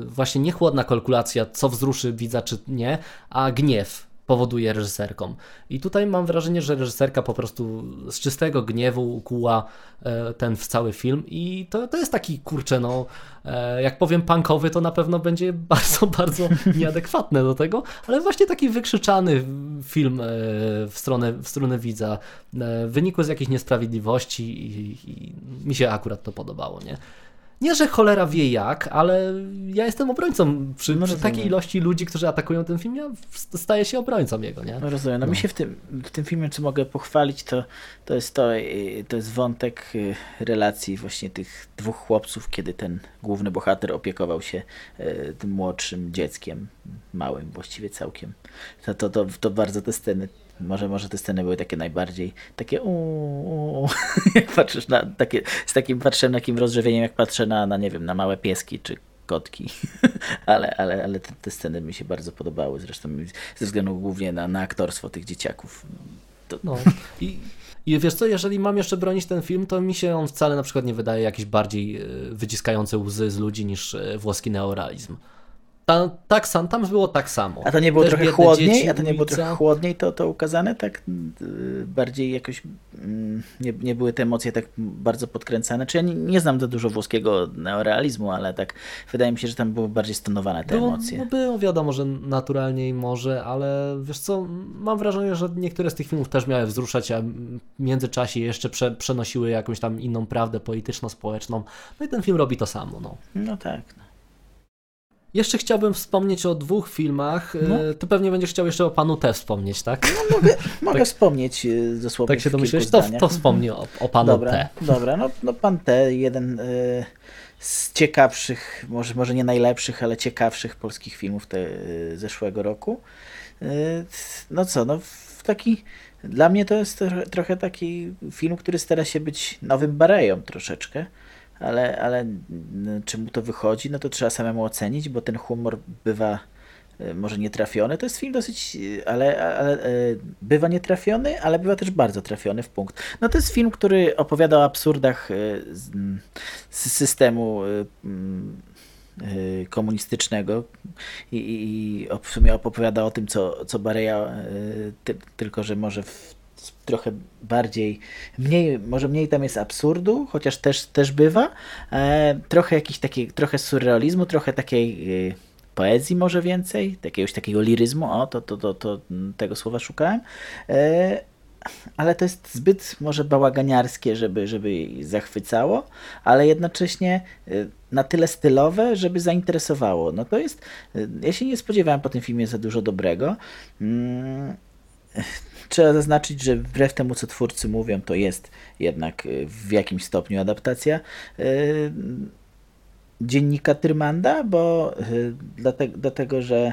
właśnie nie chłodna kalkulacja, co wzruszy widza, czy nie, a gniew powoduje reżyserką. I tutaj mam wrażenie, że reżyserka po prostu z czystego gniewu ukuła e, ten w cały film i to, to jest taki, kurczę, no, e, jak powiem punkowy, to na pewno będzie bardzo, bardzo nieadekwatne do tego, ale właśnie taki wykrzyczany film e, w stronę, w stronę widza, wynikły z jakiejś niesprawiedliwości i, i mi się akurat to podobało, nie? Nie, że cholera wie jak, ale ja jestem obrońcą. Przy, no, przy takiej ilości ludzi, którzy atakują ten film, ja staję się obrońcą jego, nie? No rozumiem. No, no. mi się w tym, w tym filmie, co mogę pochwalić, to, to jest to, y, to jest wątek y, relacji właśnie tych dwóch chłopców, kiedy ten główny bohater opiekował się y, tym młodszym dzieckiem, małym właściwie całkiem. To, to, to, to bardzo te sceny może, może te sceny były takie najbardziej takie uuu, jak patrzysz na takie, z takim patrzem takim rozrzewieniem, jak patrzę na, na nie wiem, na małe pieski czy kotki, ale, ale, ale te, te, sceny mi się bardzo podobały, zresztą ze względu głównie na, na aktorstwo tych dzieciaków. To... No. I, I wiesz co, jeżeli mam jeszcze bronić ten film, to mi się on wcale na przykład nie wydaje jakiś bardziej e, wyciskający łzy z ludzi niż e, włoski neorealizm. Ta, tak sam, tam było tak samo. A to nie było Też trochę chłodniej? Dzieci, a to nie było trochę chłodniej to, to ukazane? Tak y, bardziej jakoś mm, nie, nie były te emocje tak bardzo podkręcane? Czy ja nie, nie znam za dużo włoskiego neorealizmu, ale tak wydaje mi się, że tam były bardziej stonowane te było, emocje. No było wiadomo, że naturalniej może, ale wiesz co, mam wrażenie, że niektóre z tych filmów też miały wzruszać, a w międzyczasie jeszcze prze, przenosiły jakąś tam inną prawdę polityczno-społeczną. No i ten film robi to samo. No, no tak. No. Jeszcze chciałbym wspomnieć o dwóch filmach. No. E, ty pewnie będziesz chciał jeszcze o panu T wspomnieć, tak? No, mogę, mogę tak, wspomnieć e, dosłownie. Tak się domyśliłeś? To, to wspomnij o, o panu dobra, T. Dobra, no, no pan T, jeden y, z ciekawszych, może, może nie najlepszych, ale ciekawszych polskich filmów te, zeszłego roku. No co, no w taki. Dla mnie to jest trochę taki film, który stara się być nowym Bareją troszeczkę ale, ale czy mu to wychodzi, no to trzeba samemu ocenić, bo ten humor bywa e, może nietrafiony. To jest film dosyć, ale, ale e, bywa nietrafiony, ale bywa też bardzo trafiony w punkt. No to jest film, który opowiada o absurdach e, z systemu komunistycznego i, i, w sumie opowiada o tym, co, co Bareja, ty, tylko że może w trochę bardziej, mniej, może mniej tam jest absurdu, chociaż też, też bywa, e, trochę jakiś taki, trochę surrealizmu, trochę takiej e, poezji może więcej, jakiegoś takiego liryzmu, o, to, to, to, to tego słowa szukałem, e, ale to jest zbyt może bałaganiarskie, żeby, żeby zachwycało, ale jednocześnie e, na tyle stylowe, żeby zainteresowało. No to jest, e, ja się nie spodziewałem po tym filmie za dużo dobrego. Mm, Trzeba zaznaczyć, że wbrew temu, co twórcy mówią, to jest jednak y, w jakimś stopniu adaptacja y, dziennika Tyrmanda, bo y, dlatego, dlatego że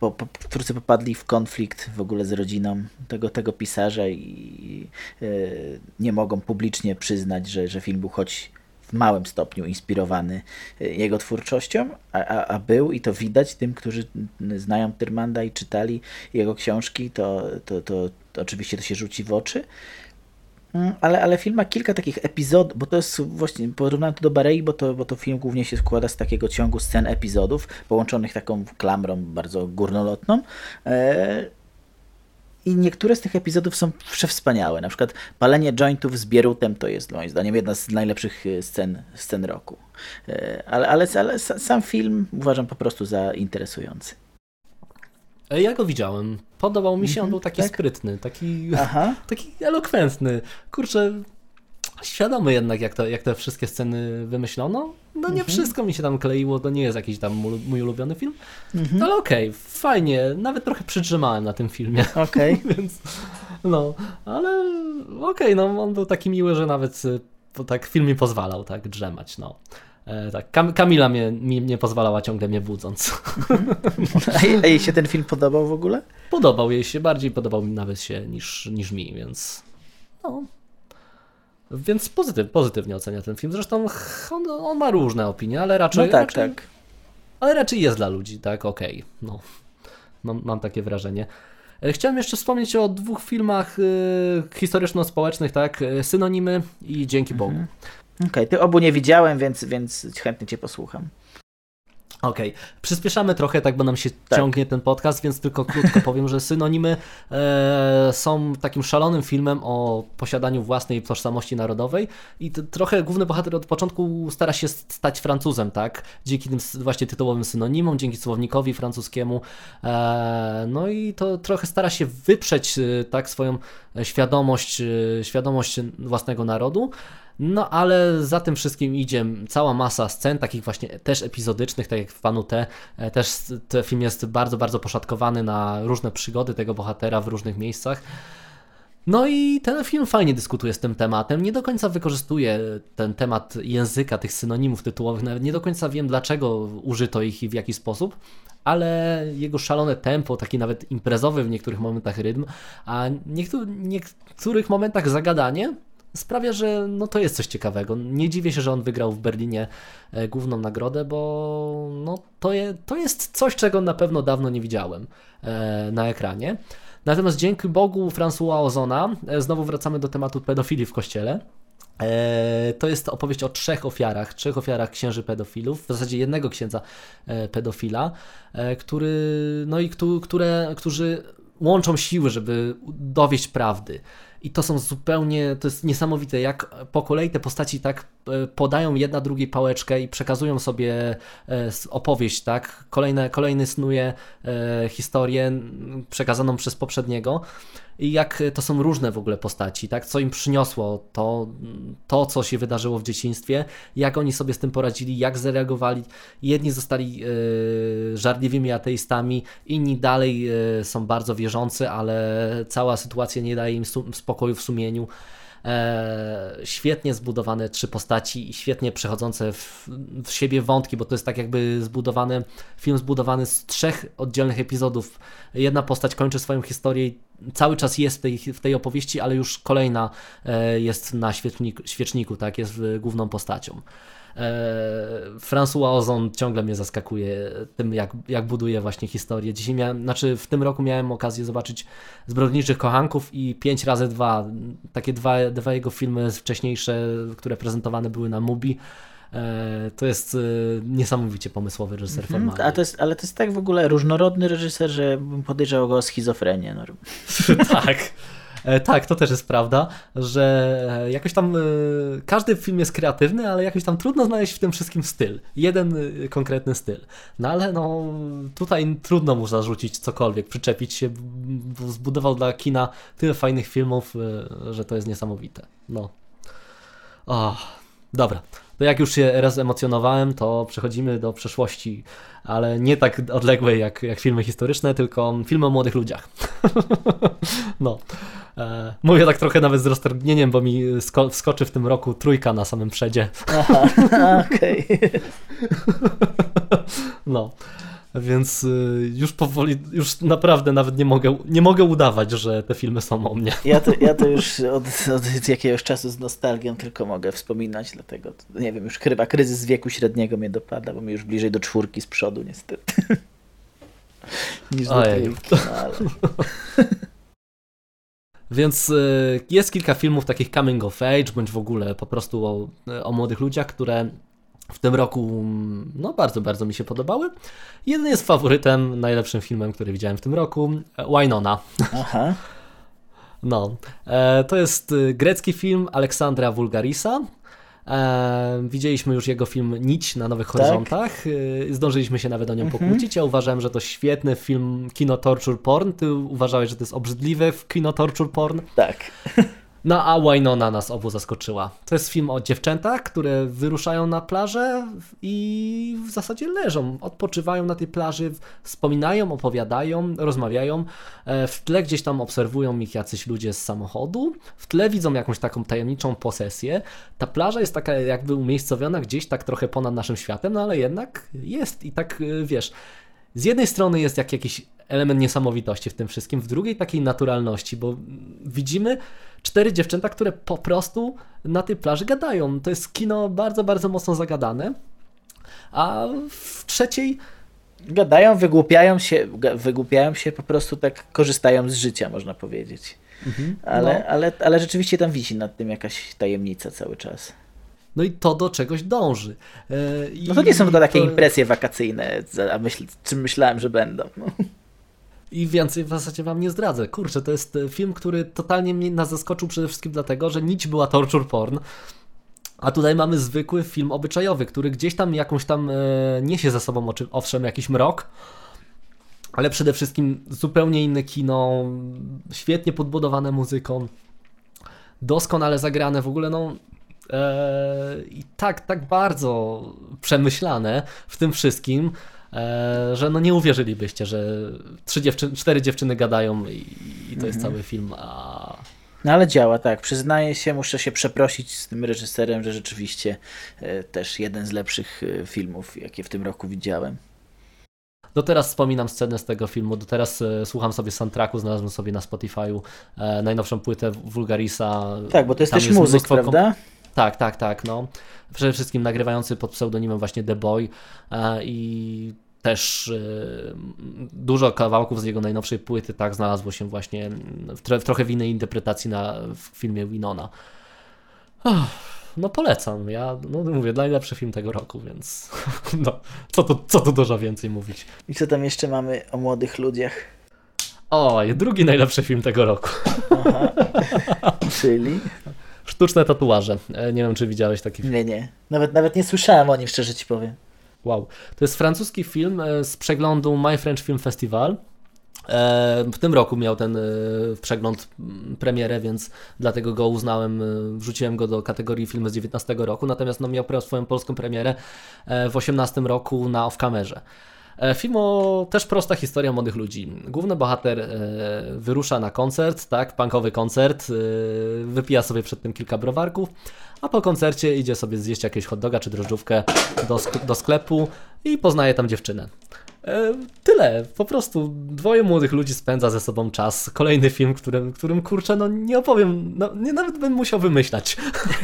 po, twórcy popadli w konflikt w ogóle z rodziną tego, tego pisarza i nie mogą publicznie przyznać, że, że film był choć w małym stopniu inspirowany e, jego twórczością, a, a, a, był i to widać tym, którzy znają Tyrmanda i czytali jego książki, to, to, to, to oczywiście to się rzuci w oczy. Mm, ale, ale film ma kilka takich epizodów, bo to jest właśnie, porównałem to do Barei, bo to, bo to film głównie się składa z takiego ciągu scen epizodów, połączonych taką klamrą bardzo górnolotną. E, i niektóre z tych epizodów są przewspaniałe. Na przykład palenie jointów z Bierutem to jest moim zdaniem jedna z najlepszych e, scen, scen roku. E, ale, ale, ale sam film uważam po prostu za interesujący. E, ja go widziałem. Podobał mi się, on mhm, był taki tak? sprytny, taki, taki elokwentny. Kurczę, świadomy jednak, jak, to, jak te wszystkie sceny wymyślono. No nie wszystko mi się tam kleiło, to nie jest jakiś tam mój, ulubiony film, ale okej, fajnie, nawet trochę przydrzymałem na tym filmie. Okej. Więc no, ale okej, no on był taki miły, że nawet y, to tak film mi pozwalał tak drzemać, no. E, tak, Kam Kamila mnie, mi nie pozwalała ciągle mnie budząc. Jej- a jej się ten film podobał w ogóle? Podobał jej się, bardziej podobał mi nawet się niż, niż mi, więc no. Więc pozytyw, pozytywnie ocenia ten film. Zresztą on, on ma różne opinie, ale raczej, No tak, raczej, tak. ale raczej jest dla ludzi, tak, okej. No. Mam, mam takie wrażenie. E, Chciałem jeszcze wspomnieć o dwóch filmach y, historyczno-społecznych, tak, y, Synonimy i Dzięki Bogu. Mhm. Okej, ty obu nie widziałem, więc, więc chętnie cię posłucham. Okej, przyspieszamy trochę, tak bo nam się Tak. ciągnie ten podcast, więc tylko krótko powiem, że Synonimy e, są takim szalonym filmem o posiadaniu własnej tożsamości narodowej i trochę główny bohater od początku stara się stać Francuzem, tak? Dzięki tym właśnie tytułowym synonimom, dzięki słownikowi francuskiemu. E, no i to trochę stara się wyprzeć e, tak swoją świadomość, e, świadomość własnego narodu. No ale za tym wszystkim idzie cała masa scen, takich właśnie też epizodycznych, tak jak w Panu T. E, Też ten film jest bardzo, bardzo poszatkowany na różne przygody tego bohatera w różnych miejscach. No i ten film fajnie dyskutuje z tym tematem. Nie do końca wykorzystuje ten temat języka, tych synonimów tytułowych. Nawet nie do końca wiem, dlaczego użyto ich i w jaki sposób, ale jego szalone tempo, taki nawet imprezowy w niektórych momentach rytm, a niektó- niektórych momentach zagadanie sprawia, że no to jest coś ciekawego. Nie dziwię się, że on wygrał w Berlinie e, główną nagrodę, bo no to, je, to jest coś, czego na pewno dawno nie widziałem e, na ekranie. Natomiast dzięki Bogu François Ozona, e, znowu wracamy do tematu pedofilii w kościele. To jest opowieść o trzech ofiarach, trzech ofiarach księży pedofilów, w zasadzie jednego księdza pedofila, który, no i któ- które, którzy łączą siły, żeby dowieść prawdy. I to są zupełnie, to jest niesamowite, jak po kolei te postaci tak e, podają jedna drugiej pałeczkę i przekazują sobie e, opowieść, tak? Kolejne, kolejny snuje e, historię przekazaną przez poprzedniego. I jak to są różne w ogóle postaci, tak? Co im przyniosło to, to, co się wydarzyło w dzieciństwie, jak oni sobie z tym poradzili, jak zareagowali. Jedni zostali e, żarliwymi ateistami, inni dalej e, są bardzo wierzący, ale cała sytuacja nie daje im spokoju w sumieniu. E, świetnie zbudowane trzy postaci i świetnie przechodzące w, w siebie wątki, bo to jest tak jakby zbudowany, film zbudowany z trzech oddzielnych epizodów. Jedna postać kończy swoją historię i cały czas jest w tej, w tej opowieści, ale już kolejna e, jest na świeczniku, świeczniku tak, jest e, główną postacią. E, François Ozon ciągle mnie zaskakuje tym, jak, jak buduje właśnie historię. Dzisiaj miałem, znaczy w tym roku miałem okazję zobaczyć Zbrodniczych Kochanków i 5 razy 2 takie dwa, dwa jego filmy wcześniejsze, które prezentowane były na Mubi. E, to jest e, niesamowicie pomysłowy reżyser Mhm, formalny. A to jest, ale to jest tak w ogóle różnorodny reżyser, że bym podejrzewał go o schizofrenię. No. tak. E, Tak, to też jest prawda, że e, jakoś tam e, każdy film jest kreatywny, ale jakoś tam trudno znaleźć w tym wszystkim styl. Jeden konkretny styl. No ale no tutaj trudno mu zarzucić cokolwiek, przyczepić się, zbudował dla kina tyle fajnych filmów, że to jest niesamowite. No. O, dobra. To jak już się raz emocjonowałem, to przechodzimy do przeszłości, ale nie tak odległej jak, jak filmy historyczne, tylko filmy o młodych ludziach. no. E, mówię tak trochę nawet z roztargnieniem, bo mi sko- wskoczy w tym roku trójka na samym przedzie. Aha, okej. No. Więc y, już powoli, już naprawdę nawet nie mogę, nie mogę udawać, że te filmy są o mnie. Ja to, ja to już od, od jakiegoś czasu z nostalgią tylko mogę wspominać, dlatego nie wiem, już chyba kryzys wieku średniego mnie dopada, bo mi już bliżej do czwórki z przodu niestety. Niż do trójki, no, ale... Więc y, jest kilka filmów takich coming of age, bądź w ogóle po prostu o, o młodych ludziach, które w tym roku mm, no bardzo, bardzo mi się podobały. Jeden jest faworytem, najlepszym filmem, który widziałem w tym roku, Wynona. Aha. No, e, to jest y, grecki film Aleksandra Vulgarisa. E, widzieliśmy już jego film Nić na Nowych Horyzontach. Y, zdążyliśmy się nawet o nią pokłócić. Ja uważałem, że to świetny film kino torture porn. Ty uważałeś, że to jest obrzydliwy kino torture porn. Tak. No a Wynona nas obu zaskoczyła. To jest film o dziewczętach, które wyruszają na plażę i w zasadzie leżą, odpoczywają na tej plaży, wspominają, opowiadają, rozmawiają. E, w tle gdzieś tam obserwują ich jacyś ludzie z samochodu, w tle widzą jakąś taką tajemniczą posesję. Ta plaża jest taka jakby umiejscowiona gdzieś tak trochę ponad naszym światem, no ale jednak jest i tak e, wiesz, z jednej strony jest jak jakiś element niesamowitości w tym wszystkim, w drugiej takiej naturalności, bo widzimy cztery dziewczęta, które po prostu na tej plaży gadają. To jest kino bardzo, bardzo mocno zagadane. A w trzeciej gadają, wygłupiają się, wygłupiają się, po prostu tak korzystają z życia, można powiedzieć. Mhm, ale, no. ale, ale rzeczywiście tam wisi nad tym jakaś tajemnica cały czas. No i to do czegoś dąży. I no to nie są tylko takie to... impresje wakacyjne, a myśl, czym myślałem, że będą. No. I więcej w zasadzie wam nie zdradzę. Kurczę, to jest e, film, który totalnie mnie nas zaskoczył przede wszystkim dlatego, że nic była torture porn. A tutaj mamy zwykły film obyczajowy, który gdzieś tam jakąś tam e, niesie za sobą, owszem, jakiś mrok, ale przede wszystkim zupełnie inne kino, świetnie podbudowane muzyką, doskonale zagrane, w ogóle no e, i tak, tak bardzo przemyślane w tym wszystkim, E, że no nie uwierzylibyście, że trzy dziewczyny, cztery dziewczyny gadają i, i to jest mhm. cały film, a... No ale działa, tak. Przyznaję się, muszę się przeprosić z tym reżyserem, że rzeczywiście e, też jeden z lepszych e, filmów, jakie w tym roku widziałem. Do teraz wspominam scenę z tego filmu, do teraz e, słucham sobie soundtracku, znalazłem sobie na Spotify'u e, najnowszą płytę Vulgarisa. Tak, bo to jest Tam też jest muzyk, prawda? Tak, tak, tak. No. Przede wszystkim nagrywający pod pseudonimem właśnie The Boy e, i też e, dużo kawałków z jego najnowszej płyty tak znalazło się właśnie w, w trochę w innej interpretacji na, w filmie Winona. no polecam, ja no mówię, najlepszy film tego roku, więc no, co, tu, co tu dużo więcej mówić. I co tam jeszcze mamy o młodych ludziach? Oj, drugi najlepszy film tego roku. Czyli? Sztuczne tatuaże. E, nie wiem, czy widziałeś taki film. Nie, nie. Nawet, nawet nie słyszałem o nim, szczerze ci powiem. Wow. To jest francuski film e, z przeglądu My French Film Festival. E, w tym roku miał ten przegląd premierę, więc dlatego go uznałem, wrzuciłem go do kategorii filmy z 19 roku, natomiast no, miał swoją polską premierę w 18 roku na off-kamerze. E, film o też prosta historia młodych ludzi. Główny bohater e, wyrusza na koncert, tak, punkowy koncert, e, wypija sobie przed tym kilka browarków, a po koncercie idzie sobie zjeść jakieś hot doga czy drożdżówkę do, do sklepu i poznaje tam dziewczynę. E, tyle, po prostu dwoje młodych ludzi spędza ze sobą czas. Kolejny film, którym, którym kurczę, no nie opowiem, no, nie, nawet bym musiał wymyślać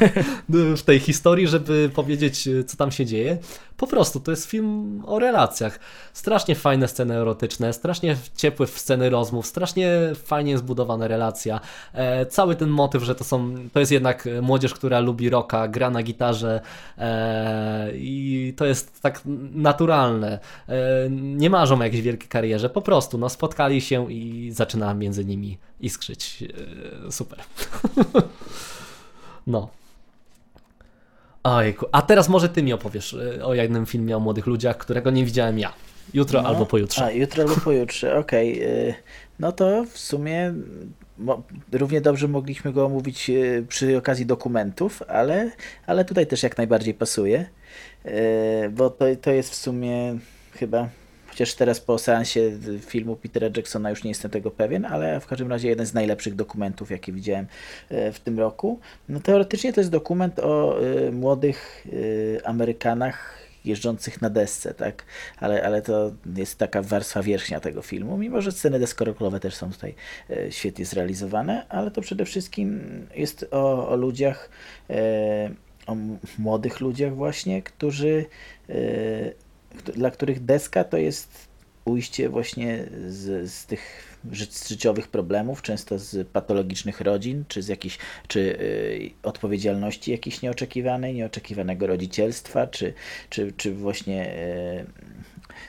w tej historii, żeby powiedzieć, co tam się dzieje. Po prostu to jest film o relacjach. Strasznie fajne sceny erotyczne, strasznie ciepłe sceny rozmów, strasznie fajnie zbudowana relacja. E, cały ten motyw, że to są, to jest jednak młodzież, która lubi rocka, gra na gitarze e, i to jest tak naturalne. E, nie marzą o jakiejś wielkiej karierze, po prostu no, spotkali się i zaczyna między nimi iskrzyć. E, super. no. Ojku. A teraz może ty mi opowiesz e, o jednym filmie o młodych ludziach, którego nie widziałem ja. Jutro no. albo pojutrze. A, jutro albo pojutrze, okej. Okay. E, no to w sumie równie dobrze mogliśmy go omówić przy okazji dokumentów, ale, ale tutaj też jak najbardziej pasuje, bo to, to jest w sumie chyba Chociaż teraz po seansie filmu Petera Jacksona już nie jestem tego pewien, ale w każdym razie jeden z najlepszych dokumentów, jakie widziałem e, w tym roku. No, teoretycznie to jest dokument o y, młodych y, Amerykanach jeżdżących na desce, tak? Ale, ale to jest taka warstwa wierzchnia tego filmu, mimo że sceny deskorolkowe też są tutaj świetnie zrealizowane, ale to przede wszystkim jest o, o ludziach, o młodych ludziach właśnie, którzy dla których deska to jest ujście właśnie z, z tych życiowych problemów, często z patologicznych rodzin, czy z jakichś, czy y, odpowiedzialności jakiejś nieoczekiwanej, nieoczekiwanego rodzicielstwa, czy, czy, czy właśnie y,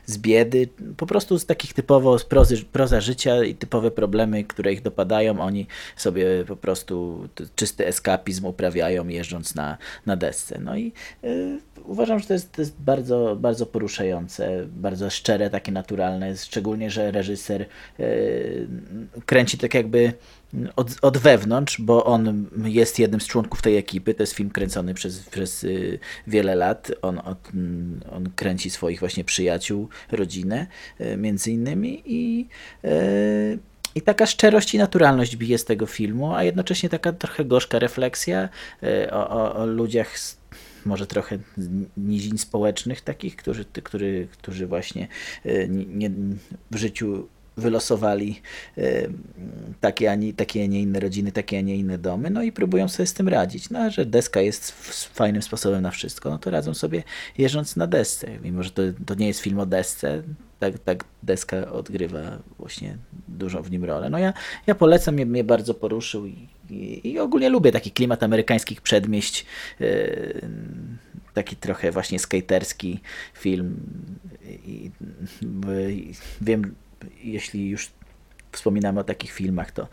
z biedy, po prostu z takich typowo z prozy, proza życia i typowe problemy, które ich dopadają, oni sobie po prostu czysty eskapizm uprawiają jeżdżąc na, na desce. No i y, uważam, że to jest, to jest bardzo, bardzo poruszające, bardzo szczere, takie naturalne, szczególnie, że reżyser y, kręci tak jakby od, od wewnątrz, bo on jest jednym z członków tej ekipy. To jest film kręcony przez, przez y, wiele lat. On, on kręci swoich właśnie przyjaciół, rodzinę y, między innymi i y, i taka szczerość i naturalność bije z tego filmu, a jednocześnie taka trochę gorzka refleksja o, o, o ludziach może trochę nizin społecznych takich, którzy, którzy, którzy właśnie nie, w życiu wylosowali e, takie, a nie, takie, a nie inne rodziny, takie, a nie inne domy, no i próbują sobie z tym radzić. No, a że deska jest fajnym sposobem na wszystko, no to radzą sobie jeżdżąc na desce. Mimo, że to, to nie jest film o desce, tak, tak deska odgrywa właśnie dużą w nim rolę. No ja, ja polecam, mnie, mnie bardzo poruszył i, i, i, ogólnie lubię taki klimat amerykańskich przedmieść, yy, taki trochę właśnie skaterski film i wiem, jeśli już wspominamy o takich filmach, to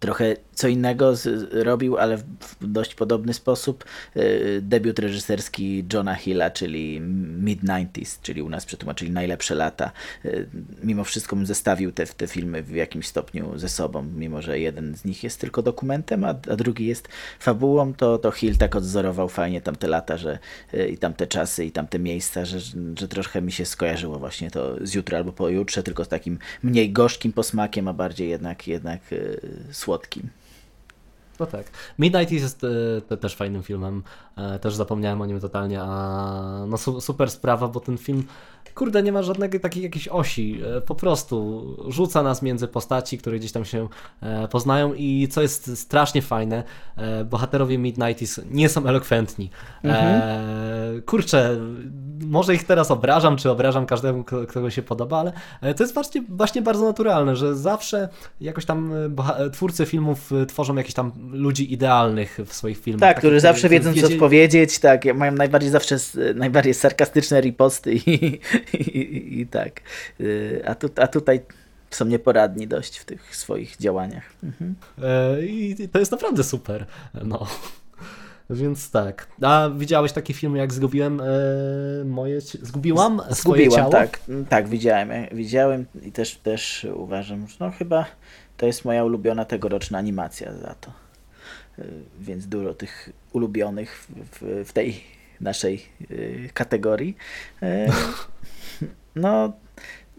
trochę co innego z, robił, ale w dość podobny sposób. Y, debiut reżyserski Johna Hilla, czyli Mid-90s, czyli u nas przetłumaczyli Najlepsze lata. Y, mimo wszystko zestawił te, te filmy w jakimś stopniu ze sobą, mimo że jeden z nich jest tylko dokumentem, a, a drugi jest fabułą, to, to Hill tak odzorował fajnie tamte lata, że y, i tamte czasy, i tamte miejsca, że, że troszkę mi się skojarzyło właśnie to z jutra albo pojutrze, tylko z takim mniej gorzkim posmakiem, a bardziej jednak, jednak słodkim. No tak. Midnight jest e, też fajnym filmem. E, też zapomniałem o nim totalnie, a no su super sprawa, bo ten film kurde, nie ma żadnej takiej jakiejś osi. E, po prostu rzuca nas między postaci, które gdzieś tam się poznają i co jest strasznie fajne, bohaterowie Midnighties nie są elokwentni. Mhm. Kurczę, może ich teraz obrażam, czy obrażam każdemu, kogo się podoba, ale to jest właśnie, właśnie bardzo naturalne, że zawsze jakoś tam twórcy filmów tworzą jakichś tam ludzi idealnych w swoich filmach. Tak, którzy zawsze wiedzą, wiedzieli... co powiedzieć, tak, mają najbardziej zawsze najbardziej sarkastyczne riposty i, i, i tak. Y, a, tu, a tutaj są nieporadni dość w tych swoich działaniach. Mhm. E, I to jest naprawdę super. No. Więc tak. A widziałeś taki film jak Zgubiłem e, moje... Zgubiłam swoje Zgubiłam, ciało? tak. Tak, widziałem. Widziałem i też, też uważam, że no chyba to jest moja ulubiona tegoroczna animacja za to. E, więc dużo tych ulubionych w, w, tej naszej y, kategorii. E, no,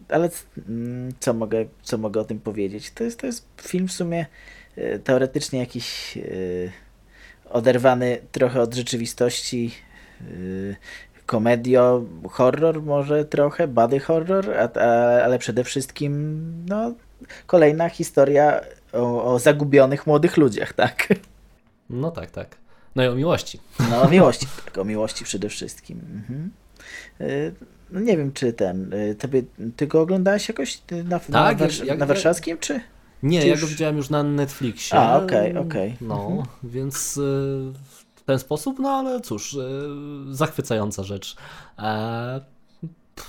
ale mm, co mogę, co mogę o tym powiedzieć? To jest, to jest film w sumie e, teoretycznie jakiś e, oderwany trochę od rzeczywistości komedio, horror może trochę, body horror, a, a, ale przede wszystkim no, kolejna historia o, o zagubionych młodych ludziach, tak? No tak, tak. No i o miłości. No o miłości, tak, o miłości przede wszystkim. Mhm. Y, no nie wiem, czy ten, y, tobie, ty go oglądałeś jakoś na, tak, na, jak, na warszawskim, czy? Nie, czy ja go widziałem już na Netflixie. A, okej, okay, okej. Okay. No, mhm. więc y, w ten sposób, no ale cóż, zachwycająca rzecz. E,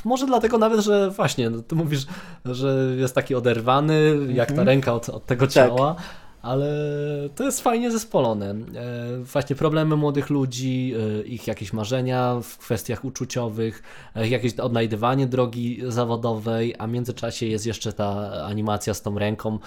może dlatego nawet, że właśnie, no, ty mówisz, że jest taki oderwany, jak ta mhm. ręka od, od tego tak. ciała. Tak ale to jest fajnie zespolone. E, właśnie problemy młodych ludzi, e, ich jakieś marzenia w kwestiach uczuciowych, e, jakieś odnajdywanie drogi zawodowej, a w międzyczasie jest jeszcze ta animacja z tą ręką,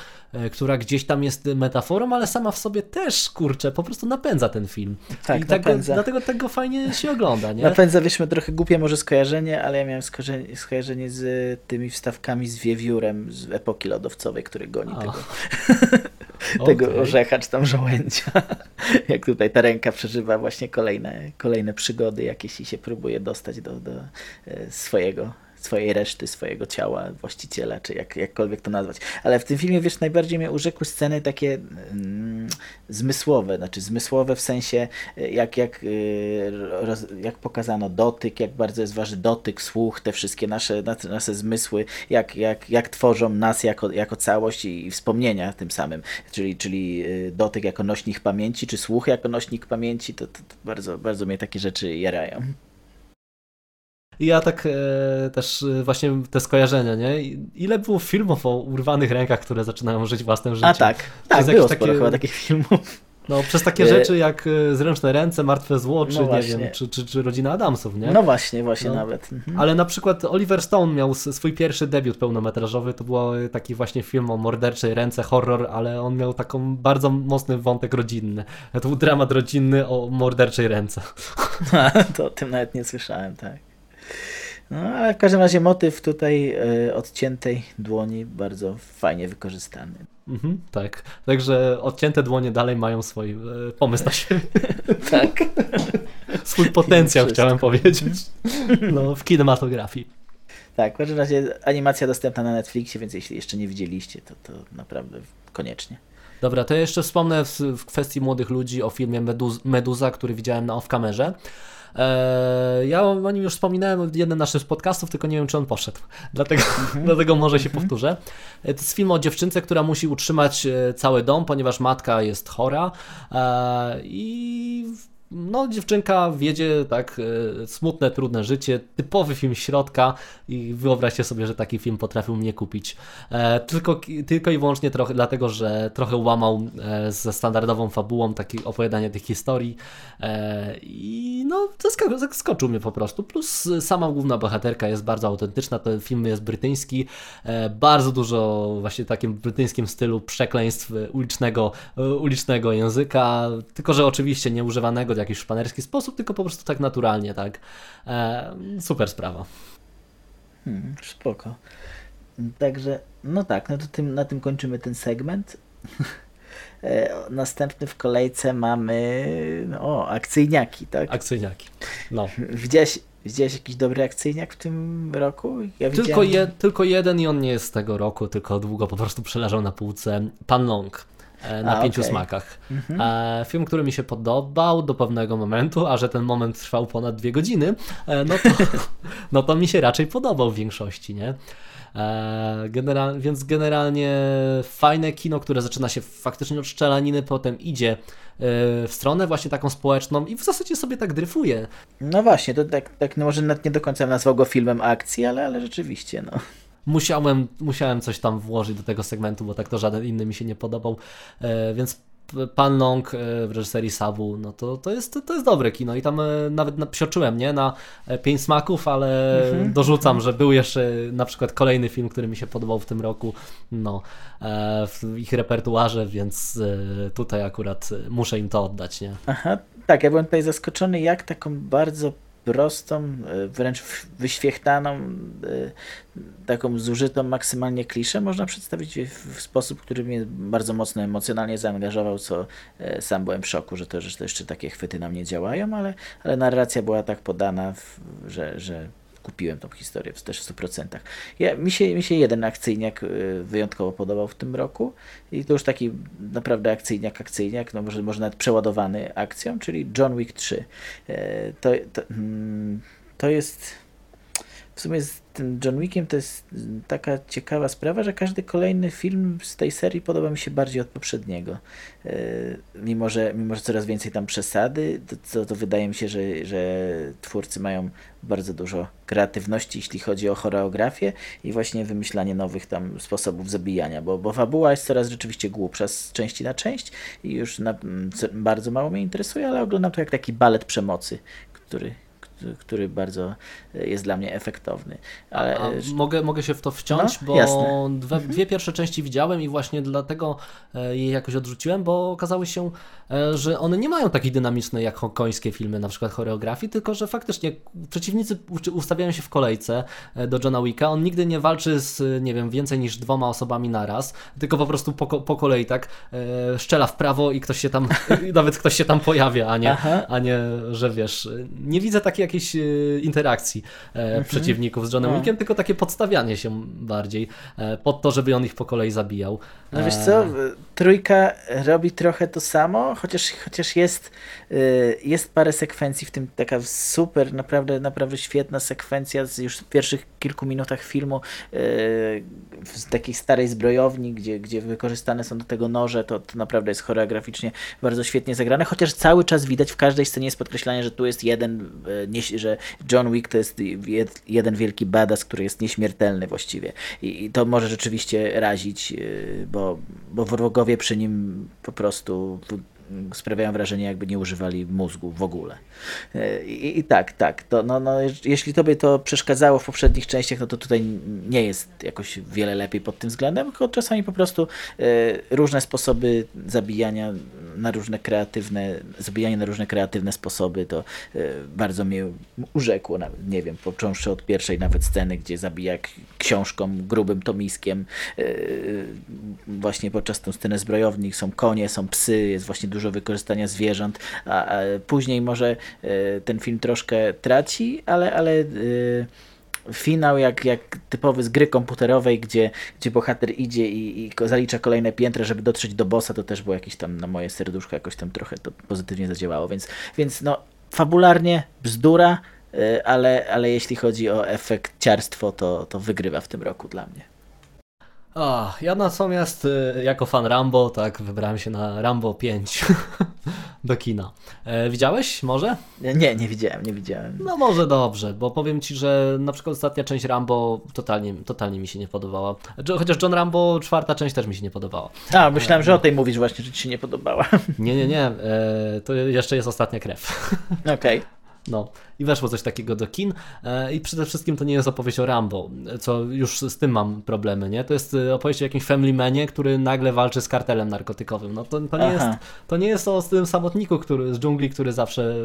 która gdzieś tam jest metaforą, ale sama w sobie też, kurczę, po prostu napędza ten film. Tak, I tak dlatego tego fajnie się ogląda, nie? Napędza, wiesz, trochę głupie może skojarzenie, ale ja miałem skojarzenie, skojarzenie z tymi wstawkami z wiewiórem z epoki lodowcowej, który goni o. tego. tego okay. orzecha czy tam żołędzia. Jak tutaj ta ręka przeżywa właśnie kolejne, kolejne przygody jakieś i się próbuje dostać do, do e, swojego swojej reszty, swojego ciała, właściciela, czy jak, jakkolwiek to nazwać. Ale w tym filmie, wiesz, najbardziej mnie urzekły sceny takie mm, zmysłowe, znaczy zmysłowe w sensie, e, jak, jak, e, roz, jak pokazano dotyk, jak bardzo jest ważny dotyk, słuch, te wszystkie nasze, nasze zmysły, jak, jak, jak tworzą nas jako, jako całość i, i wspomnienia tym samym, czyli, czyli e, dotyk jako nośnik pamięci, czy słuch jako nośnik pamięci, to, to, to bardzo, bardzo mnie takie rzeczy jarają. I ja tak e, też e, właśnie te skojarzenia, nie? Ile było filmów o urwanych rękach, które zaczynają żyć własnym życiem? A tak, tak, było takie... sporo chyba takich filmów. No, przez takie rzeczy jak Zręczne Ręce, Martwe Zło, czy no nie wiem, czy, czy, czy Rodzina Adamsów, nie? No właśnie, właśnie no. nawet. Mhm. Ale na przykład Oliver Stone miał swój pierwszy debiut pełnometrażowy, to był taki właśnie film o morderczej ręce, horror, ale on miał taką bardzo mocny wątek rodzinny. To był dramat rodzinny o morderczej ręce. to o tym nawet nie słyszałem, tak. No, ale w każdym razie motyw tutaj y, odciętej dłoni bardzo fajnie wykorzystany. Mhm, tak. Także odcięte dłonie dalej mają swój y, pomysł na siebie. tak. swój potencjał chciałem powiedzieć. No, w kinematografii. Tak, w każdym razie animacja dostępna na Netflixie, więc jeśli jeszcze nie widzieliście, to, to naprawdę koniecznie. Dobra, to jeszcze wspomnę w, w kwestii młodych ludzi o filmie Meduz Meduza, który widziałem na off-kamerze. Eee, ja o nim już wspominałem w jednym naszym z podcastów, tylko nie wiem, czy on poszedł. Dlatego, mhm. dlatego może się mhm. powtórzę. E, to jest film o dziewczynce, która musi utrzymać e, cały dom, ponieważ matka jest chora i no, dziewczynka wiedzie tak e, smutne, trudne życie, typowy film środka i wyobraźcie sobie, że taki film potrafił mnie kupić. E, tylko, tylko i wyłącznie trochę, dlatego, że trochę łamał e, ze standardową fabułą takie opowiadanie tych historii i no, zaskoczył mnie po prostu. Plus sama główna bohaterka jest bardzo autentyczna, ten film jest brytyjski, bardzo dużo właśnie takim brytyjskim stylu przekleństw ulicznego, ulicznego języka, tylko że oczywiście nieużywanego jakiś szpanerski sposób, tylko po prostu tak naturalnie, tak. E, super sprawa. Hmm, spoko. Także, no tak, no to tym, na tym kończymy ten segment. E, następny w kolejce mamy o, akcyjniaki, tak? Akcyjniaki, no. Widziałeś, widziałeś jakiś dobry akcyjniak w tym roku? Ja tylko, je, tylko jeden i on nie jest z tego roku, tylko długo po prostu przeleżał na półce. Pan Long. E, na a, pięciu okay. smakach. Mhm. E, film, który mi się podobał do pewnego momentu, a że ten moment trwał ponad dwie godziny, e, no, to, no to mi się raczej podobał w większości, nie? General, więc generalnie fajne kino, które zaczyna się faktycznie od szczelaniny, potem idzie w stronę właśnie taką społeczną i w zasadzie sobie tak dryfuje. No właśnie, to tak, tak no może nawet nie do końca nazwał go filmem akcji, ale, ale rzeczywiście, no musiałem, musiałem coś tam włożyć do tego segmentu, bo tak to żaden inny mi się nie podobał, e, więc Pan Long e, w reżyserii Sabu, no to, to, jest, to jest dobre kino i tam e, nawet psioczyłem, nie, na pięć smaków, ale mhm. dorzucam, że był jeszcze na przykład kolejny film, który mi się podobał w tym roku, no, w ich repertuarze, więc tutaj akurat muszę im to oddać, nie. Aha, tak, ja byłem tutaj zaskoczony, jak taką bardzo prostą, e, wręcz wyświechtaną, e, taką zużytą maksymalnie kliszę można przedstawić w sposób, który mnie bardzo mocno emocjonalnie zaangażował, co e, sam byłem w szoku, że to, że to jeszcze takie chwyty na mnie działają, ale, ale narracja była tak podana, że, że kupiłem tą historię w też 100%. Ja, mi, się, mi się jeden akcyjniak y, wyjątkowo podobał w tym roku i to już taki naprawdę akcyjniak, akcyjniak, no może, może nawet przeładowany akcją, czyli John Wick 3. E, to, to, mm, to jest w sumie z tym John Wickiem to jest taka ciekawa sprawa, że każdy kolejny film z tej serii podoba mi się bardziej od poprzedniego. E, mimo, że, mimo, że coraz więcej tam przesady, to, to wydaje mi się, że, że twórcy mają bardzo dużo kreatywności, jeśli chodzi o choreografię i właśnie wymyślanie nowych tam sposobów zabijania, bo, bo fabuła jest coraz rzeczywiście głupsza z części na część i już na, bardzo mało mnie interesuje, ale oglądam to jak taki balet przemocy, który, który bardzo jest dla mnie efektowny. Ale... A, mogę, mogę się w to wciąć, no, bo dwie, mhm. dwie, pierwsze części widziałem i właśnie dlatego e, je jakoś odrzuciłem, bo okazały się, e, że one nie mają takiej dynamicznej jak hongkońskie filmy, na przykład choreografii, tylko że faktycznie przeciwnicy ustawiają się w kolejce e, do Johna Wicka. On nigdy nie walczy z, nie wiem, więcej niż dwoma osobami naraz, tylko po prostu po, po kolei tak szczela w prawo i ktoś się tam, nawet ktoś się tam pojawia, a nie, a nie, że wiesz, nie widzę takiej jakiejś interakcji e, mhm. przeciwników z Johnem no. Wickiem, tylko takie podstawianie się bardziej e, pod to, żeby on ich po kolei zabijał. No wiesz co, e, trójka robi trochę to samo, chociaż, chociaż jest, jest parę sekwencji, w tym taka super, naprawdę, naprawdę świetna sekwencja z już w pierwszych kilku minutach filmu w takiej starej zbrojowni, gdzie, gdzie wykorzystane są do tego noże, to, to naprawdę jest choreograficznie bardzo świetnie zagrane, chociaż cały czas widać w każdej scenie jest podkreślanie, że tu jest jeden, że John Wick to jest jeden wielki badass, który jest nieśmiertelny właściwie. I, to może rzeczywiście razić, y, bo, bo wrogowie przy nim po prostu sprawiają wrażenie, jakby nie używali mózgu w ogóle. E, I, i tak, tak. To, no, no, jeśli tobie to przeszkadzało w poprzednich częściach, no to tutaj nie jest jakoś wiele lepiej pod tym względem, tylko czasami po prostu e, różne sposoby zabijania na różne kreatywne, zabijanie na różne kreatywne sposoby, to e, bardzo mnie urzekło, nawet, nie wiem, począwszy od pierwszej nawet sceny, gdzie zabija książką, grubym tomiskiem, właśnie podczas tej sceny zbrojowni są konie, są psy, jest właśnie dużo wykorzystania zwierząt, a, a później może ten film troszkę traci, ale, ale finał jak, jak typowy z gry komputerowej, gdzie, gdzie bohater idzie i, i zalicza kolejne piętra, żeby dotrzeć do bossa, to też było jakieś tam na moje serduszko jakoś tam trochę to pozytywnie zadziałało, więc, więc no fabularnie bzdura, y, ale, ale jeśli chodzi o efekt ciarstwo, to, to wygrywa w tym roku dla mnie. O, ja natomiast y, jako fan Rambo, tak, wybrałem się na Rambo 5 do kina. E, widziałeś może? Nie, nie widziałem, nie widziałem. No może dobrze, bo powiem Ci, że na przykład ostatnia część Rambo totalnie, totalnie mi się nie podobała. Chociaż John Rambo czwarta część też mi się nie podobała. A, myślałem, że o tej mówisz właśnie, że Ci się nie podobała. Nie, nie, nie, e, to jeszcze jest ostatnia krew. Okej. Okay. No i weszło coś takiego do kin e, i przede wszystkim to nie jest opowieść o Rambo, co już z tym mam problemy, nie? To jest e, opowieść o jakimś family manie, który nagle walczy z kartelem narkotykowym. No to, to, nie, jest, to nie jest o tym samotniku który, z dżungli, który zawsze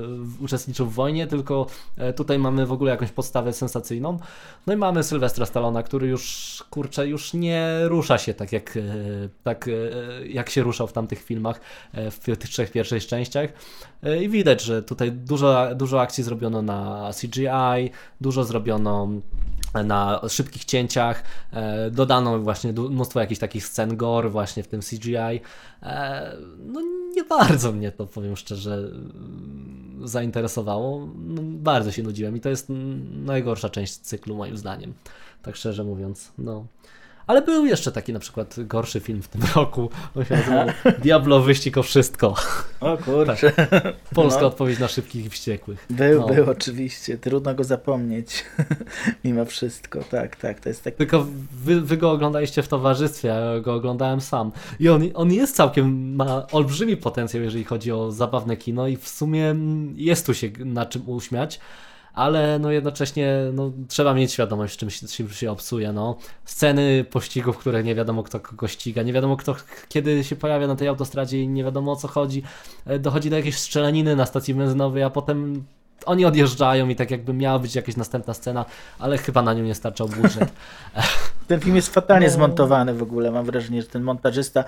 uczestniczył w wojnie, tylko e, tutaj mamy w ogóle jakąś podstawę sensacyjną. No i mamy Sylwestra Stallona, który już, kurczę, już nie rusza się tak jak, tak jak się ruszał w tamtych filmach, w tych trzech pierwszych częściach i widać, że tutaj dużo, dużo akcji zrobiono na CGI, dużo zrobiono na szybkich cięciach, e, dodano właśnie mnóstwo jakichś takich scen gore właśnie w tym CGI. E, no nie bardzo mnie to, powiem szczerze, mm, zainteresowało. No, bardzo się nudziłem i to jest najgorsza część cyklu moim zdaniem, tak szczerze mówiąc. No. Ale był jeszcze taki na przykład gorszy film w tym roku. On się nazywał Diablo Wyścig o Wszystko. O kurczę. Tak. Polska no. odpowiedź na szybkich i wściekłych. Był, no. był oczywiście. Trudno go zapomnieć. Mimo wszystko. Tak, tak. To jest taki... Tylko wy, wy, go oglądaliście w towarzystwie, ja go oglądałem sam. I on, on jest całkiem, ma olbrzymi potencjał, jeżeli chodzi o zabawne kino i w sumie jest tu się na czym uśmiać ale no jednocześnie no, trzeba mieć świadomość, czym się, czym się obsuje. No. Sceny pościgów, które nie wiadomo kto kogo ściga, nie wiadomo kto kiedy się pojawia na tej autostradzie i nie wiadomo o co chodzi. E, dochodzi do jakiejś strzelaniny na stacji benzynowej, a potem oni odjeżdżają i tak jakby miała być jakaś następna scena, ale chyba na nią nie starczał budżet. Ten film jest fatalnie no. zmontowany w ogóle. Mam wrażenie, że ten montażysta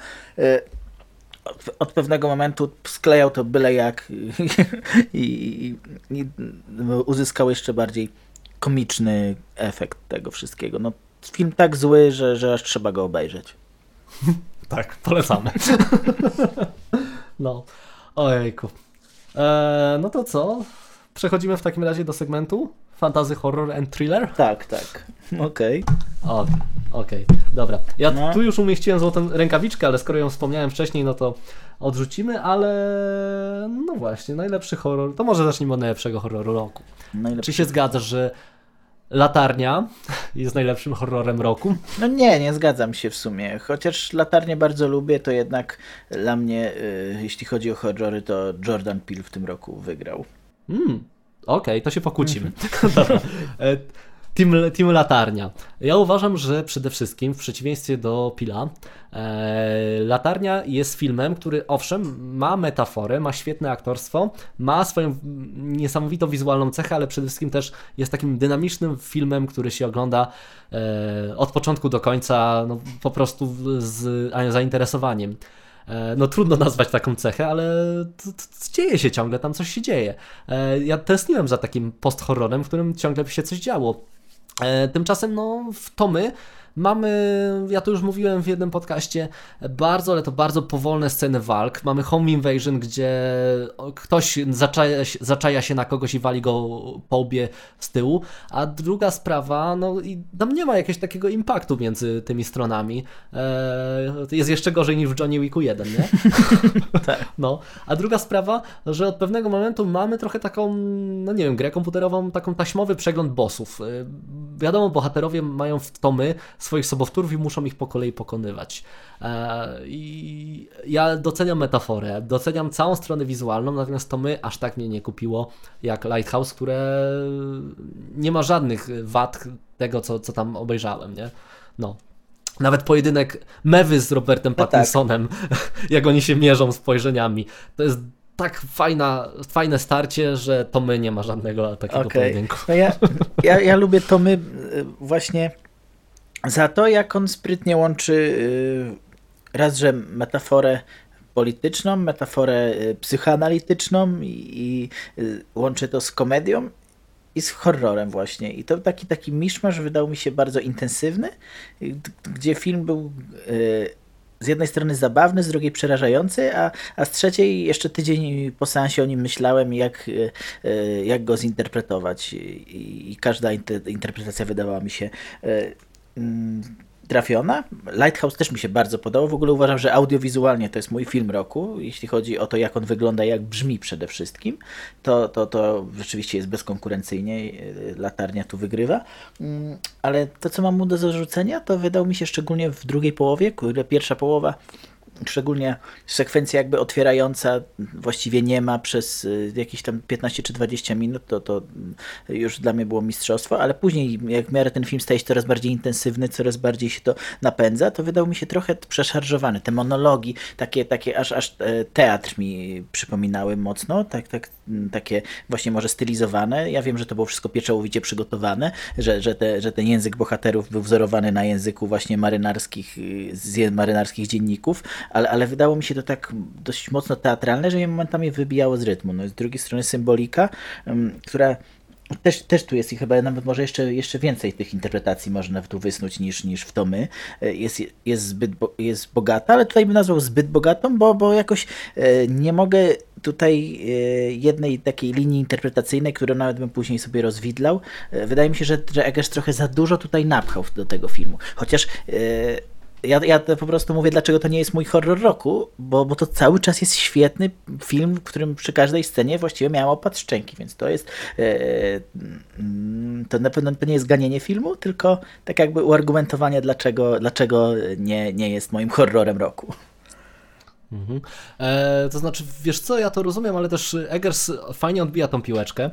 e, od pewnego momentu sklejał to byle jak i, i, i, uzyskał jeszcze bardziej komiczny efekt tego wszystkiego. No, film tak zły, że, że aż trzeba go obejrzeć. tak, polecamy. no, ojejku. Eee, no to co? Przechodzimy w takim razie do segmentu Fantasy Horror and Thriller? Tak, tak. Okej. Okay. Okej, okay. dobra. Ja no. tu już umieściłem złotą rękawiczkę, ale skoro ją wspomniałem wcześniej, no to odrzucimy, ale no właśnie, najlepszy horror. To może zacznijmy od najlepszego horroru roku. Najlepszy. Czy się zgadzasz, że Latarnia jest najlepszym horrorem roku? No nie, nie zgadzam się w sumie. Chociaż Latarnię bardzo lubię, to jednak dla mnie, y, jeśli chodzi o horrory, to Jordan Peele w tym roku wygrał. Mm, Okej, okay, to się pokłócimy. Dobra. E, Team, team Latarnia. Ja uważam, że przede wszystkim, w przeciwieństwie do Pila, e, Latarnia jest filmem, który owszem ma metaforę, ma świetne aktorstwo, ma swoją niesamowitą wizualną cechę, ale przede wszystkim też jest takim dynamicznym filmem, który się ogląda e, od początku do końca no, po prostu z zainteresowaniem no trudno nazwać taką cechę, ale to, to, dzieje się ciągle, tam coś się dzieje. E, ja tęskniłem za takim post-horrorem, w którym ciągle się coś działo. E, tymczasem no, w Tomy Mamy, ja to już mówiłem w jednym podcaście, bardzo, ale to bardzo powolne sceny walk. Mamy home invasion, gdzie ktoś zaczaja, zaczaja się na kogoś i wali go po łbie z tyłu, a druga sprawa, no i tam nie ma jakiegoś takiego impaktu między tymi stronami. Eee, jest jeszcze gorzej niż w Johnny Wicku 1, nie? tak. No, a druga sprawa, że od pewnego momentu mamy trochę taką, no nie wiem, grę komputerową, taką taśmowy przegląd bossów. Eee, wiadomo, bohaterowie mają w tomy swoich sobowtórów i muszą ich po kolei pokonywać. E, I ja doceniam metaforę, doceniam całą stronę wizualną, natomiast to my aż tak mnie nie kupiło jak Lighthouse, które nie ma żadnych wad tego, co, co tam obejrzałem, nie? No. Nawet pojedynek Mewy z Robertem No tak. Pattinsonem, jak oni się mierzą spojrzeniami, to jest tak fajna, fajne starcie, że to my nie ma żadnego takiego Okej. pojedynku. No ja, ja, ja lubię Tomy y, właśnie za to, jak on sprytnie łączy y, raz, że metaforę polityczną, metaforę y, psychoanalityczną i, i y, łączy to z komedią i z horrorem właśnie. I to taki, taki miszmasz wydał mi się bardzo intensywny, gdzie film był z jednej strony zabawny, z drugiej przerażający, a, a z trzeciej jeszcze tydzień po seansie o nim myślałem, jak, jak go zinterpretować. I, i każda inter, interpretacja wydawała mi się trafiona. Lighthouse też mi się bardzo podobał. W ogóle uważam, że audiowizualnie to jest mój film roku, jeśli chodzi o to, jak on wygląda, jak brzmi przede wszystkim. To, to, to rzeczywiście jest bezkonkurencyjnie. y, Latarnia tu wygrywa. Mm, Ale to, co mam mu do zarzucenia, to wydał mi się szczególnie w drugiej połowie, które pierwsza połowa Szczególnie sekwencja jakby otwierająca właściwie nie ma przez y, jakieś tam 15 czy 20 minut, to, to już dla mnie było mistrzostwo, ale później jak w miarę ten film staje się coraz bardziej intensywny, coraz bardziej się to napędza, to wydał mi się trochę przeszarżowany. Te monologi, takie, takie aż, aż e, teatr mi przypominały mocno, tak, tak, takie właśnie może stylizowane. Ja wiem, że to było wszystko pieczołowicie przygotowane, że, że, te, że ten język bohaterów był wzorowany na języku właśnie marynarskich, z marynarskich dzienników, ale, ale wydało mi się to tak dość mocno teatralne, że mnie momentami wybijało z rytmu. No, z drugiej strony symbolika, ym, która też, też tu jest i chyba nawet może jeszcze, jeszcze więcej tych interpretacji można tu wysnuć niż, niż w to my. E, Jest, jest zbyt bo, jest bogata, ale tutaj bym nazwał zbyt bogatą, bo, bo jakoś e, nie mogę tutaj e, jednej takiej linii interpretacyjnej, którą nawet bym później sobie rozwidlał. Wydaje mi się, że, że Eggers trochę za dużo tutaj napchał do tego filmu. Chociaż ja, ja po prostu mówię, dlaczego to nie jest mój horror roku, bo, bo to cały czas jest świetny film, w którym przy każdej scenie właściwie miałem opad szczęki, więc to jest mm, to na pewno to nie jest ganienie filmu, tylko tak jakby uargumentowanie, dlaczego, dlaczego nie, nie jest moim horrorem roku. Mhm. E, to znaczy, wiesz co, ja to rozumiem, ale też Eggers fajnie odbija tą piłeczkę e,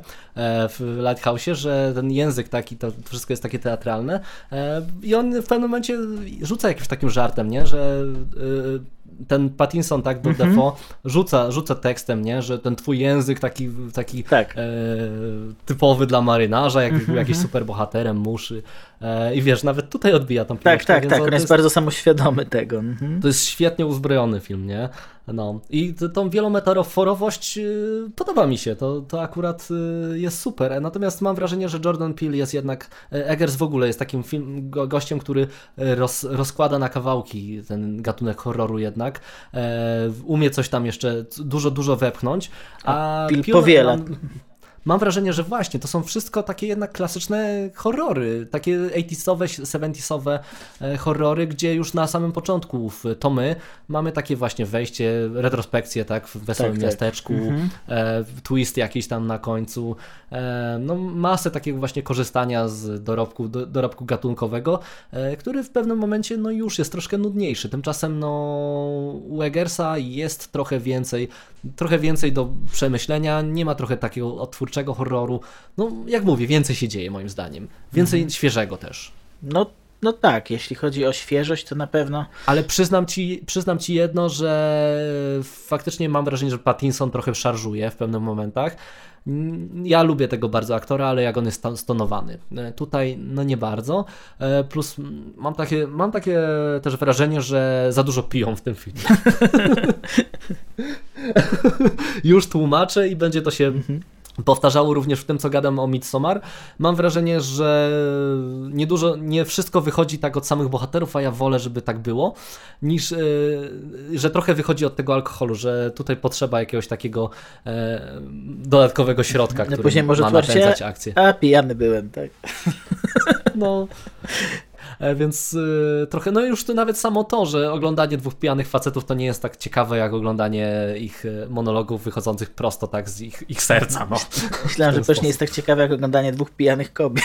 w Lighthouse'ie, że ten język taki, to wszystko jest takie teatralne e, i on w pewnym momencie rzuca jakimś takim żartem, nie, że e, ten Pattinson, tak, do Mhm. Defoe rzuca, rzuca tekstem, nie, że ten twój język taki, taki Tak. e, typowy dla marynarza, jak Mhm, był jakiś super bohaterem, muszy e, i wiesz, nawet tutaj odbija tą Tak, piłeczkę. tak, tak, to on jest bardzo samoświadomy tego. Mhm. to jest świetnie uzbrojony film, nie? No. I tą wielometaforowość yy, podoba mi się, to, to akurat yy, jest super. Natomiast mam wrażenie, że Jordan Peele jest jednak, e, Eggers w ogóle jest takim film, go, gościem, który e, roz, rozkłada na kawałki ten gatunek horroru jednak. E, umie coś tam jeszcze dużo, dużo wepchnąć. A Peele powiela. Mam, mam wrażenie, że właśnie to są wszystko takie jednak klasyczne horrory, takie 80sowe, 70sowe e, horrory, gdzie już na samym początku w To My mamy takie właśnie wejście, retrospekcję, tak, w Wesołym Tak, tak. Miasteczku, e, twist jakiś tam na końcu, e, no masę takiego właśnie korzystania z dorobku, do, dorobku gatunkowego, który w pewnym momencie no już jest troszkę nudniejszy. Tymczasem no u Eggersa jest trochę więcej, trochę więcej do przemyślenia, nie ma trochę takiego odtwórczego horroru. No jak mówię, więcej się dzieje moim zdaniem. Więcej świeżego też. No, no tak, jeśli chodzi o świeżość, to na pewno Ale przyznam ci, przyznam ci jedno, że faktycznie mam wrażenie, że Pattinson trochę szarżuje w pewnych momentach. Mm, Ja lubię tego bardzo aktora, ale jak on jest stonowany. E, Tutaj no nie bardzo. E, Plus mam takie, mam takie też wrażenie, że za dużo piją w tym filmie. Już tłumaczę i będzie to się powtarzało również w tym, co gadam o Midsommar. Mam wrażenie, że niedużo, nie wszystko wychodzi tak od samych bohaterów, a ja wolę, żeby tak było, niż, e, że trochę wychodzi od tego alkoholu, że tutaj potrzeba jakiegoś takiego e, dodatkowego środka, który później może ma napędzać akcję. a pijany byłem, tak. No. E, Więc y, trochę, no już to nawet samo to, że oglądanie dwóch pijanych facetów to nie jest tak ciekawe jak oglądanie ich y, monologów wychodzących prosto tak z ich, ich serca. No. Myślałem, że też nie jest tak ciekawe jak oglądanie dwóch pijanych kobiet.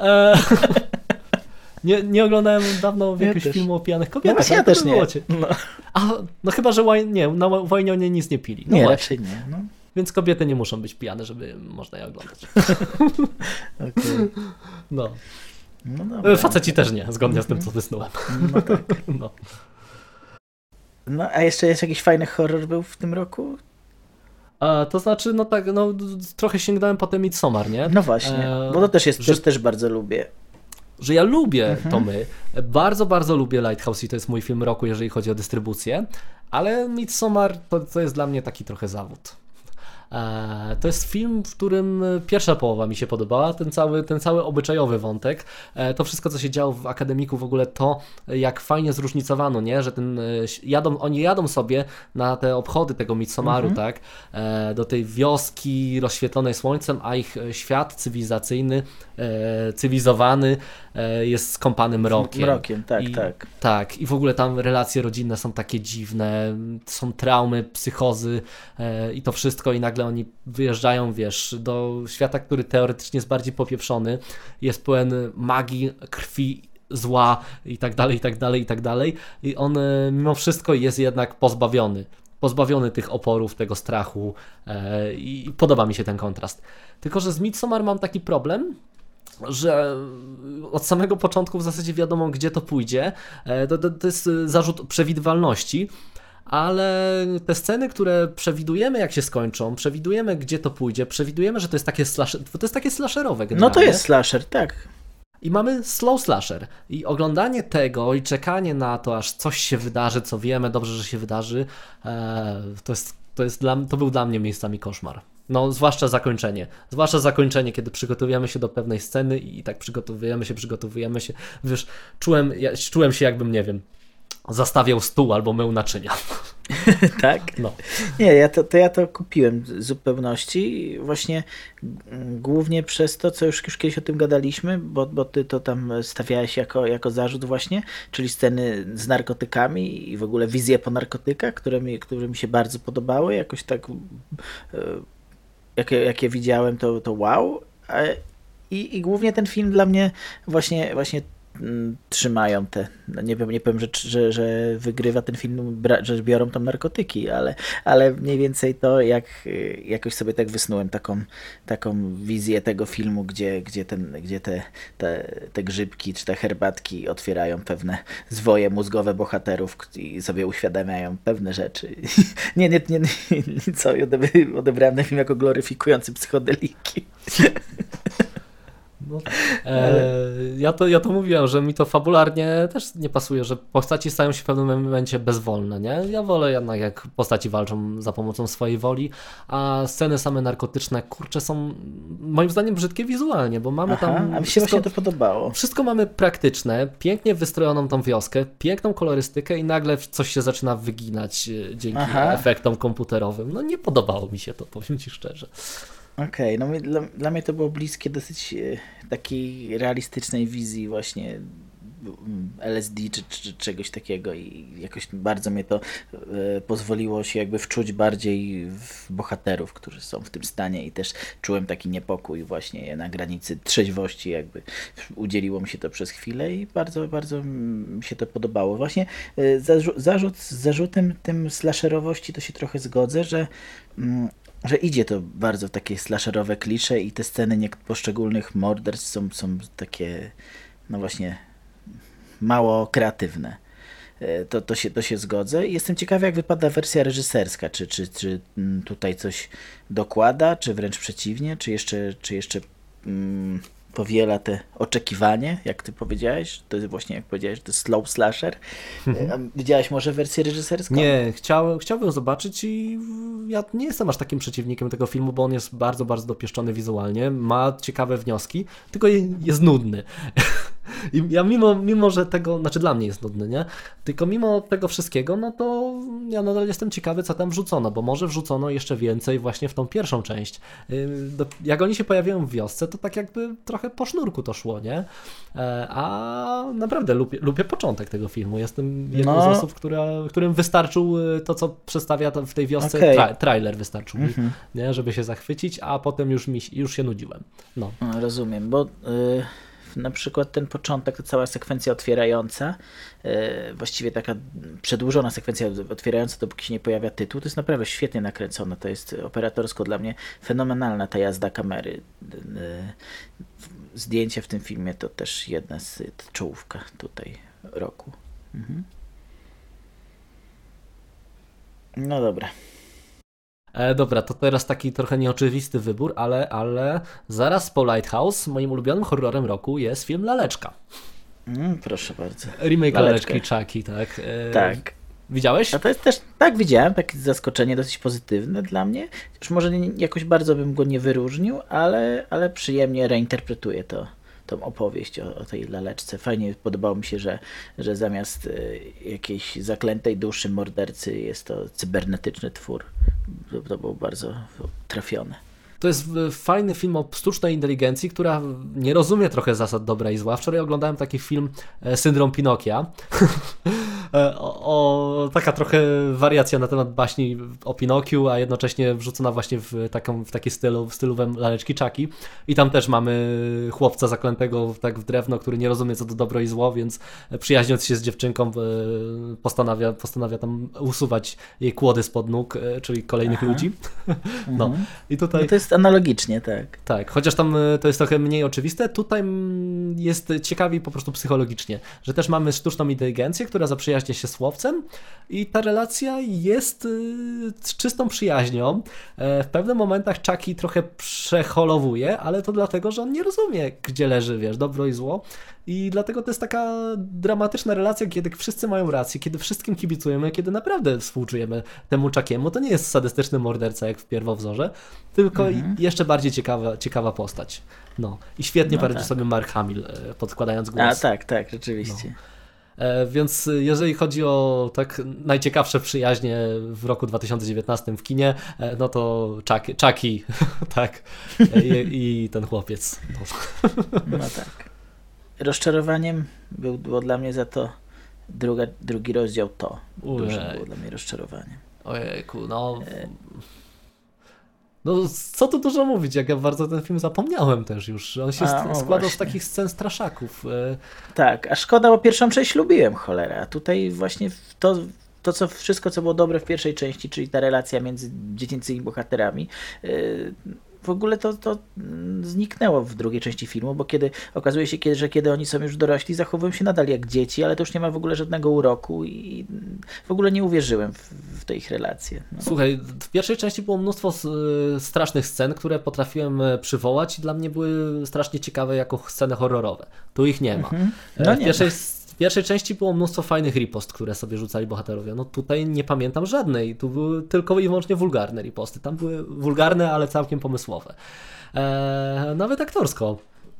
E, Nie, nie oglądałem dawno Ja jakiegoś też. filmu o pijanych No kobietach. ale ja też nie. No. A, no chyba, że łaj, nie, na Łajnionie nic nie pili. No Nie, właśnie. raczej nie. No. Więc kobiety nie muszą być pijane, żeby można je oglądać. okej. No. No E, dobra. Faceci też nie, zgodnie z tym, co wysnułem. No tak. No. No, a jeszcze jest jakiś fajny horror był w tym roku? A, to znaczy, no tak, no trochę sięgnąłem po ten Midsommar, nie? No właśnie, E, bo to też jest, że- też, też bardzo lubię. że ja lubię Mhm. to my. Bardzo, bardzo lubię Lighthouse i to jest mój film roku, jeżeli chodzi o dystrybucję, ale Midsommar to, to jest dla mnie taki trochę zawód. E, To jest film, w którym e, pierwsza połowa mi się podobała, ten cały, ten cały obyczajowy wątek, e, to wszystko, co się działo w akademiku, w ogóle to, jak fajnie zróżnicowano, nie? że ten, jadą, oni jadą sobie na te obchody tego Midsommaru, tak? E, do tej wioski rozświetlonej słońcem, a ich świat cywilizacyjny, cywilizowany jest skąpany mrokiem. Mrokiem, tak, I, tak. Tak, i w ogóle tam relacje rodzinne są takie dziwne, są traumy, psychozy i to wszystko i nagle oni wyjeżdżają, wiesz, do świata, który teoretycznie jest bardziej popieprzony, jest pełen magii, krwi, zła i tak dalej, i tak dalej, i tak dalej i on e, mimo wszystko jest jednak pozbawiony pozbawiony tych oporów, tego strachu e, i i podoba mi się ten kontrast. Tylko, że z Midsommar mam taki problem, że od samego początku w zasadzie wiadomo, gdzie to pójdzie. E, To, to, to jest e, zarzut przewidywalności, ale te sceny, które przewidujemy, jak się skończą, przewidujemy, gdzie to pójdzie, przewidujemy, że to jest takie, slasher, to jest takie slasherowe No generalnie. to jest slasher, tak. I mamy slow slasher. I oglądanie tego i czekanie na to, aż coś się wydarzy, co wiemy dobrze, że się wydarzy, e, to, jest, to, jest dla, to był dla mnie miejscami koszmar. No, zwłaszcza zakończenie. Zwłaszcza zakończenie, kiedy przygotowujemy się do pewnej sceny i tak przygotowujemy się, przygotowujemy się. Wiesz, czułem, ja, czułem się jakbym, nie wiem, zastawiał stół albo mył naczynia. tak? No. Nie, ja to, to ja to kupiłem z zupełności właśnie mm, głównie przez to, co już, już kiedyś o tym gadaliśmy, bo, bo ty to tam stawiałeś jako, jako zarzut właśnie, czyli sceny z narkotykami i w ogóle wizje po narkotykach, które mi, które mi się bardzo podobały, jakoś tak jakie, jakie widziałem, to, to wow. E, I, I głównie ten film dla mnie właśnie, właśnie trzymają te, no nie, wiem, nie powiem, że, że, że wygrywa ten film, że biorą tam narkotyki, ale, ale mniej więcej to, jak jakoś sobie tak wysnułem taką, taką wizję tego filmu, gdzie, gdzie, ten, gdzie te, te, te grzybki czy te herbatki otwierają pewne zwoje mózgowe bohaterów i sobie uświadamiają pewne rzeczy. nie, nie, nie, nie co, odeb- odebrałem ten film jako gloryfikujący psychodeliki. No, e, ja, to, ja to mówiłem, że mi to fabularnie też nie pasuje, że postaci stają się w pewnym momencie bezwolne, nie? Ja wolę jednak jak postaci walczą za pomocą swojej woli, a sceny same narkotyczne, kurczę, są moim zdaniem brzydkie wizualnie, bo mamy Aha, tam a mi się wszystko, właśnie to podobało. wszystko mamy praktyczne, pięknie wystrojoną tą wioskę, piękną kolorystykę i nagle coś się zaczyna wyginać e, dzięki Aha. efektom komputerowym. No nie podobało mi się to, powiem Ci szczerze. Okej, no mi, dla, dla mnie to było bliskie dosyć e, takiej realistycznej wizji właśnie mm, LSD czy, czy, czegoś takiego i jakoś bardzo mnie to e, pozwoliło się jakby wczuć bardziej w bohaterów, którzy są w tym stanie i też czułem taki niepokój właśnie na granicy trzeźwości jakby udzieliło mi się to przez chwilę i bardzo, bardzo mi się to podobało. Właśnie e, zarzu- zarzut z zarzutem tym slasherowości to się trochę zgodzę, że mm, że idzie to bardzo w takie slasherowe klisze i te sceny poszczególnych morderstw są, są takie, no właśnie, mało kreatywne. E, To, to, się, to się zgodzę. Jestem ciekawy, jak wypada wersja reżyserska. Czy, czy, czy mm, tutaj coś dokłada, czy wręcz przeciwnie, czy jeszcze, czy jeszcze mm, powiela te oczekiwanie, jak ty powiedziałeś. To jest właśnie, jak powiedziałeś, to jest slow slasher. A Widziałeś może wersję reżyserską? Nie, chciałem, chciałbym zobaczyć i ja nie jestem aż takim przeciwnikiem tego filmu, bo on jest bardzo, bardzo dopieszczony wizualnie, ma ciekawe wnioski, tylko je- jest nudny. I ja mimo, mimo, że tego, znaczy dla mnie jest nudny, nie? Tylko mimo tego wszystkiego, no to ja nadal jestem ciekawy, co tam wrzucono, bo może wrzucono jeszcze więcej właśnie w tą pierwszą część. Jak oni się pojawiają w wiosce, to tak jakby trochę po sznurku to szło, nie? E, A naprawdę lubię, lubię początek tego filmu. Jestem jedną No. z osób, która, którym wystarczył y, to, co przedstawia w tej wiosce. Okej. Tra trailer wystarczył mi, Mhm. nie? żeby się zachwycić, a potem już, mi, już się nudziłem. No. Rozumiem, bo y, Na przykład ten początek, to cała sekwencja otwierająca, e, właściwie taka przedłużona sekwencja otwierająca, dopóki się nie pojawia tytuł, to jest naprawdę świetnie nakręcona. To jest operatorsko dla mnie fenomenalna ta jazda kamery. E, zdjęcie w tym filmie to też jedna z czołówka tutaj roku. Mhm. No dobra. E, dobra, to teraz taki trochę nieoczywisty wybór, ale, ale zaraz po Lighthouse moim ulubionym horrorem roku jest film Laleczka. Mm, proszę bardzo. Remake Laleczki Chucky, tak. E, tak. Widziałeś? A to jest też, tak widziałem, takie zaskoczenie dosyć pozytywne dla mnie. Już może nie, jakoś bardzo bym go nie wyróżnił, ale, ale przyjemnie reinterpretuję to tą opowieść o, o, tej laleczce. Fajnie podobało mi się, że, że zamiast y, jakiejś zaklętej duszy mordercy jest to cybernetyczny twór. To, to było bardzo trafione. To jest fajny film o sztucznej inteligencji, która nie rozumie trochę zasad dobra i zła. Wczoraj oglądałem taki film e, Syndrom Pinokia. E, o, o, taka trochę wariacja na temat baśni o Pinokiu, a jednocześnie wrzucona właśnie w, taką, w taki stylu, w stylu laleczki czaki. I tam też mamy chłopca zaklętego tak w drewno, który nie rozumie co to dobro i zło, więc przyjaźniąc się z dziewczynką e, postanawia, postanawia tam usuwać jej kłody spod nóg, czyli kolejnych Aha. ludzi. No. Mhm. I tutaj... No to jest analogicznie, tak. Tak, chociaż tam e, to jest trochę mniej oczywiste, tutaj mm, jest ciekawiej po prostu psychologicznie, że też mamy sztuczną inteligencję, która zaprzyjaźnia się z chłopcem i ta relacja jest z e, czystą przyjaźnią. E, w pewnych momentach Chucky trochę przeholowuje, ale to dlatego, że on nie rozumie, gdzie leży, wiesz, dobro i zło i dlatego to jest taka dramatyczna relacja, kiedy wszyscy mają rację, kiedy wszystkim kibicujemy, kiedy naprawdę współczujemy temu Chuckiemu. To nie jest sadystyczny morderca jak w pierwowzorze, tylko mhm. jeszcze bardziej ciekawa, ciekawa postać. No. I świetnie no tak. sobie Mark Hamill, e, podkładając głos. A tak, tak, rzeczywiście. No. E, więc jeżeli chodzi o tak najciekawsze przyjaźnie w roku 2019 w kinie, e, no to Chucky, Chucky tak, I, i, ten chłopiec. No, no tak rozczarowaniem był, było dla mnie za to druga, drugi rozdział to. Dużo było dla mnie rozczarowaniem. Ojejku, no... E... No, co tu dużo mówić, jak ja bardzo ten film zapomniałem też już. On się a, składał właśnie. z takich scen straszaków. E. Tak, a szkoda, bo pierwszą część lubiłem, cholera. A tutaj właśnie to, to co, wszystko, co było dobre w pierwszej części, czyli ta relacja między dziecięcymi bohaterami, e, w ogóle to, to mm, zniknęło w drugiej części filmu, bo kiedy okazuje się, że kiedy oni są już dorośli, zachowują się nadal jak dzieci, ale to już nie ma w ogóle żadnego uroku i w ogóle nie uwierzyłem w, w te ich relacje. No. Słuchaj, w pierwszej części było mnóstwo strasznych scen, które potrafiłem e, przywołać i dla mnie były strasznie ciekawe jako sceny horrorowe. Tu ich nie ma. Mhm. E, no w pierwszej w pierwszej części było mnóstwo fajnych ripost, które sobie rzucali bohaterowie. No tutaj nie pamiętam żadnej. Tu były tylko i wyłącznie wulgarne riposty. Tam były wulgarne, ale całkiem pomysłowe. Eee, nawet aktorsko.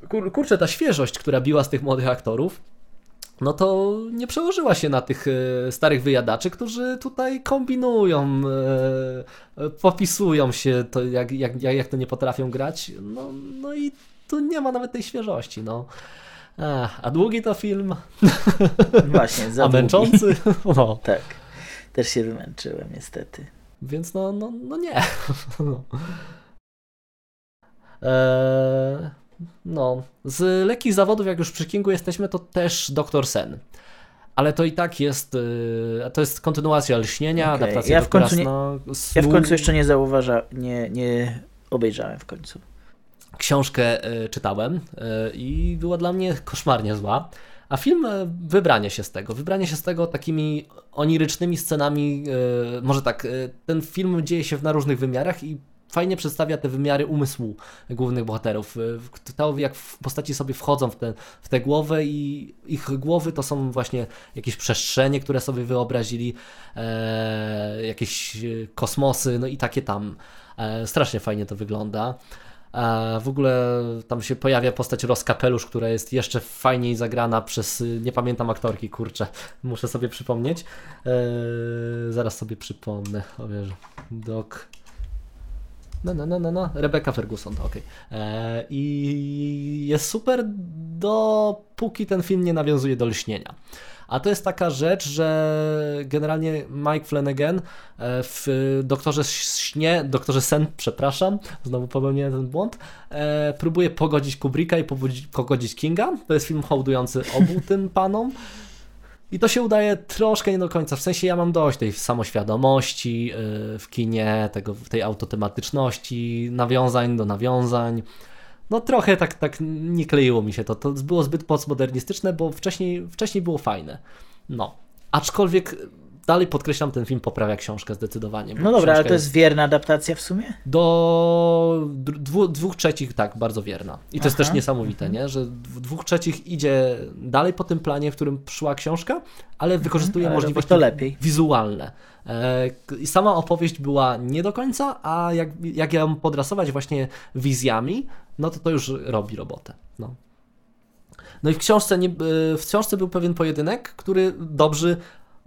Kur, kurczę, ta świeżość, która biła z tych młodych aktorów, no to nie przełożyła się na tych e, starych wyjadaczy, którzy tutaj kombinują, e, popisują się, to jak, jak, jak to nie potrafią grać. No, no i tu nie ma nawet tej świeżości. No. A, a długi to film. Właśnie, za A męczący? No. Tak. Też się wymęczyłem, niestety. Więc no, no, no nie. No. Eee, no. Z lekkich zawodów, jak już przy Kingu jesteśmy, to też Doktor Sen. Ale to i tak jest, e, to jest kontynuacja lśnienia, okay. adaptacja ja w końcu nie, Ja w końcu jeszcze nie zauważa, nie, nie obejrzałem w końcu książkę e, czytałem e, i była dla mnie koszmarnie zła. A film e, wybranie się z tego, wybranie się z tego takimi onirycznymi scenami, może tak, ten film dzieje się na różnych wymiarach i fajnie przedstawia te wymiary umysłu głównych bohaterów. To jak w postaci sobie wchodzą w te, w te głowy i ich głowy to są właśnie jakieś przestrzenie, które sobie wyobrazili, jakieś kosmosy, no i takie tam. Strasznie fajnie to wygląda. A w ogóle tam się pojawia postać Roskapelusz, która jest jeszcze fajniej zagrana przez, nie pamiętam aktorki, kurczę, muszę sobie przypomnieć. Eee, zaraz sobie przypomnę, o wiesz, Dok... No, no, no, no, no. Rebecca Ferguson, okej. Okay. Eee, I jest super, dopóki ten film nie nawiązuje do lśnienia. A to jest taka rzecz, że generalnie Mike Flanagan e, w Doktorze Śnie, Doktorze Sen, przepraszam, znowu popełniłem ten błąd, e, próbuje pogodzić Kubricka i pogodzić Kinga. To jest film hołdujący obu tym panom. I to się udaje troszkę nie do końca. W sensie ja mam dość tej samoświadomości yy, w kinie, tego, tej autotematyczności, nawiązań do nawiązań. No trochę tak, tak nie kleiło mi się to. To było zbyt postmodernistyczne, bo wcześniej, wcześniej było fajne. No. Aczkolwiek dalej podkreślam, ten film poprawia książkę zdecydowanie. No dobra, ale to jest wierna adaptacja w sumie? Do dwu, dwóch trzecich tak, bardzo wierna. I to Aha. jest też niesamowite, mhm. nie? że dwóch trzecich idzie dalej po tym planie, w którym szła książka, ale mhm, wykorzystuje ale możliwości to lepiej. wizualne. E, I sama opowieść była nie do końca, a jak, jak ją podrasować właśnie wizjami, no to to już robi robotę. No. No i w książce, nie, w książce był pewien pojedynek, który dobrzy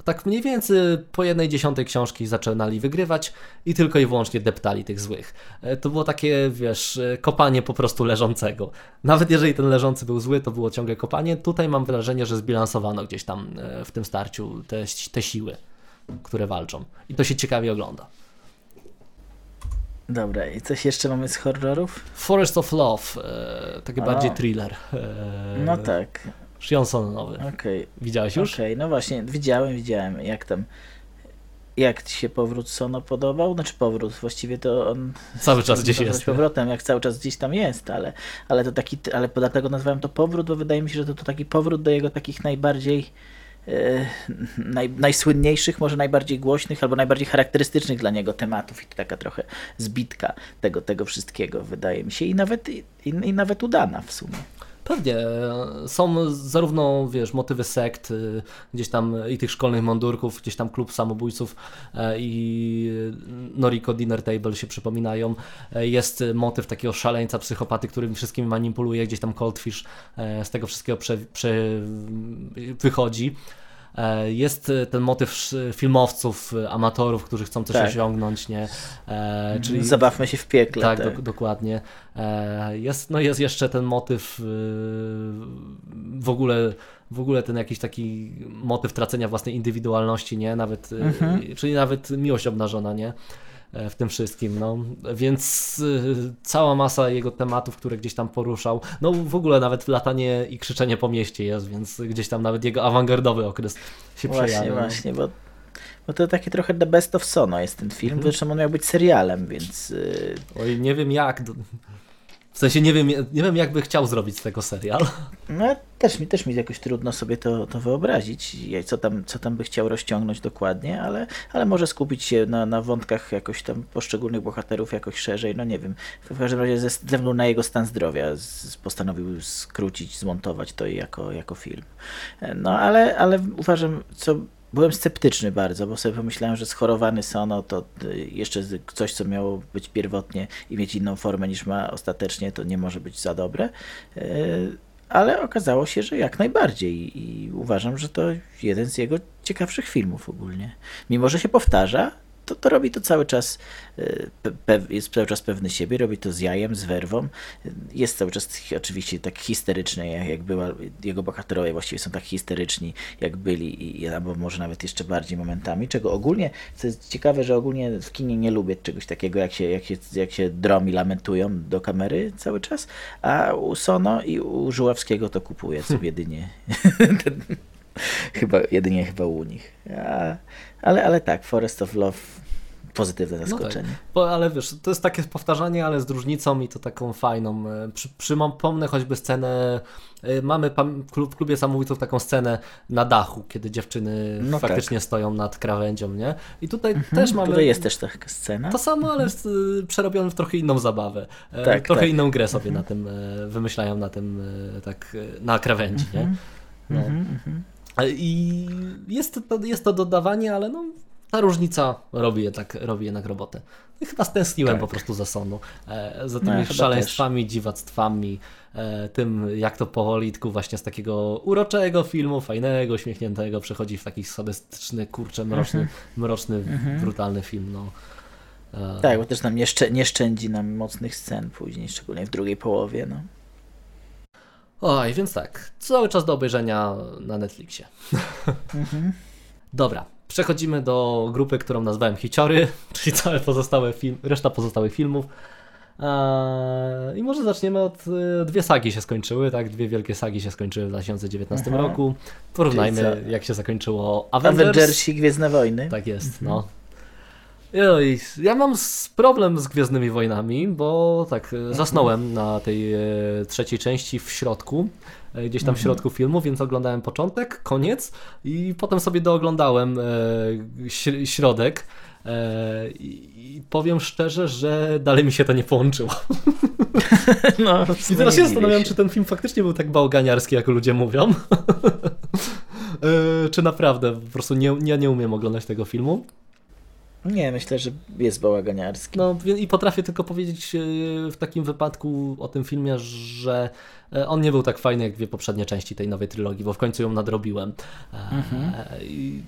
tak mniej więcej po jednej dziesiątej książki zaczynali wygrywać i tylko i wyłącznie deptali tych złych. E, to było takie, wiesz, e, kopanie po prostu leżącego. Nawet jeżeli ten leżący był zły, to było ciągle kopanie. Tutaj mam wrażenie, że zbilansowano gdzieś tam e, w tym starciu te, te siły, które walczą. I to się ciekawie ogląda. Dobra, i coś jeszcze mamy z horrorów? Forest of Love, e, taki o. bardziej thriller. E, no tak. Johnson nowy. Okay. Widziałeś już? Okej, okay. no właśnie, widziałem, widziałem. Jak tam. Jak ci się powrót Sono podobał? Znaczy powrót, właściwie to on cały czas gdzieś jest. powrotem, jak cały czas gdzieś tam jest, ale, ale to taki, ale dlatego nazywałem to powrót, bo wydaje mi się, że to, to taki powrót do jego takich najbardziej naj, najsłynniejszych, może najbardziej głośnych albo najbardziej charakterystycznych dla niego tematów i to taka trochę zbitka tego, tego wszystkiego wydaje mi się i nawet, i, i nawet udana w sumie. Pewnie. Są zarówno, wiesz, motywy sekt, y, gdzieś tam i tych szkolnych mundurków, gdzieś tam klub samobójców e, i Noriko Dinner Table się przypominają. E, jest motyw takiego szaleńca, psychopaty, którym wszystkim manipuluje, gdzieś tam Coldfish e, z tego wszystkiego prze, prze wychodzi. E, jest e, ten motyw filmowców, e, amatorów, którzy chcą coś tak. osiągnąć, nie? czyli Zabawmy się w piekle. Tak, tak. Do, dokładnie. Jest, no jest jeszcze ten motyw w ogóle w ogóle ten jakiś taki motyw tracenia własnej indywidualności, nie? Nawet, mhm. czyli nawet miłość obnażona, nie? E, w tym wszystkim. No. Więc y, cała masa jego tematów, które gdzieś tam poruszał, no w ogóle nawet latanie i krzyczenie po mieście jest, więc gdzieś tam nawet jego awangardowy okres się właśnie, przejawia. Właśnie, właśnie, bo bo to takie trochę The Best of Sono jest ten film, mhm. zresztą on miał być serialem, więc... Yy... Oj, nie wiem jak, w sensie nie wiem, nie wiem jakby chciał zrobić z tego serial. No też mi, też mi jakoś trudno sobie to, to wyobrazić, co tam, co tam by chciał rozciągnąć dokładnie, ale, ale może skupić się na, na wątkach jakoś tam poszczególnych bohaterów jakoś szerzej, no nie wiem. W każdym razie ze względu na jego stan zdrowia z, postanowił skrócić, zmontować to jako, jako film. No ale, ale uważam, co byłem sceptyczny bardzo, bo sobie pomyślałem, że schorowany Sono to y, jeszcze coś, co miało być pierwotnie i mieć inną formę niż ma ostatecznie, to nie może być za dobre. Y, ale okazało się, że jak najbardziej i uważam, że to jeden z jego ciekawszych filmów ogólnie. Mimo, że się powtarza, to, to robi to cały czas, e, jest cały czas pewny siebie, robi to z jajem, z werwą. Jest cały czas oczywiście tak histeryczny, jak, była, jego bohaterowie właściwie są tak histeryczni, jak byli, i, albo może nawet jeszcze bardziej momentami, czego ogólnie, co jest ciekawe, że ogólnie w kinie nie lubię czegoś takiego, jak się, jak się, jak się dromi lamentują do kamery cały czas, a u Sono i u Żuławskiego to kupuję, co jedynie chyba, jedynie chyba u nich. A, ale, ale tak, Forest of Love pozytywne zaskoczenie. No tak. Bo, ale wiesz, to jest takie powtarzanie, ale z różnicą i to taką fajną. E, przy, przypomnę choćby scenę, e, mamy w klubie samobójców taką scenę na dachu, kiedy dziewczyny no faktycznie tak. stoją nad krawędzią, nie? I tutaj mhm, też mamy... Tutaj jest też taka scena. To samo, ale mhm. przerobione w trochę inną zabawę. E, tak, trochę tak. inną grę sobie mhm. na tym wymyślają na tym tak na krawędzi, nie? Mhm. No. Mhm. I jest to, jest to dodawanie, ale no, ta różnica robi, jednak, robi jednak robotę. I chyba stęskniłem tak. po prostu za Sonu. E, za tymi no, szaleństwami, też. dziwactwami, e, tym jak to powolitku właśnie z takiego uroczego filmu, fajnego, uśmiechniętego przechodzi w taki sadystyczny, kurczę, mroczny, mm -hmm. mroczny mm -hmm. brutalny film. No. E... Tak, bo też nam nie, szczę nie szczędzi nam mocnych scen później, szczególnie w drugiej połowie. No. Oj, więc tak, cały czas do obejrzenia na Netflixie. Mhm. Dobra, przechodzimy do grupy, którą nazwałem Hiciory, czyli całe pozostałe film, reszta pozostałych filmów. I może zaczniemy od e, dwie sagi się skończyły, tak? Dwie wielkie sagi się skończyły w 2019 Aha. roku. Porównajmy, jak się zakończyło Avengers. Avengersi Gwiezdne Wojny. Tak jest, mhm. no. Oj, ja mam problem z Gwiezdnymi Wojnami, bo tak, e, mhm. zasnąłem na tej e, trzeciej części w środku, e, gdzieś tam w mhm. środku filmu, więc oglądałem początek, koniec i potem sobie dooglądałem środek. I powiem szczerze, że dalej mi się to nie połączyło. No, I teraz się zastanawiam, czy ten film faktycznie był tak bałganiarski, jak ludzie mówią. Czy naprawdę po prostu nie, ja nie umiem oglądać tego filmu. Nie, myślę, że jest bałaganiarski. No i potrafię tylko powiedzieć e, w takim wypadku o tym filmie, że on nie był tak fajny jak dwie poprzednie części tej nowej trylogii, bo w końcu ją nadrobiłem. Mhm. I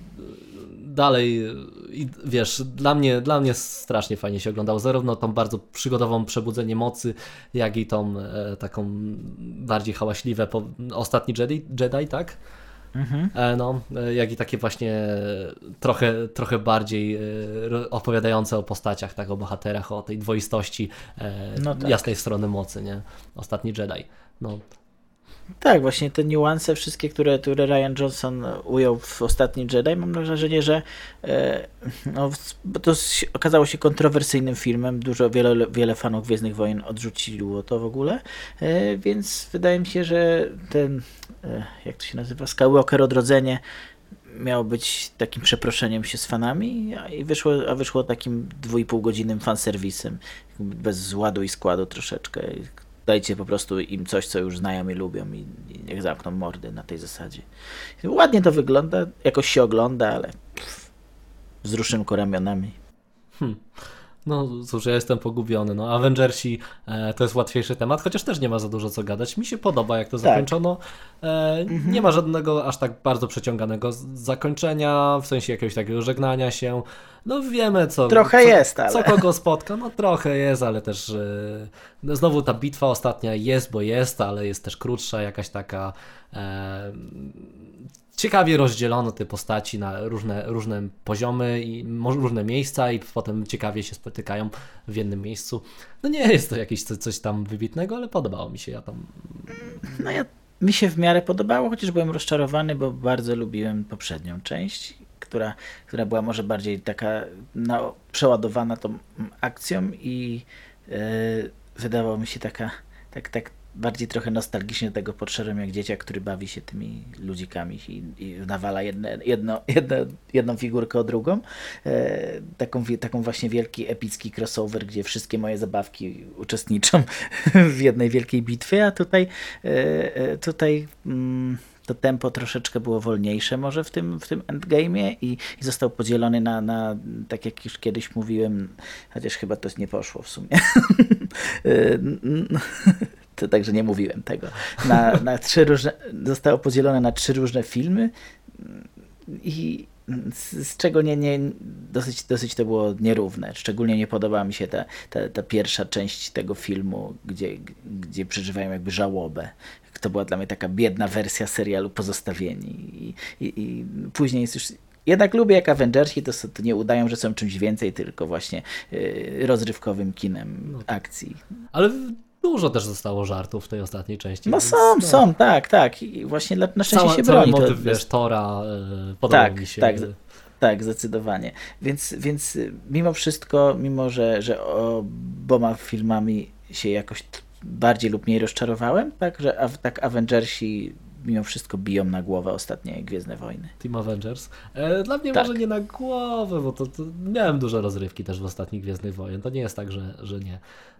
dalej, i wiesz, dla mnie, dla mnie strasznie fajnie się oglądało, zarówno tą bardzo przygodową przebudzenie mocy, jak i tą e, taką bardziej hałaśliwe ostatni Jedi, Jedi tak? Mhm. E, no, e, jak i takie właśnie trochę, trochę bardziej e, opowiadające o postaciach, tak, o bohaterach, o tej dwoistości no tak. jasnej strony mocy, nie? Ostatni Jedi. No, tak, właśnie te niuanse wszystkie, które, które Ryan Johnson ujął w ostatnim Jedi, mam wrażenie, że e, no, to okazało się kontrowersyjnym filmem, dużo, wiele, wiele fanów Gwiezdnych Wojen odrzuciło to w ogóle, e, więc wydaje mi się, że ten, e, jak to się nazywa, Skywalker Odrodzenie miało być takim przeproszeniem się z fanami, a, i wyszło, a wyszło takim dwójpółgodzinnym fanserwisem, bez ładu i składu troszeczkę, dajcie po prostu im coś, co już znają i lubią i, i niech zamkną mordy na tej zasadzie. Ładnie to wygląda, jakoś się ogląda, ale pff, wzruszym ramionami. Hmm. No cóż, ja jestem pogubiony. No, Avengersi e, to jest łatwiejszy temat, chociaż też nie ma za dużo co gadać. Mi się podoba, jak to tak. zakończono. E, mhm. Nie ma żadnego aż tak bardzo przeciąganego zakończenia, w sensie jakiegoś takiego żegnania się. No wiemy, co. Trochę co, jest, ale. Co kogo spotka, no trochę jest, ale też. E, no, znowu ta bitwa ostatnia jest, bo jest, ale jest też krótsza, jakaś taka. E, ciekawie rozdzielono te postaci na różne, różne poziomy i różne miejsca i potem ciekawie się spotykają w jednym miejscu. No nie jest to jakieś coś tam wybitnego, ale podobało mi się. Ja tam... No ja, mi się w miarę podobało, chociaż byłem rozczarowany, bo bardzo lubiłem poprzednią część, która, która była może bardziej taka no, przeładowana tą akcją i yy, wydawało mi się taka tak, tak bardziej trochę nostalgicznie tego podszedłem jak dzieciak, który bawi się tymi ludzikami i, i nawala jedne, jedno, jedno, jedną figurkę o drugą. E, taką, taką właśnie wielki, epicki crossover, gdzie wszystkie moje zabawki uczestniczą w jednej wielkiej bitwie, a tutaj, e, e tutaj mm, to tempo troszeczkę było wolniejsze może w tym, w tym endgame'ie i, i został podzielony na, na, tak jak już kiedyś mówiłem, chociaż chyba to nie poszło w sumie. To także nie mówiłem tego. Na, na trzy różne, zostało podzielone na trzy różne filmy i z, z, czego nie, nie, dosyć, dosyć to było nierówne. Szczególnie nie podobała mi się ta, ta, ta pierwsza część tego filmu, gdzie, gdzie przeżywają jakby żałobę. To była dla mnie taka biedna wersja serialu Pozostawieni. I, i, i później jest już jednak lubię jak Avengersi, to, to nie udają, że są czymś więcej, tylko właśnie y, rozrywkowym kinem no. akcji. Ale Dużo też zostało żartów w tej ostatniej części. No są, no. są, tak, tak. I właśnie na szczęście Cała, się broni. Cały motyw, to, wiesz, Tora, yy, podoba tak, mi się. Tak, tak, zdecydowanie. Więc, więc y, mimo wszystko, mimo że, że oboma filmami się jakoś bardziej lub mniej rozczarowałem, tak, że tak Avengersi mimo wszystko biją na głowę ostatnie Gwiezdne Wojny. Team Avengers. E, dla mnie tak. może nie na głowę, bo to, to, miałem dużo rozrywki też w ostatnich Gwiezdnych Wojen. To nie jest tak, że, że nie.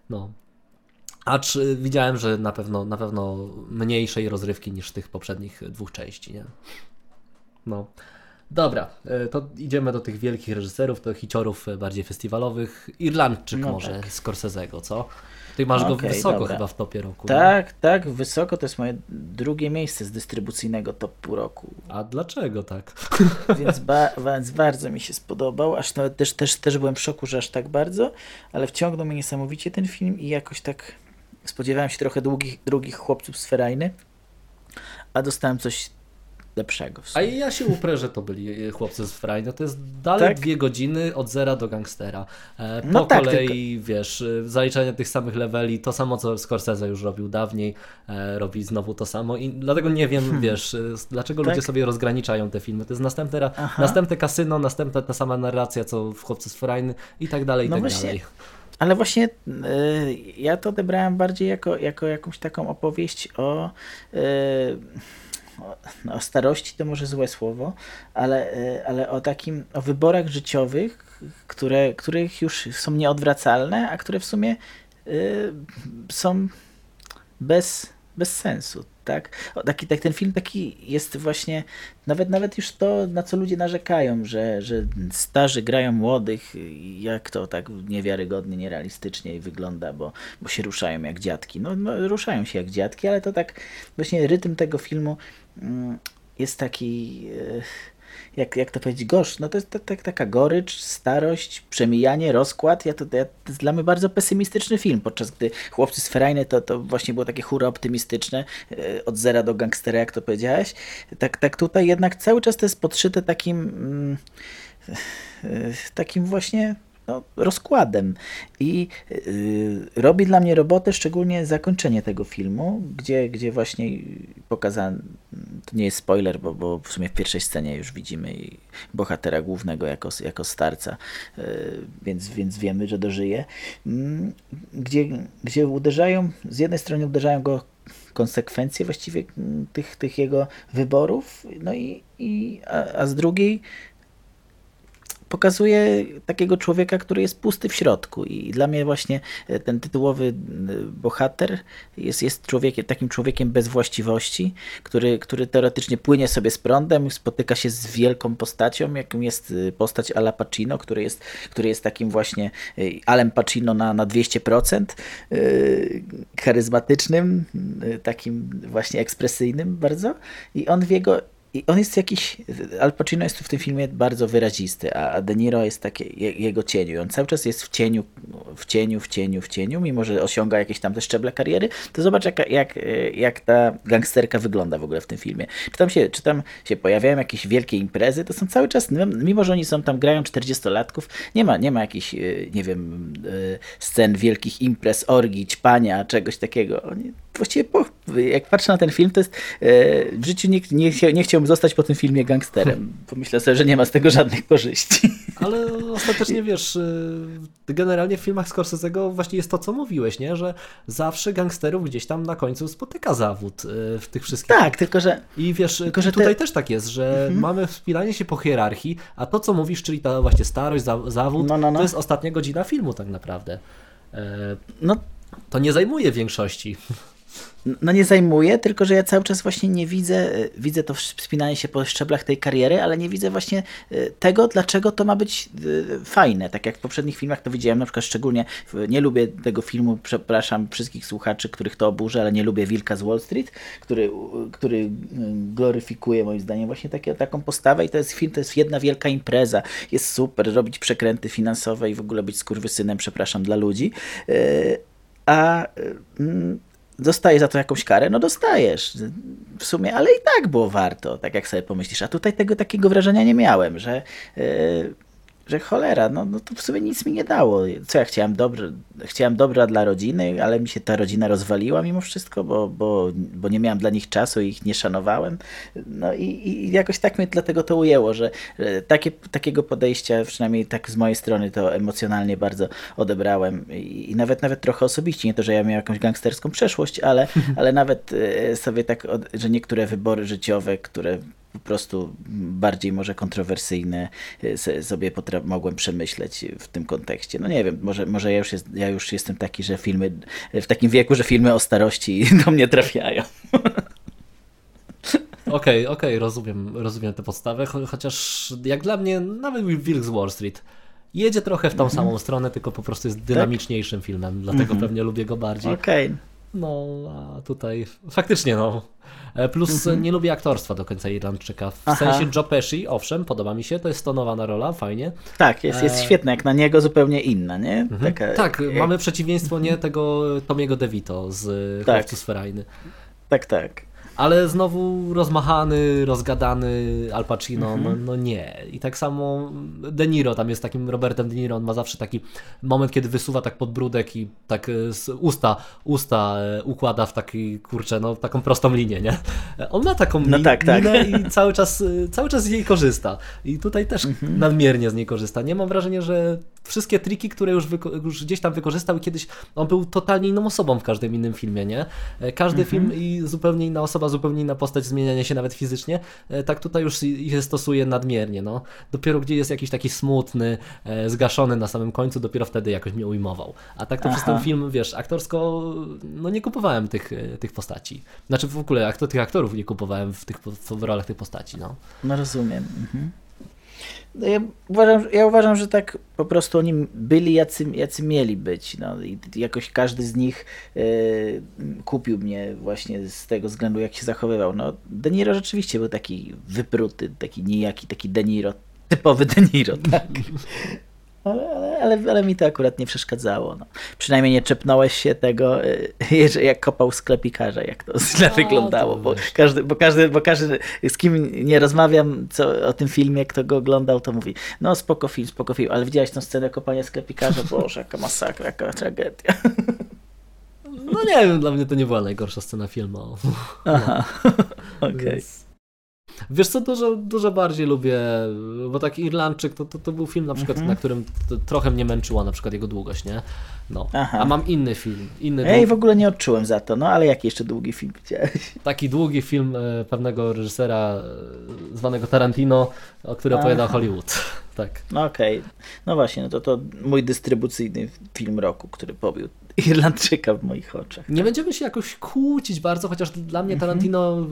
No, Acz widziałem, że na pewno, na pewno mniejszej rozrywki niż tych poprzednich dwóch części, nie? No. Dobra, e, to idziemy do tych wielkich reżyserów, do hiciorów bardziej festiwalowych. Irlandczyk no może, tak. Scorsese'ego, co? Ty masz okay, go wysoko dobra. chyba w topie roku. Tak, nie? tak, wysoko to jest moje drugie miejsce z dystrybucyjnego topu roku. A dlaczego tak? Więc, ba więc bardzo mi się spodobał, aż nawet też, też, też byłem w szoku, że aż tak bardzo, ale wciągnął mnie niesamowicie ten film i jakoś tak spodziewałem się trochę długich, drugich chłopców z Ferajny. a dostałem coś lepszego. A ja się uprę, że to byli chłopcy z Frajna. To jest dalej tak? dwie godziny od zera do gangstera. E, po no tak, kolei, tylko... wiesz, e, zaliczanie tych samych leveli, to samo co Scorsese już robił dawniej, e, robi znowu to samo i dlatego nie wiem, hmm. wiesz, dlaczego tak? ludzie sobie rozgraniczają te filmy. To jest następne, następne kasyno, następna ta sama narracja, co w Chłopcy z Frajny i tak dalej, i no tak właśnie. dalej. Ale właśnie y, ja to odebrałem bardziej jako, jako jakąś taką opowieść o y, no, o starości to może złe słowo, ale, e, ale o takim, o wyborach życiowych, które, których już są nieodwracalne, a które w sumie y, są bez, bez sensu. Tak? O, taki, tak, ten film taki jest właśnie, nawet, nawet już to, na co ludzie narzekają, że, że starzy grają młodych, jak to tak niewiarygodnie, nierealistycznie wygląda, bo, bo się ruszają jak dziadki. No, no ruszają się jak dziadki, ale to tak właśnie rytm tego filmu Mm, jest taki, e, jak, jak to powiedzieć, gorsz. No to jest tak, taka gorycz, starość, przemijanie, rozkład. Ja to, ja, to jest dla mnie bardzo pesymistyczny film, podczas gdy Chłopcy z Ferajny to, to właśnie było takie hura optymistyczne, e, od zera do gangstera, jak to powiedziałeś. Tak, tak tutaj jednak cały czas to jest podszyte takim mm, e, takim właśnie no, rozkładem. I y, robi dla mnie robotę szczególnie zakończenie tego filmu, gdzie, gdzie właśnie pokazano, to nie jest spoiler, bo, bo w sumie w pierwszej scenie już widzimy bohatera głównego jako, jako starca, y, więc, więc wiemy, że dożyje, y, gdzie, gdzie uderzają, z jednej strony uderzają go konsekwencje właściwie tych, tych jego wyborów, no i, i a, a z drugiej pokazuje takiego człowieka, który jest pusty w środku. I dla mnie właśnie e, ten tytułowy e, bohater jest, jest człowiekiem, takim człowiekiem bez właściwości, który, który teoretycznie płynie sobie z prądem, spotyka się z wielką postacią, jaką jest e, postać Ala Pacino, który jest, który jest takim właśnie Alem Pacino na, na 200%, charyzmatycznym, takim właśnie ekspresyjnym bardzo. I on w jego i on jest jakiś, Al Pacino jest tu w tym filmie bardzo wyrazisty, a De Niro jest takie jego cieniu. On cały czas jest w cieniu, w cieniu, w cieniu, w cieniu, mimo że osiąga jakieś tam te szczeble kariery. To zobacz, jak, jak, jak ta gangsterka wygląda w ogóle w tym filmie. Czy tam, się, czy tam się pojawiają jakieś wielkie imprezy, to są cały czas, mimo że oni są tam, grają 40-latków, nie ma, nie ma jakichś, e, nie wiem, e, scen wielkich imprez, orgii, ćpania, czegoś takiego. Oni właściwie, po, jak patrzę na ten film, to jest e, w życiu nie, nie, nie chciałbym zostać po tym filmie gangsterem. Pomyślę sobie, że nie ma z tego żadnych korzyści. Ale ostatecznie wiesz, e, generalnie w filmach Scorsese'ego właśnie jest to, co mówiłeś, nie? że zawsze gangsterów gdzieś tam na końcu spotyka zawód e, w tych wszystkich. Tak, tylko że. I wiesz, tylko, że tutaj te... też tak jest, że mhm. mamy wspinanie się po hierarchii, a to, co mówisz, czyli ta właśnie starość, zawód, no, no, no. to jest ostatnia godzina filmu tak naprawdę. No. To nie zajmuje większości no nie zajmuje, tylko że ja cały czas właśnie nie widzę, e, widzę to wspinanie się po szczeblach tej kariery, ale nie widzę właśnie e, tego, dlaczego to ma być e, fajne. Tak jak w poprzednich filmach to widziałem, na przykład szczególnie nie lubię tego filmu, przepraszam wszystkich słuchaczy, których to oburzy, ale nie lubię Wilka z Wall Street, który, który gloryfikuje moim zdaniem właśnie takie, taką postawę i to jest film, to jest jedna wielka impreza, jest super, robić przekręty finansowe i w ogóle być skurwysynem, przepraszam, dla ludzi. A dostaje za to jakąś karę, no dostajesz w sumie, ale i tak było warto, tak jak sobie pomyślisz. A tutaj tego takiego wrażenia nie miałem, że yy, że cholera, no, no to w sumie nic mi nie dało. Co ja chciałem, dobrze, chciałem dobra dla rodziny, ale mi się ta rodzina rozwaliła mimo wszystko, bo, bo, bo nie miałem dla nich czasu i ich nie szanowałem. No i, i jakoś tak mnie dlatego to ujęło, że, że takie, takiego podejścia, przynajmniej tak z mojej strony, to emocjonalnie bardzo odebrałem i, i nawet nawet trochę osobiście, nie to, że ja miałem jakąś gangsterską przeszłość, ale, ale nawet e, sobie tak, że niektóre wybory życiowe, które po prostu bardziej może kontrowersyjne e, sobie mogłem przemyśleć w tym kontekście. No nie wiem, może, może ja, już jest, ja już jestem taki, że filmy, w takim wieku, że filmy o starości do mnie trafiają. Okej, okej, okay, rozumiem, rozumiem tę podstawę, chociaż jak dla mnie nawet Wilk z Wall Street jedzie trochę w tą mm -hmm. samą stronę, tylko po prostu jest tak? dynamiczniejszym tak? filmem, dlatego mm -hmm. pewnie lubię go bardziej. Okej. Okay. No, a tutaj faktycznie no. E, plus mhm. nie lubię aktorstwa do końca Irlandczyka. W Aha. sensie Joe Pesci, owszem, podoba mi się, to jest stonowana rola, fajnie. Tak, jest, jest e... świetna, jak na niego zupełnie inna, nie? Mhm. Taka, tak, mamy przeciwieństwo nie tego Tomiego DeVito z tak. Chłopców Sferajny. Tak, tak. Ale znowu rozmachany, rozgadany Al Pacino, no, no nie. I tak samo De Niro, tam jest takim Robertem De Niro, on ma zawsze taki moment, kiedy wysuwa tak podbródek i tak e, z usta, usta e, układa w taki, kurczę, no taką prostą linię, nie? On ma taką No tak, tak. i cały czas, e, cały czas z niej korzysta. I tutaj też Mhm. nadmiernie z niej korzysta. Nie mam wrażenia, że wszystkie triki, które już, już gdzieś tam wykorzystał i kiedyś on był totalnie inną osobą w każdym innym filmie, nie? E, Każdy Mhm. film i zupełnie inna osoba, zupełnie inna postać, zmienianie się nawet fizycznie, e, tak tutaj już je stosuje nadmiernie, no. Dopiero gdzie jest jakiś taki smutny, e, zgaszony na samym końcu, dopiero wtedy jakoś mnie ujmował. A tak to przez Aha. ten film, wiesz, aktorsko, no nie kupowałem tych, tych postaci. Znaczy w ogóle aktor, tych aktorów nie kupowałem w, tych, w rolach tych postaci, no. No rozumiem. Mhm. No ja, uważam, ja uważam, że tak po prostu oni byli jacy, jacy mieli być. No, I jakoś każdy z nich e, kupił mnie właśnie z tego względu, jak się zachowywał. No, De Niro rzeczywiście był taki wypruty, taki nijaki, taki De Niro, typowy De Niro, tak. Ale, ale, ale, ale mi to akurat nie przeszkadzało. No. Przynajmniej nie czepnąłeś się tego, że jak kopał sklepikarza, jak to źle wyglądało, bo każdy, bo, każdy, bo każdy, z kim nie rozmawiam co, o tym filmie, kto go oglądał, to mówi, no spoko film, spoko film, ale widziałeś tę scenę kopania sklepikarza? Boże, jaka masakra, jaka tragedia. No nie wiem, dla mnie to nie była najgorsza scena filmu. Aha, okej. Więc- Wiesz co, dużo, dużo bardziej lubię, bo tak Irlandczyk to, to, to był film na przykład, Mhm. na którym trochę mnie męczyła na przykład jego długość, nie? No. Aha. A mam inny film, inny Ej, w ogóle nie odczułem za to, no ale jaki jeszcze długi film widziałeś? taki długi film e, pewnego reżysera e, zwanego Tarantino, o który opowiada. Hollywood. Tak. No okej, no właśnie, no to to mój dystrybucyjny film roku, który pobił Irlandczyka w moich oczach. Nie będziemy się jakoś kłócić bardzo, chociaż dla mnie Tarantino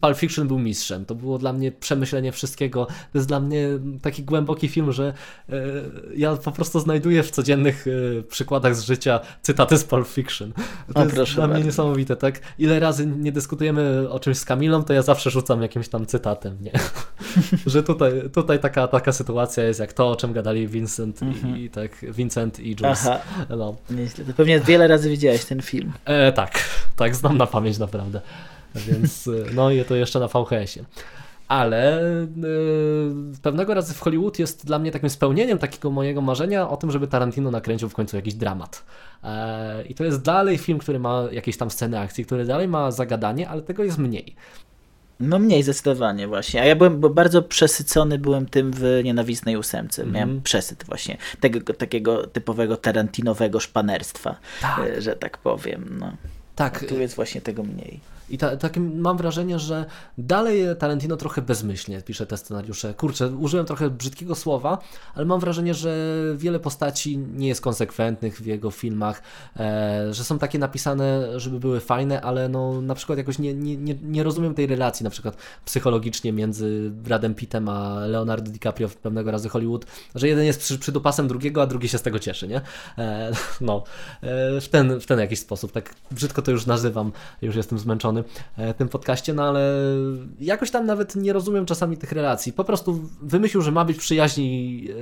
Pulp Fiction był mistrzem. To było dla mnie przemyślenie wszystkiego. To jest dla mnie taki głęboki film, że e, ja po prostu znajduję w codziennych przykładach z życia cytaty z Pulp Fiction. To O, jest dla mnie bardzo. niesamowite, tak? Ile razy nie dyskutujemy o czymś z Kamilą, to ja zawsze rzucam jakimś tam cytatem, nie? że tutaj, tutaj taka, taka sytuacja jest jak to, o czym gadali Vincent i, i tak, Vincent i Jules. Aha, No. nieźle. To pewnie wiele razy widziałeś ten film. E, tak, tak, znam na pamięć naprawdę. Więc, e, no i to jeszcze na VHS-ie. Ale e, pewnego razu w Hollywood jest dla mnie takim spełnieniem takiego mojego marzenia o tym, żeby Tarantino nakręcił w końcu jakiś dramat. E, I to jest dalej film, który ma jakieś tam sceny akcji, który dalej ma zagadanie, ale tego jest mniej. No mniej zdecydowanie właśnie. A ja byłem bo bardzo przesycony byłem tym w Nienawistnej ósemce. Miałem Mhm. przesyt właśnie tego takiego typowego tarantinowego szpanerstwa, Tak. e, że tak powiem. No. Tak, Tu jest właśnie tego mniej. I ta, mam wrażenie, że dalej Tarantino trochę bezmyślnie pisze te scenariusze. Kurczę, użyłem trochę brzydkiego słowa, ale mam wrażenie, że wiele postaci nie jest konsekwentnych w jego filmach, e, że są takie napisane, żeby były fajne, ale no na przykład jakoś nie, nie, nie, nie rozumiem tej relacji na przykład psychologicznie między Bradem Pittem a Leonardo DiCaprio w pewnego razu Hollywood, że jeden jest przy, przydupasem drugiego, a drugi się z tego cieszy, nie? E, no, e, w, ten, w ten jakiś sposób, tak brzydko to już nazywam, już jestem zmęczony e, tym podcaście, no ale jakoś tam nawet nie rozumiem czasami tych relacji. Po prostu wymyślił, że ma być przyjaźni e,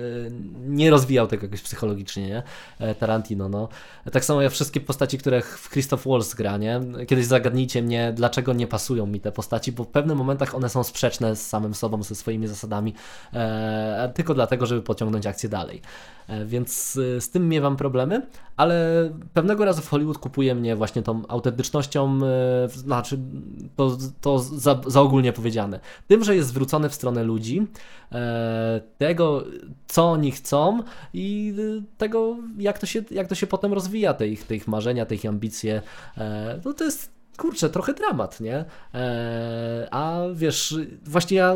nie rozwijał tego jakoś psychologicznie, nie? E, Tarantino, no. Tak samo jak wszystkie postaci, które w Christoph Waltz gra, nie? Kiedyś zagadnijcie mnie, dlaczego nie pasują mi te postaci, bo w pewnych momentach one są sprzeczne z samym sobą, ze swoimi zasadami, e, tylko dlatego, żeby pociągnąć akcję dalej. E, Więc e, z tym miewam problemy, ale pewnego razu w Hollywood kupuje mnie właśnie tą autentycznością, e, znaczy to, to za, za ogólnie powiedziane. Tym, że jest zwrócony w stronę ludzi, e, tego, co oni chcą i e, tego, jak to się, jak to się potem rozwija, te ich, te ich marzenia, te ich ambicje. E, No to jest kurczę, trochę dramat, nie? Eee, a wiesz, właśnie ja,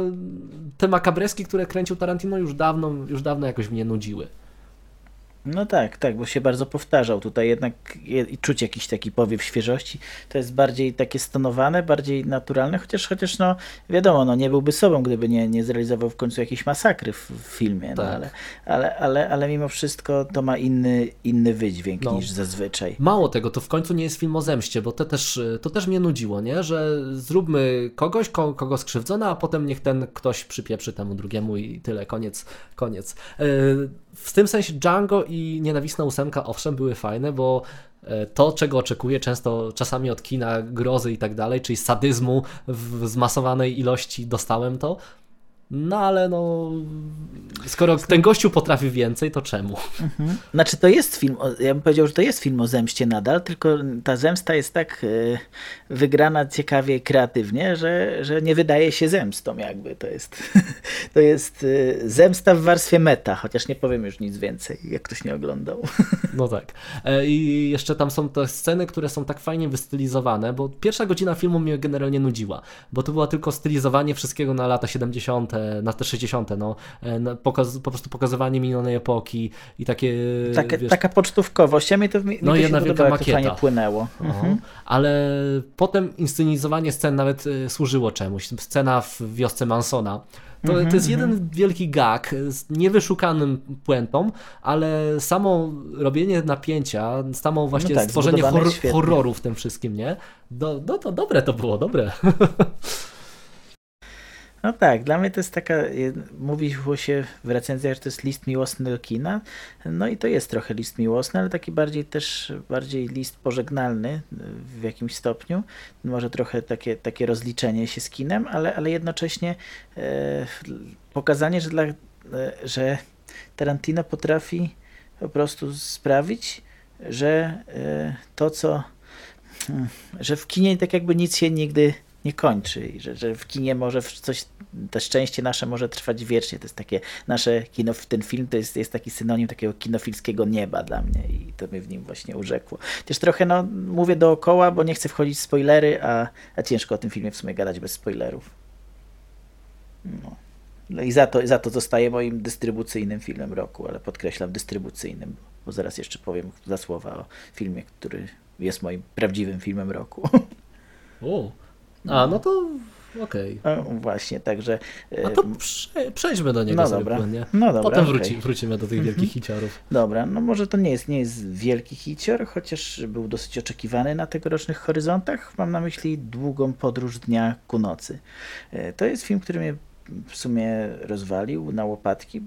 te makabreski, które kręcił Tarantino już dawno, już dawno jakoś mnie nudziły. No tak, tak, bo się bardzo powtarzał. Tutaj jednak czuć jakiś taki powiew świeżości. To jest bardziej takie stonowane, bardziej naturalne, chociaż chociaż no wiadomo, no nie byłby sobą, gdyby nie, nie zrealizował w końcu jakiejś masakry w, w filmie, no Tak. ale, ale, ale, ale mimo wszystko to ma inny, inny wydźwięk No. niż zazwyczaj. Mało tego, to w końcu nie jest film o zemście, bo to też, to też mnie nudziło, nie? Że zróbmy kogoś, ko, kogo skrzywdzono, a potem niech ten ktoś przypieprzy temu drugiemu i tyle, koniec, koniec. Yy, W tym sensie Django i Nienawistna ósemka owszem były fajne, bo e, to, czego oczekuję często, czasami od kina grozy i tak dalej, czyli sadyzmu w zmasowanej ilości dostałem to, no ale no, skoro ten gościu potrafi więcej, to czemu? Mhm. Znaczy to jest film, ja bym powiedział, że to jest film o zemście nadal, tylko ta zemsta jest tak e, wygrana ciekawie, kreatywnie, że, że nie wydaje się zemstą jakby. To jest, to jest e, zemsta w warstwie meta, chociaż nie powiem już nic więcej, jak ktoś nie oglądał. No tak. E, I jeszcze tam są te sceny, które są tak fajnie wystylizowane, bo pierwsza godzina filmu mnie generalnie nudziła, bo to było tylko stylizowanie wszystkiego na lata 70 na te 60., no, e, pokaz, po prostu pokazywanie minionej epoki i takie... takie wiesz, taka pocztówkowość, a mi to, mi no, to jedna się wielka makieta. płynęło. Mhm. Ale potem inscenizowanie scen nawet e, służyło czemuś. Scena w wiosce Mansona, to, to jest jeden mhm. wielki gag z niewyszukanym puentą, ale samo robienie napięcia, samo właśnie no tak, stworzenie hor horroru w tym wszystkim, nie? Do, do, to dobre to było, dobre. No tak, dla mnie to jest taka, mówiło się w recenzjach, że to jest list miłosny do kina, no i to jest trochę list miłosny, ale taki bardziej też, bardziej list pożegnalny w jakimś stopniu, może trochę takie, takie rozliczenie się z kinem, ale, ale jednocześnie e, pokazanie, że, dla, e, że Tarantino potrafi po prostu sprawić, że e, to, co, że w kinie tak jakby nic się nigdy nie kończy i że, że w kinie może coś, to szczęście nasze może trwać wiecznie. To jest takie nasze kino, ten film to jest, jest taki synonim takiego kinofilskiego nieba dla mnie i to mnie w nim właśnie urzekło. Też trochę no, mówię dookoła, bo nie chcę wchodzić w spoilery, a, a ciężko o tym filmie w sumie gadać bez spoilerów. No. No i za to, za to zostaje moim dystrybucyjnym filmem roku, ale podkreślam dystrybucyjnym, bo zaraz jeszcze powiem za słowa o filmie, który jest moim prawdziwym filmem roku. O, a, no to okej. Okay. No, właśnie, także... No to prze, przejdźmy do niego no dobra. płynnie. No dobra, Potem wróci, okay. wrócimy do tych wielkich mhm. hiciorów. Dobra, no może to nie jest, nie jest wielki hicior, chociaż był dosyć oczekiwany na tegorocznych horyzontach. Mam na myśli długą podróż dnia ku nocy. E, to jest film, który mnie w sumie rozwalił na łopatki,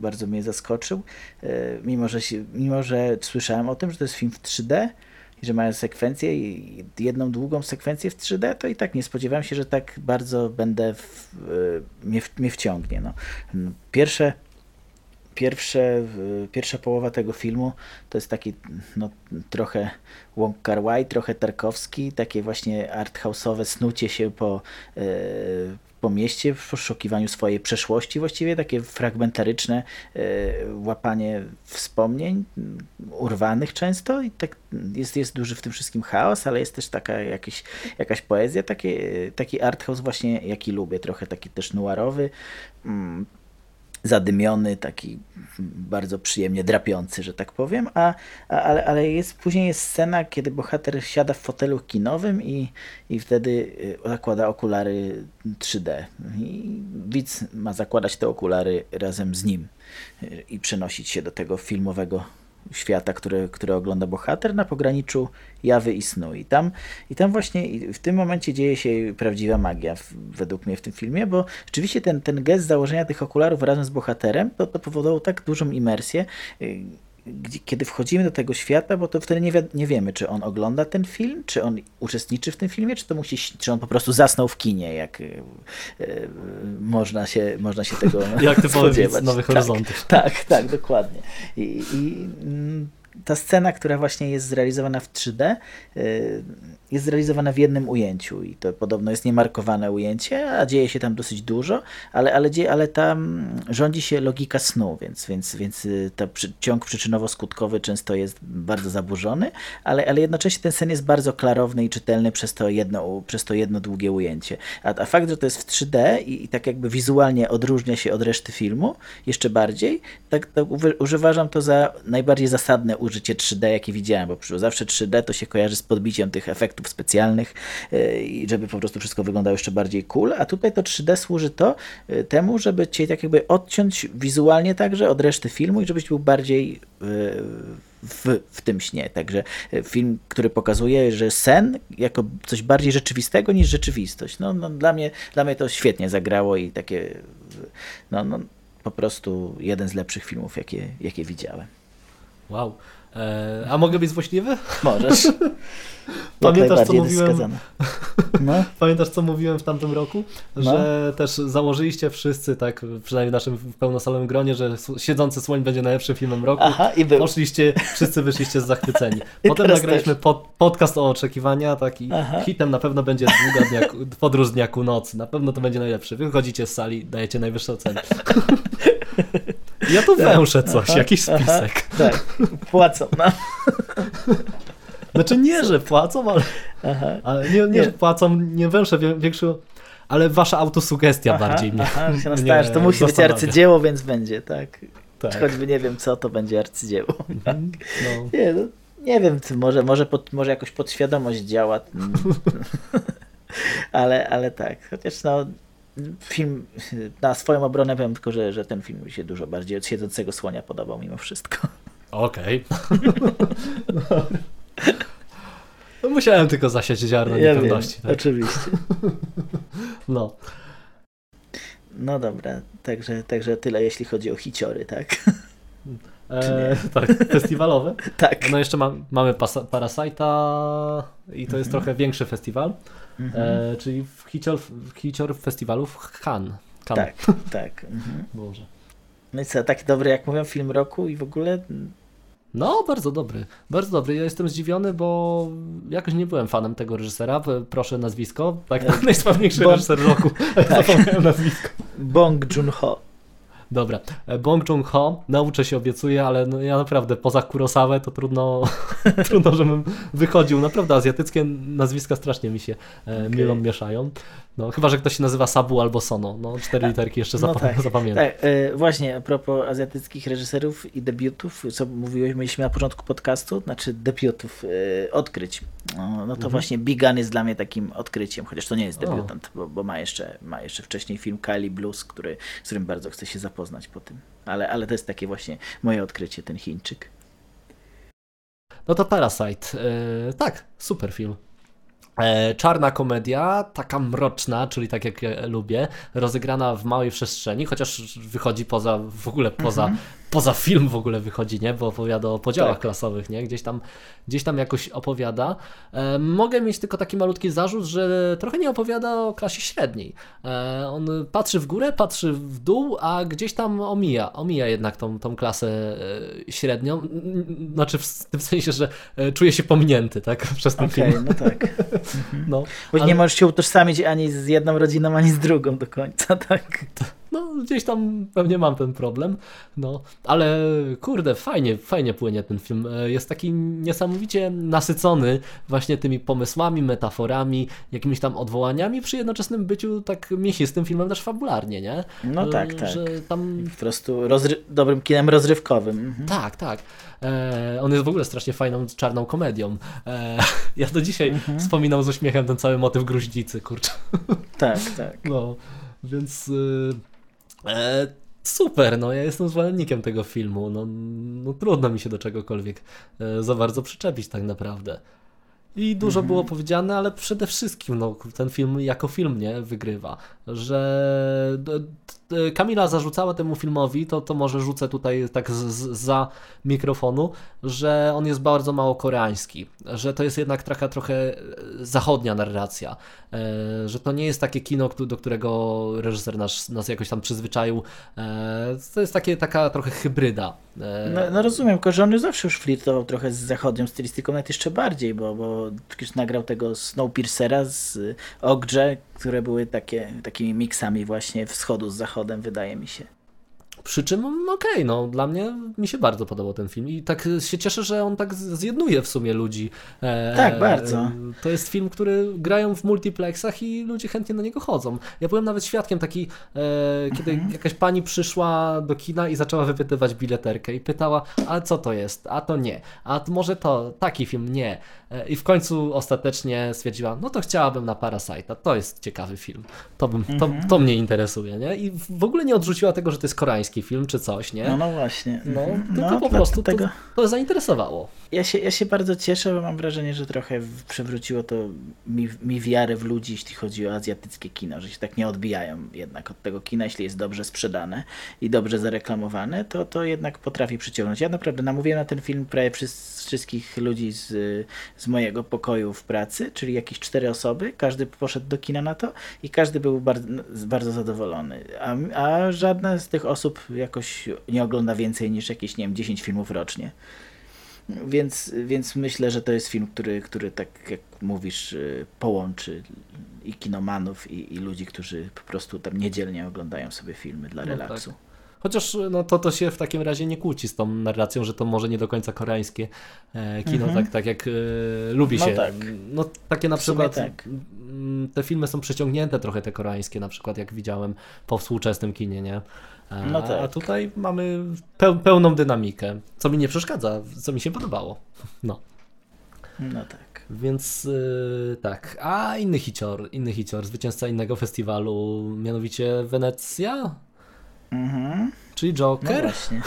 bardzo mnie zaskoczył, e, mimo że, się, mimo że słyszałem o tym, że to jest film w 3D, że mają sekwencję i jedną długą sekwencję w 3D, to i tak nie spodziewałem się, że tak bardzo będę w, mnie, mnie wciągnie. No. Pierwsze, pierwsze, pierwsza połowa tego filmu to jest taki no, trochę Wong Kar Wai, trochę Tarkowski, takie właśnie arthouse'owe snucie się po, e, po mieście w poszukiwaniu swojej przeszłości, właściwie takie fragmentaryczne e, łapanie wspomnień, urwanych często i tak jest, jest duży w tym wszystkim chaos, ale jest też taka jakaś, jakaś poezja, taki, taki arthouse właśnie jaki lubię, trochę taki też noirowy, mm, zadymiony, taki bardzo przyjemnie drapiący, że tak powiem, a, a, ale, ale jest, później jest scena, kiedy bohater siada w fotelu kinowym i, i wtedy y, zakłada okulary 3D. I widz ma zakładać te okulary razem z nim y, i przenosić się do tego filmowego świata, który, który ogląda bohater na pograniczu jawy i snu. I tam, i tam właśnie w tym momencie dzieje się prawdziwa magia, według mnie w tym filmie, bo rzeczywiście ten, ten gest założenia tych okularów razem z bohaterem, to, to powodowało tak dużą imersję, kiedy wchodzimy do tego świata, bo to wtedy nie, wi nie wiemy, czy on ogląda ten film, czy on uczestniczy w tym filmie, czy to musi, czy on po prostu zasnął w kinie, jak y, y, można, się, można się tego jak ty spodziewać. Nowych tak, horyzontów. Tak, tak, dokładnie. I, i mm, ta scena, która właśnie jest zrealizowana w 3D, y, jest zrealizowana w jednym ujęciu i to podobno jest niemarkowane ujęcie, a dzieje się tam dosyć dużo, ale, ale, ale tam rządzi się logika snu, więc, więc, więc y, ten ciąg przyczynowo-skutkowy często jest bardzo zaburzony, ale, ale jednocześnie ten sen jest bardzo klarowny i czytelny przez to jedno, przez to jedno długie ujęcie. A, a fakt, że to jest w 3D i, i tak jakby wizualnie odróżnia się od reszty filmu jeszcze bardziej, tak, tak uważam to za najbardziej zasadne użycie 3D, jakie widziałem, bo zawsze 3D to się kojarzy z podbiciem tych efektów specjalnych e, i żeby po prostu wszystko wyglądało jeszcze bardziej cool, a tutaj to 3D służy to e, temu, żeby cię tak jakby odciąć wizualnie także od reszty filmu i żebyś był bardziej e, w, w tym śnie. Także film, który pokazuje, że sen jako coś bardziej rzeczywistego niż rzeczywistość. No, no dla, mnie, dla mnie to świetnie zagrało i takie no, no, po prostu jeden z lepszych filmów, jakie, jakie widziałem. Wow. E, a mogę być złośliwy? Możesz. Pamiętasz, co mówiłem? No, Pamiętasz, co mówiłem w tamtym roku? Że też założyliście wszyscy, tak, przynajmniej w naszym pełnosalowym gronie, że Siedzący Słoń będzie najlepszym filmem roku. aha, i był. Poszliście, wszyscy wyszliście zachwyceni. Potem nagraliśmy pod, podcast o oczekiwania, tak i Aha. hitem na pewno będzie długa dnia, podróż dnia ku nocy. Na pewno to będzie najlepszy. Wy wychodzicie z sali, dajecie najwyższe oceny. Ja tu węszę coś, Aha, jakiś aha. spisek. Tak, płacą nam. Znaczy nie, że płacą, ale, Aha. ale nie, nie, Nie. że płacą, nie wie- większą, ale wasza autosugestia Aha, bardziej mnie. Aha, że się mnie nastawiasz, to musi być arcydzieło, więc będzie, tak. Tak. Choćby nie wiem co, to będzie arcydzieło. Mhm. No. Nie, no, nie wiem, może, może, pod, może jakoś podświadomość działa. ale, ale tak, chociaż no, film, na swoją obronę powiem tylko, że, że ten film mi się dużo bardziej od siedzącego słonia podobał mimo wszystko. Okej. No, musiałem tylko zasiać ziarno Ja wiem, niepewności. tak. oczywiście. No. No dobra, także, także tyle jeśli chodzi o hiciory, tak? E, tak, festiwalowe. tak. No jeszcze mam, mamy Parasite'a i to jest trochę większy festiwal, Mhm. e, czyli w hicior, w hicior festiwalu w Cannes. Cannes. Tak, tak. Mhm. Boże. No i co, tak dobry jak mówią, film roku i w ogóle No, bardzo dobry, bardzo dobry. Ja jestem zdziwiony, bo jakoś nie byłem fanem tego reżysera. Proszę nazwisko. Tak, E, najsławniejszy Bon- reżyser roku. Tak. Zapomniałem nazwisko. Bong Joon-ho. Dobra, e, Bong Joon-ho, nauczę się, obiecuję, ale no ja naprawdę poza Kurosawę to trudno, trudno, żebym wychodził. Naprawdę azjatyckie nazwiska strasznie mi się e, mylą, mieszają. No, chyba, że ktoś się nazywa Sabu albo Sono. No, cztery literki jeszcze No zap- tak, zapamiętam. Tak, e, właśnie a propos azjatyckich reżyserów i debiutów, co mówiłeś, mieliśmy na początku podcastu, znaczy debiutów, e, odkryć. No, no to Mhm. właśnie Big Gun jest dla mnie takim odkryciem, chociaż to nie jest debiutant, bo, bo ma, jeszcze, ma jeszcze wcześniej film Kylie Blues, który, z którym bardzo chcę się zapoznać po tym. Ale, ale to jest takie właśnie moje odkrycie, ten Chińczyk. No to Parasite. E, tak, super film. E, czarna komedia, taka mroczna, czyli tak jak ja lubię, rozegrana w małej przestrzeni, chociaż wychodzi poza, w ogóle poza, Mhm. Poza film w ogóle wychodzi, nie? Bo opowiada o podziałach Tak. klasowych, nie? Gdzieś tam, gdzieś tam jakoś opowiada. E, mogę mieć tylko taki malutki zarzut, że trochę nie opowiada o klasie średniej. E, on patrzy w górę, patrzy w dół, a gdzieś tam omija, omija jednak tą, tą klasę e, średnią. Znaczy w tym sensie, że e, czuje się pominięty, tak? Przez ten Okej, film. no tak. No, Bo ale- nie możesz się utożsamić ani z jedną rodziną, ani z drugą do końca, tak? No, gdzieś tam pewnie mam ten problem, no, ale kurde, fajnie, fajnie płynie ten film. E, Jest taki niesamowicie nasycony właśnie tymi pomysłami, metaforami, jakimiś tam odwołaniami, przy jednoczesnym byciu tak mięsistym filmem też fabularnie, nie? No tak, tak. Że tam Po prostu dobrym kinem rozrywkowym. Mhm. tak, tak. E, on jest w ogóle strasznie fajną, czarną komedią. E, ja do dzisiaj Mhm. wspominam z uśmiechem ten cały motyw gruździcy, kurczę. Tak, tak. No, więc y, e, super, no ja jestem zwolennikiem tego filmu. No, no trudno mi się do czegokolwiek e, za bardzo przyczepić tak naprawdę. I dużo było powiedziane, ale przede wszystkim no, ten film jako film nie wygrywa. Że Kamila zarzucała temu filmowi, to, to może rzucę tutaj tak z, z, za mikrofonu, że on jest bardzo mało koreański, że to jest jednak taka trochę e, zachodnia narracja, e, że to nie jest takie kino, do którego reżyser nas, nas jakoś tam przyzwyczaił. E, to jest takie, taka trochę hybryda. No, no rozumiem, tylko że on zawsze już flirtował trochę z zachodnią stylistyką, nawet jeszcze bardziej, bo, bo nagrał tego Snowpiercera z y, Ogrze, które były takie, takimi miksami właśnie wschodu z zachodem, wydaje mi się. Przy czym okej, no dla mnie mi się bardzo podobał ten film i tak się cieszę, że on tak zjednuje w sumie ludzi. E, Tak, bardzo. e, To jest film, który grają w multiplexach i ludzie chętnie na niego chodzą. Ja byłem nawet świadkiem taki, e, kiedy Mhm. jakaś pani przyszła do kina i zaczęła wypytywać bileterkę i pytała, a co to jest, a to nie, a to może to, taki film, nie. E, I w końcu ostatecznie stwierdziła, no to chciałabym na Parasite'a, to jest ciekawy film, to, bym, to, Mhm. to mnie interesuje, nie? I w- ogóle nie odrzuciła tego, że to jest koreański film czy coś, nie? No, no właśnie. No, Mhm. tylko No, po prostu tego... to, to zainteresowało. Ja się, ja się bardzo cieszę, bo mam wrażenie, że trochę przywróciło to mi, mi wiarę w ludzi, jeśli chodzi o azjatyckie kino, że się tak nie odbijają jednak od tego kina, jeśli jest dobrze sprzedane i dobrze zareklamowane, to, to jednak potrafi przyciągnąć. Ja naprawdę namówiłem na ten film prawie wszystkich ludzi z, z mojego pokoju w pracy, czyli jakieś cztery osoby, każdy poszedł do kina na to i każdy był bardzo, bardzo zadowolony, a, a żadna z tych osób jakoś nie ogląda więcej niż jakieś, nie wiem, 10 filmów rocznie. Więc, więc myślę, że to jest film, który, który tak jak mówisz, y, połączy i kinomanów, i, i ludzi, którzy po prostu tam niedzielnie oglądają sobie filmy dla No relaksu. Chociaż no, to, to się w takim razie nie kłóci z tą narracją, że to może nie do końca koreańskie e, kino, Mhm. tak, tak jak e, lubi No się. tak. No takie na przykład tak. mm, te filmy są przeciągnięte trochę te koreańskie, na przykład jak widziałem po współczesnym kinie, nie? A, No tak. a tutaj mamy peł, pełną dynamikę, co mi nie przeszkadza, co mi się podobało. No. No tak. Więc yy, tak. A inny hicior, inny hicior, zwycięzca innego festiwalu, mianowicie Wenecja, Mhm. czyli No Joker. właśnie.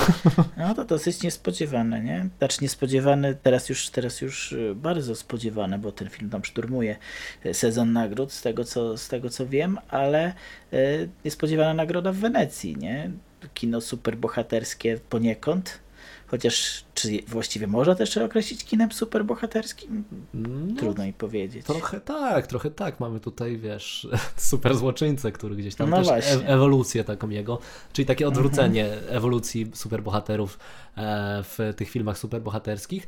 No to dosyć niespodziewane, nie? Znaczy niespodziewane, teraz już, teraz już y, bardzo spodziewane, bo ten film tam szturmuje y, sezon nagród, z tego co, z tego co wiem, ale y, niespodziewana nagroda w Wenecji, nie? Kino superbohaterskie poniekąd, chociaż czy właściwie można też określić kinem superbohaterskim? No, Trudno mi powiedzieć. Trochę tak, trochę tak. Mamy tutaj, wiesz, super złoczyńcę, który gdzieś tam No też właśnie. e ewolucję taką jego, czyli takie odwrócenie ewolucji superbohaterów e, w tych filmach superbohaterskich.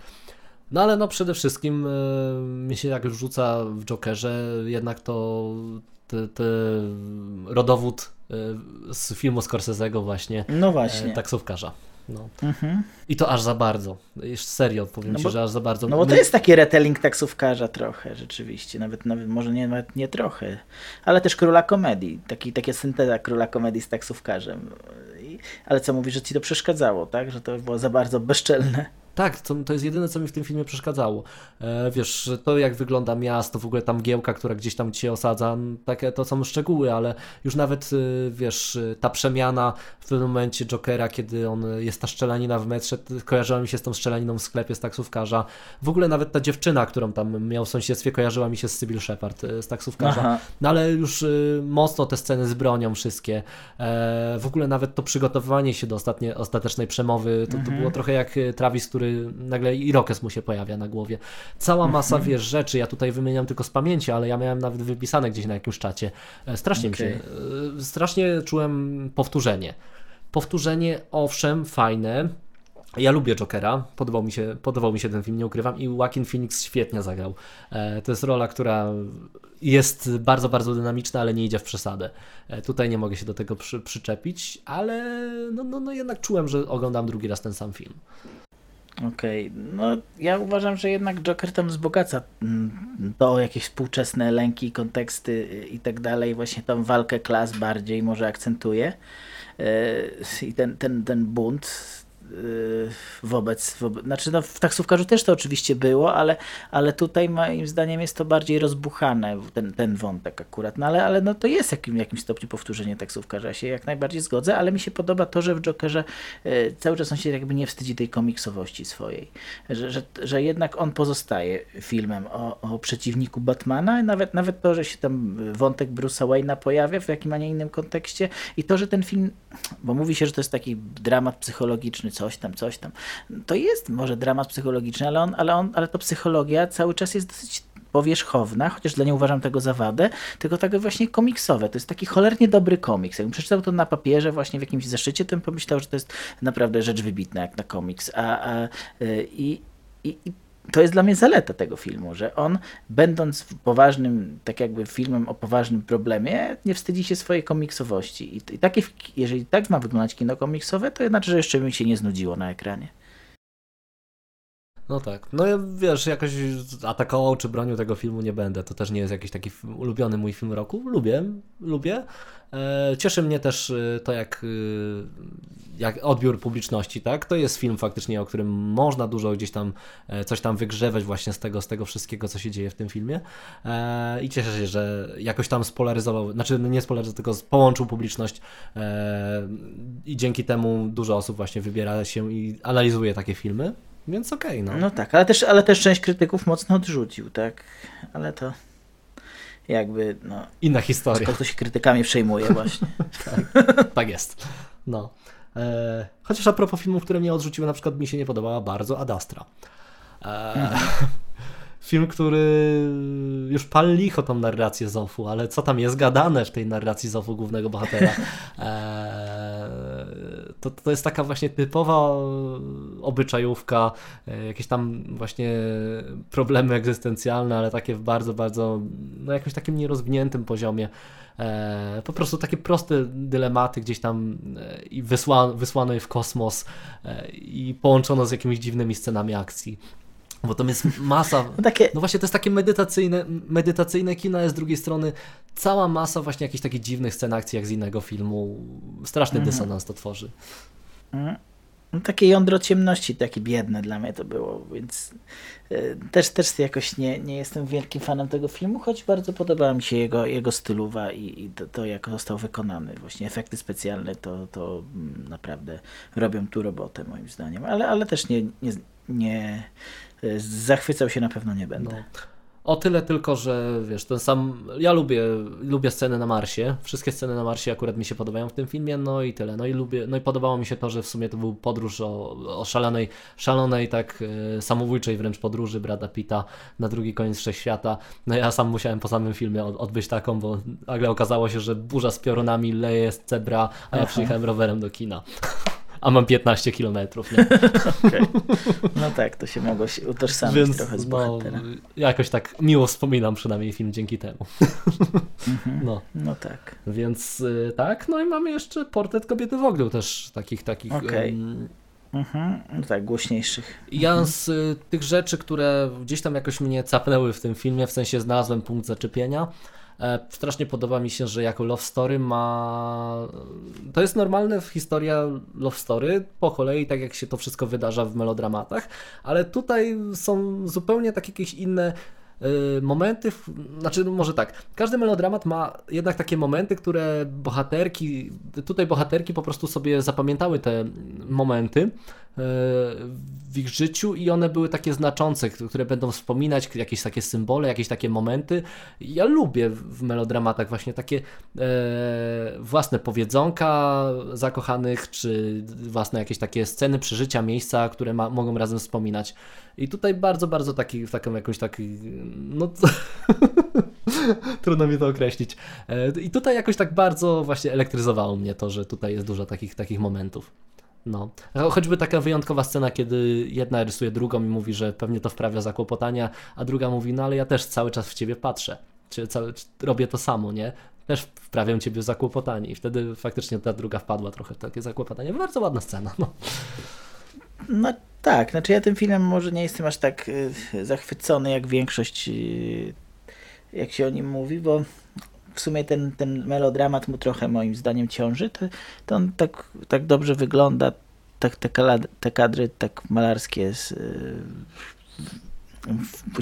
No ale no przede wszystkim e, mi się jak rzuca w Jokerze jednak to te, te rodowód z filmu Scorsese'ego właśnie, No właśnie. taksówkarza. No. Mhm. I to aż za bardzo. Jeszcze serio powiem No Ci, bo- że aż za bardzo. No bo to jest taki retelling taksówkarza trochę, rzeczywiście. Nawet, nawet może nie, nawet nie trochę. Ale też króla komedii. Taki, takie synteza króla komedii z taksówkarzem. I, ale co mówisz, że ci to przeszkadzało, tak? Że to było za bardzo bezczelne. Tak, to, to jest jedyne, co mi w tym filmie przeszkadzało. E, wiesz, to jak wygląda miasto, w ogóle tam giełka, która gdzieś tam cię osadza, takie to są szczegóły, ale już nawet, y, wiesz, y, ta przemiana w pewnym momencie Jokera, kiedy on jest ta szczelanina w metrze, kojarzyła mi się z tą szczelaniną w sklepie z taksówkarza. W ogóle nawet ta dziewczyna, którą tam miał w sąsiedztwie, kojarzyła mi się z Sybil Shepard y, z taksówkarza. Aha. No ale już mocno te sceny z bronią wszystkie. E, w ogóle nawet to przygotowywanie się do ostatnie, ostatecznej przemowy, to, to było trochę jak Travis, który nagle Irokes mu się pojawia na głowie. Cała masa, wiesz, rzeczy, ja tutaj wymieniam tylko z pamięci, ale ja miałem nawet wypisane gdzieś na jakimś czacie. E, strasznie mi się, e, strasznie czułem powtórzenie. Powtórzenie, owszem, fajne, ja lubię Jokera, podobał mi, się, podobał mi się ten film, nie ukrywam i Joaquin Phoenix świetnie zagrał. E, to jest rola, która jest bardzo, bardzo dynamiczna, ale nie idzie w przesadę. Tutaj nie mogę się do tego przy, przyczepić, ale no, no, no jednak czułem, że oglądam drugi raz ten sam film. Okej, no ja uważam, że jednak Joker tam wzbogaca mm, to jakieś współczesne lęki, konteksty y, i tak dalej, właśnie tą walkę klas bardziej może akcentuje. Yy, i ten, ten, ten bunt wobec, wobec, znaczy no w taksówkarzu też to oczywiście było, ale, ale tutaj moim zdaniem jest to bardziej rozbuchane, ten, ten wątek akurat, no ale, ale no to jest jakim, jakimś stopniu powtórzenie taksówkarza, ja się jak najbardziej zgodzę, ale mi się podoba to, że w Jokerze yy, cały czas on się jakby nie wstydzi tej komiksowości swojej, że, że, że jednak on pozostaje filmem o, o przeciwniku Batmana, nawet, nawet to, że się tam wątek Bruce'a Wayne'a pojawia w jakim, a nie innym kontekście. I to, że ten film, bo mówi się, że to jest taki dramat psychologiczny, coś tam, coś tam, to jest może dramat psychologiczny, ale, on, ale, on, ale to psychologia cały czas jest dosyć powierzchowna, chociaż dla niej uważam tego za wadę, tylko tak właśnie komiksowe. To jest taki cholernie dobry komiks. Jakbym przeczytał to na papierze, właśnie w jakimś zeszycie, to bym pomyślał, że to jest naprawdę rzecz wybitna jak na komiks. A, a, y, i, i, i to jest dla mnie zaleta tego filmu, że on, będąc poważnym, tak jakby filmem o poważnym problemie, nie wstydzi się swojej komiksowości. I, i takie, jeżeli tak ma wyglądać kino komiksowe, to znaczy, że jeszcze mi się nie znudziło na ekranie. No tak. No ja wiesz, jakoś atakował czy bronił tego filmu nie będę. To też nie jest jakiś taki ulubiony mój film roku. Lubię, lubię. E, cieszy mnie też e, to, jak, e, jak odbiór publiczności, tak? To jest film faktycznie, o którym można dużo gdzieś tam coś tam wygrzewać właśnie z tego, z tego wszystkiego, co się dzieje w tym filmie. I cieszę się, że jakoś tam spolaryzował, znaczy nie spolaryzował, tylko połączył publiczność i dzięki temu dużo osób właśnie wybiera się i analizuje takie filmy. Więc okej, okay, no. No tak, ale też, ale też część krytyków mocno odrzucił, tak? Ale to jakby, no... Inna historia. Kto się krytykami przejmuje właśnie. tak, tak jest. No. E, chociaż a propos filmów, które mnie odrzuciły, na przykład mi się nie podobała bardzo Adastra. E, mhm film, który już pal licho tą narrację Zofu, ale co tam jest gadane w tej narracji Zofu głównego bohatera? Eee, to, to jest taka właśnie typowa obyczajówka, e, jakieś tam właśnie problemy egzystencjalne, ale takie w bardzo, bardzo, no jakimś takim nierozwiniętym poziomie. E, po prostu takie proste dylematy gdzieś tam e, i wysła, wysłano je w kosmos i połączono z jakimiś dziwnymi scenami akcji. Bo tam jest masa. No, takie... no właśnie, to jest takie medytacyjne, medytacyjne kino, a z drugiej strony cała masa właśnie jakichś takich dziwnych scen akcji, jak z innego filmu. Straszny mm. dysonans to tworzy. Mm. No, takie jądro ciemności, takie biedne dla mnie to było, więc y, też, też jakoś nie, nie jestem wielkim fanem tego filmu, choć bardzo podobała mi się jego, jego stylowa i, i to, to, jak został wykonany. Właśnie efekty specjalne to, to mm, naprawdę robią tu robotę moim zdaniem, ale, ale też nie, nie, nie zachwycał się na pewno nie będę. No. O tyle tylko, że wiesz, ten sam. Ja lubię, lubię sceny na Marsie. Wszystkie sceny na Marsie akurat mi się podobają w tym filmie, no i tyle. No i lubię, no i podobało mi się to, że w sumie to był podróż o, o szalonej, szalonej, tak e, samobójczej wręcz podróży Brada Pitta na drugi koniec wszechświata. No ja sam musiałem po samym filmie od, odbyć taką, bo nagle okazało się, że burza z piorunami leje z cebra, a ja przyjechałem rowerem do kina. A mam 15 kilometrów. okay. No tak, to się mogło się utożsamić Więc, trochę z no, Jakoś tak miło wspominam przynajmniej film dzięki temu. Mhm. No. no tak. Więc y, tak, no i mamy jeszcze portret kobiety w ogóle też takich takich. Okay. Um, Mhm, no tak, głośniejszych. Ja mhm. z y, tych rzeczy, które gdzieś tam jakoś mnie capnęły w tym filmie, w sensie znalazłem punkt zaczepienia, strasznie podoba mi się, że jako love story ma. To jest normalne w historia love story, po kolei, tak jak się to wszystko wydarza w melodramatach, ale tutaj są zupełnie takie jakieś inne Y, momenty, znaczy no może tak, każdy melodramat ma jednak takie momenty, które bohaterki, tutaj bohaterki po prostu sobie zapamiętały te momenty w ich życiu i one były takie znaczące, które będą wspominać jakieś takie symbole, jakieś takie momenty. Ja lubię w melodramatach właśnie takie e, własne powiedzonka zakochanych, czy własne jakieś takie sceny, przeżycia, miejsca, które ma, mogą razem wspominać. I tutaj bardzo, bardzo taki, taką jakąś taki, no trudno mi to określić. E, I tutaj jakoś tak bardzo właśnie elektryzowało mnie to, że tutaj jest dużo takich, takich momentów. No. Choćby taka wyjątkowa scena, kiedy jedna rysuje drugą i mówi, że pewnie to wprawia zakłopotania, a druga mówi, no ale ja też cały czas w ciebie patrzę. Czy, cały, czy robię to samo, nie? Też wprawiam ciebie w zakłopotanie. I wtedy faktycznie ta druga wpadła trochę w takie zakłopotanie. Bardzo ładna scena. No. No tak, znaczy ja tym filmem może nie jestem aż tak y, zachwycony jak większość, y, jak się o nim mówi, bo w sumie ten, ten melodramat mu trochę moim zdaniem ciąży, to, to on tak, tak dobrze wygląda, tak, te, te kadry tak malarskie z, y,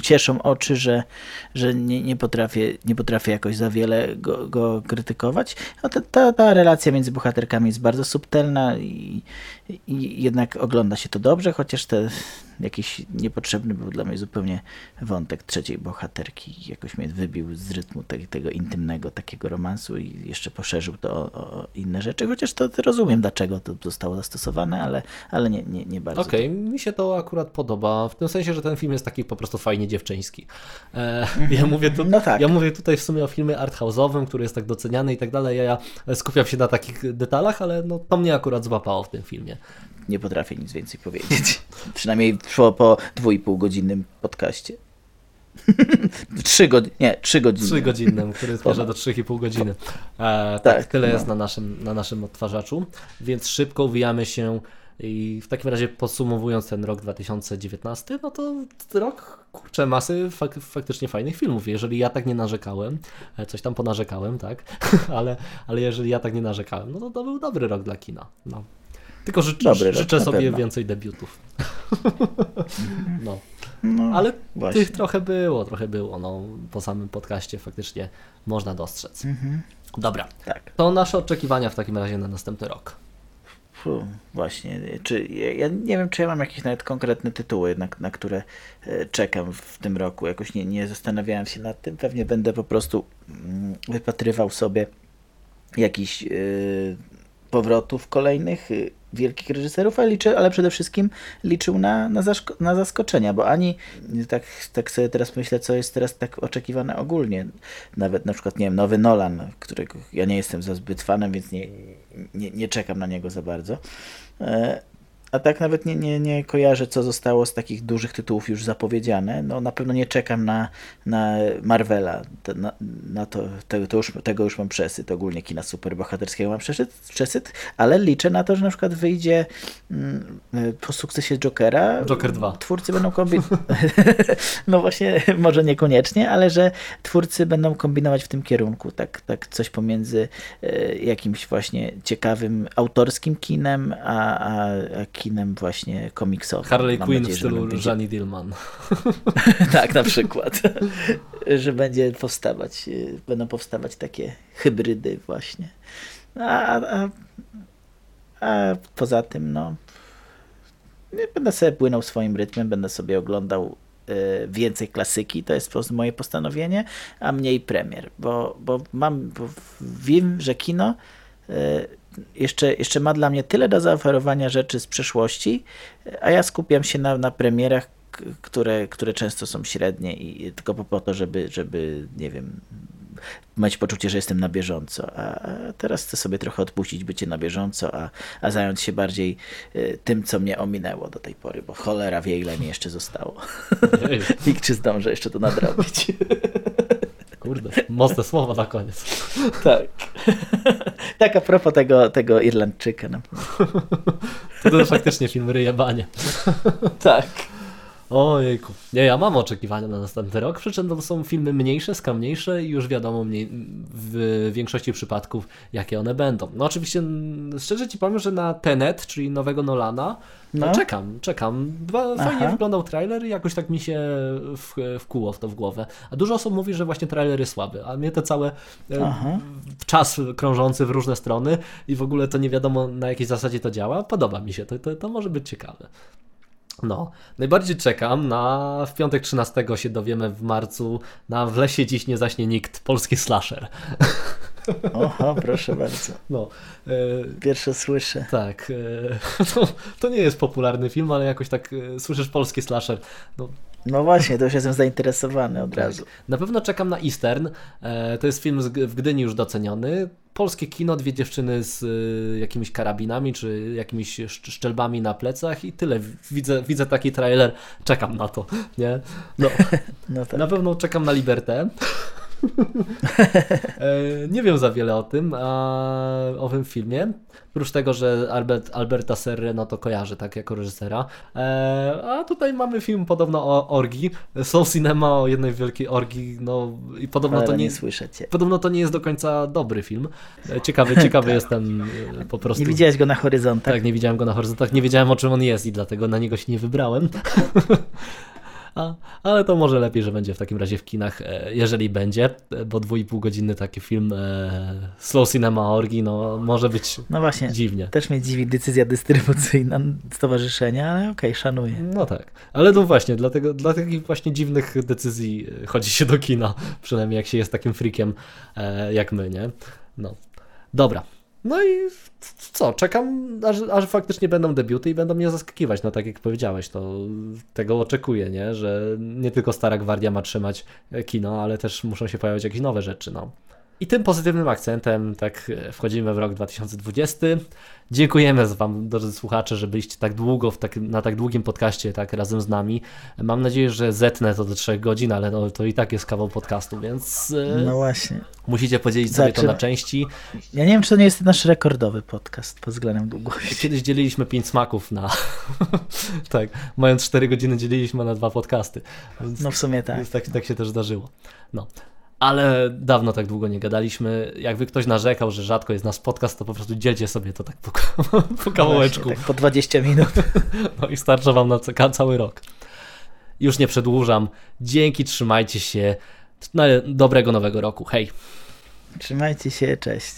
cieszą oczy, że, że nie, nie, potrafię, nie potrafię jakoś za wiele go, go krytykować. No ta, ta, ta relacja między bohaterkami jest bardzo subtelna i, i jednak ogląda się to dobrze, chociaż te jakiś niepotrzebny był dla mnie zupełnie wątek trzeciej bohaterki. Jakoś mnie wybił z rytmu te, tego intymnego takiego romansu i jeszcze poszerzył to o, o inne rzeczy, chociaż to rozumiem, dlaczego to zostało zastosowane, ale, ale nie, nie, nie bardzo. Okej, okay, mi się to akurat podoba, w tym sensie, że ten film jest taki po prostu fajnie dziewczyński. E, ja, mówię tu, no tak. ja mówię tutaj w sumie o filmie arthouse'owym, który jest tak doceniany i tak dalej, ja, ja skupiam się na takich detalach, ale no, to mnie akurat złapało w tym filmie nie potrafię nic więcej powiedzieć. Przynajmniej szło po dwóch godzinnym podcaście. trzy godziny, nie, trzy godziny. Trzy godzinnym, który zmierza do trzech i pół godziny. E, tak, tak, tyle no. jest na naszym, na naszym odtwarzaczu, więc szybko uwijamy się I w takim razie podsumowując ten rok 2019, no to rok, kurczę, masy fak faktycznie fajnych filmów. Jeżeli ja tak nie narzekałem, e, coś tam ponarzekałem, tak, ale, ale jeżeli ja tak nie narzekałem, no to to był dobry rok dla kina. No. Tylko ży Dobry życzę rok, sobie pewno. więcej debiutów. no. No, Ale właśnie. tych trochę było, trochę było. No, po samym podcaście faktycznie można dostrzec. Mhm. Dobra, Tak. to nasze oczekiwania w takim razie na następny rok. Fu, właśnie, czy ja, ja nie wiem, czy ja mam jakieś nawet konkretne tytuły, na, na które e, czekam w tym roku. Jakoś nie, nie zastanawiałem się nad tym. Pewnie będę po prostu mm, wypatrywał sobie jakichś e, powrotów kolejnych e, wielkich reżyserów, ale, liczę, ale przede wszystkim liczył na, na, na zaskoczenia, bo ani tak, tak sobie teraz myślę, co jest teraz tak oczekiwane ogólnie. Nawet na przykład, nie wiem, nowy Nolan, którego ja nie jestem za zbyt fanem, więc nie, nie, nie czekam na niego za bardzo. A tak nawet nie, nie, nie kojarzę, co zostało z takich dużych tytułów już zapowiedziane. No na pewno nie czekam na, na Marvela. Na, na to, tego, to już, tego już mam przesyt. Ogólnie kina superbohaterskiego mam przesyt, przesyt, ale liczę na to, że na przykład wyjdzie mm, po sukcesie Jokera. Joker 2. Twórcy będą kombinować. no właśnie, może niekoniecznie, ale że twórcy będą kombinować w tym kierunku. Tak, tak coś pomiędzy e, jakimś właśnie ciekawym autorskim kinem, a, a, a kinem właśnie komiksowym. Harley Mam Quinn w nadzieję, że stylu będzie- Jeannie Dillman. tak, na przykład. że będzie powstawać, y, będą powstawać takie hybrydy właśnie. A, a, a poza tym, no, będę sobie płynął swoim rytmem, będę sobie oglądał y, więcej klasyki, to jest pos- moje postanowienie, a mniej premier, bo, bo mam, bo wiem, że kino y, jeszcze, jeszcze ma dla mnie tyle do zaoferowania rzeczy z przeszłości, a ja skupiam się na, na premierach, które, które często są średnie i tylko po, to, żeby, żeby, nie wiem, mieć poczucie, że jestem na bieżąco. A teraz chcę sobie trochę odpuścić bycie na bieżąco, a, a zająć się bardziej y, tym, co mnie ominęło do tej pory, bo cholera wie, ile mi jeszcze zostało. Nikt czy zdążę jeszcze to nadrobić. kurde, mocne słowa na koniec. tak. tak a propos tego, tego Irlandczyka. No. To jest faktycznie film ryjebanie. Tak. Ojejku. Nie, ja mam oczekiwania na następny rok, przy czym to są filmy mniejsze, skromniejsze i już wiadomo mniej, w większości przypadków, jakie one będą. No oczywiście, szczerze Ci powiem, że na Tenet, czyli nowego Nolana, no. No. czekam, czekam. Dwa, fajnie wyglądał trailer i jakoś tak mi się w, wkuło w to w głowę. A dużo osób mówi, że właśnie trailer jest słaby, a mnie te całe e, Aha. czas krążący w różne strony i w ogóle to nie wiadomo na jakiej zasadzie to działa, podoba mi się, to, to, to może być ciekawe. No, najbardziej czekam na w piątek 13 się dowiemy w marcu na W lesie dziś nie zaśnie nikt, polski slasher. Oho, proszę bardzo. No, e, Pierwsze słyszę. tak, e, to, to nie jest popularny film, ale jakoś tak e, słyszysz polski slasher. No, No właśnie, to już jestem zainteresowany od razu. Na pewno czekam na Eastern. E, To jest film w Gdyni już doceniony. Polskie kino, dwie dziewczyny z y, jakimiś karabinami czy jakimiś szcz- szczelbami na plecach i tyle. Widzę, widzę taki trailer, czekam na to. Nie? No, No tak. na pewno czekam na Libertę. E, Nie wiem za wiele o tym, a, o tym filmie. Oprócz tego, że Albert, Alberta Serre no to kojarzę tak jako reżysera. E, a tutaj mamy film podobno o orgii. Soul Cinema o jednej wielkiej orgii. No i podobno Ale to nie, nie słyszę cię. podobno to nie jest do końca dobry film. E, Ciekawy, ciekawy jestem e, po prostu. Nie widziałeś go na horyzontach? Tak, nie widziałem go na horyzontach, nie wiedziałem o czym on jest i dlatego na niego się nie wybrałem. A, ale to może lepiej, że będzie w takim razie w kinach, e, jeżeli będzie, bo dwójpół godziny taki film e, Slow Cinema Orgi, no może być No właśnie. dziwnie. Też mnie dziwi decyzja dystrybucyjna stowarzyszenia, ale okej, szanuję. No tak, ale no właśnie, dlatego, dla takich właśnie dziwnych decyzji e, chodzi się do kina, przynajmniej jak się jest takim freakiem e, jak my, nie? No, dobra. No i co, czekam, aż, aż faktycznie będą debiuty i będą mnie zaskakiwać, no tak jak powiedziałeś, to tego oczekuję, nie? Że nie tylko Stara Gwardia ma trzymać kino, ale też muszą się pojawiać jakieś nowe rzeczy, no. I tym pozytywnym akcentem tak e, wchodzimy w rok 2020. Dziękujemy Wam, drodzy słuchacze, że byliście tak długo tak, na tak długim podcaście tak razem z nami. Mam nadzieję, że zetnę to do 3 godzin, ale no, to i tak jest kawał podcastu, więc e, No właśnie. musicie podzielić sobie to Zaczyna- na części. Ja nie wiem, czy to nie jest nasz rekordowy podcast pod względem długości. Kiedyś dzieliliśmy 5 smaków na. tak, mając 4 godziny dzieliliśmy na dwa podcasty. No w sumie tak. Tak, tak się też zdarzyło. No. Ale dawno tak długo nie gadaliśmy. Jakby ktoś narzekał, że rzadko jest nasz podcast, to po prostu dzielcie sobie to tak po, po kawałeczku. Właśnie, tak po 20 minut. No i starcza wam na ca- cały rok. Już nie przedłużam. Dzięki, trzymajcie się. No, dobrego nowego roku. Hej. Trzymajcie się, cześć.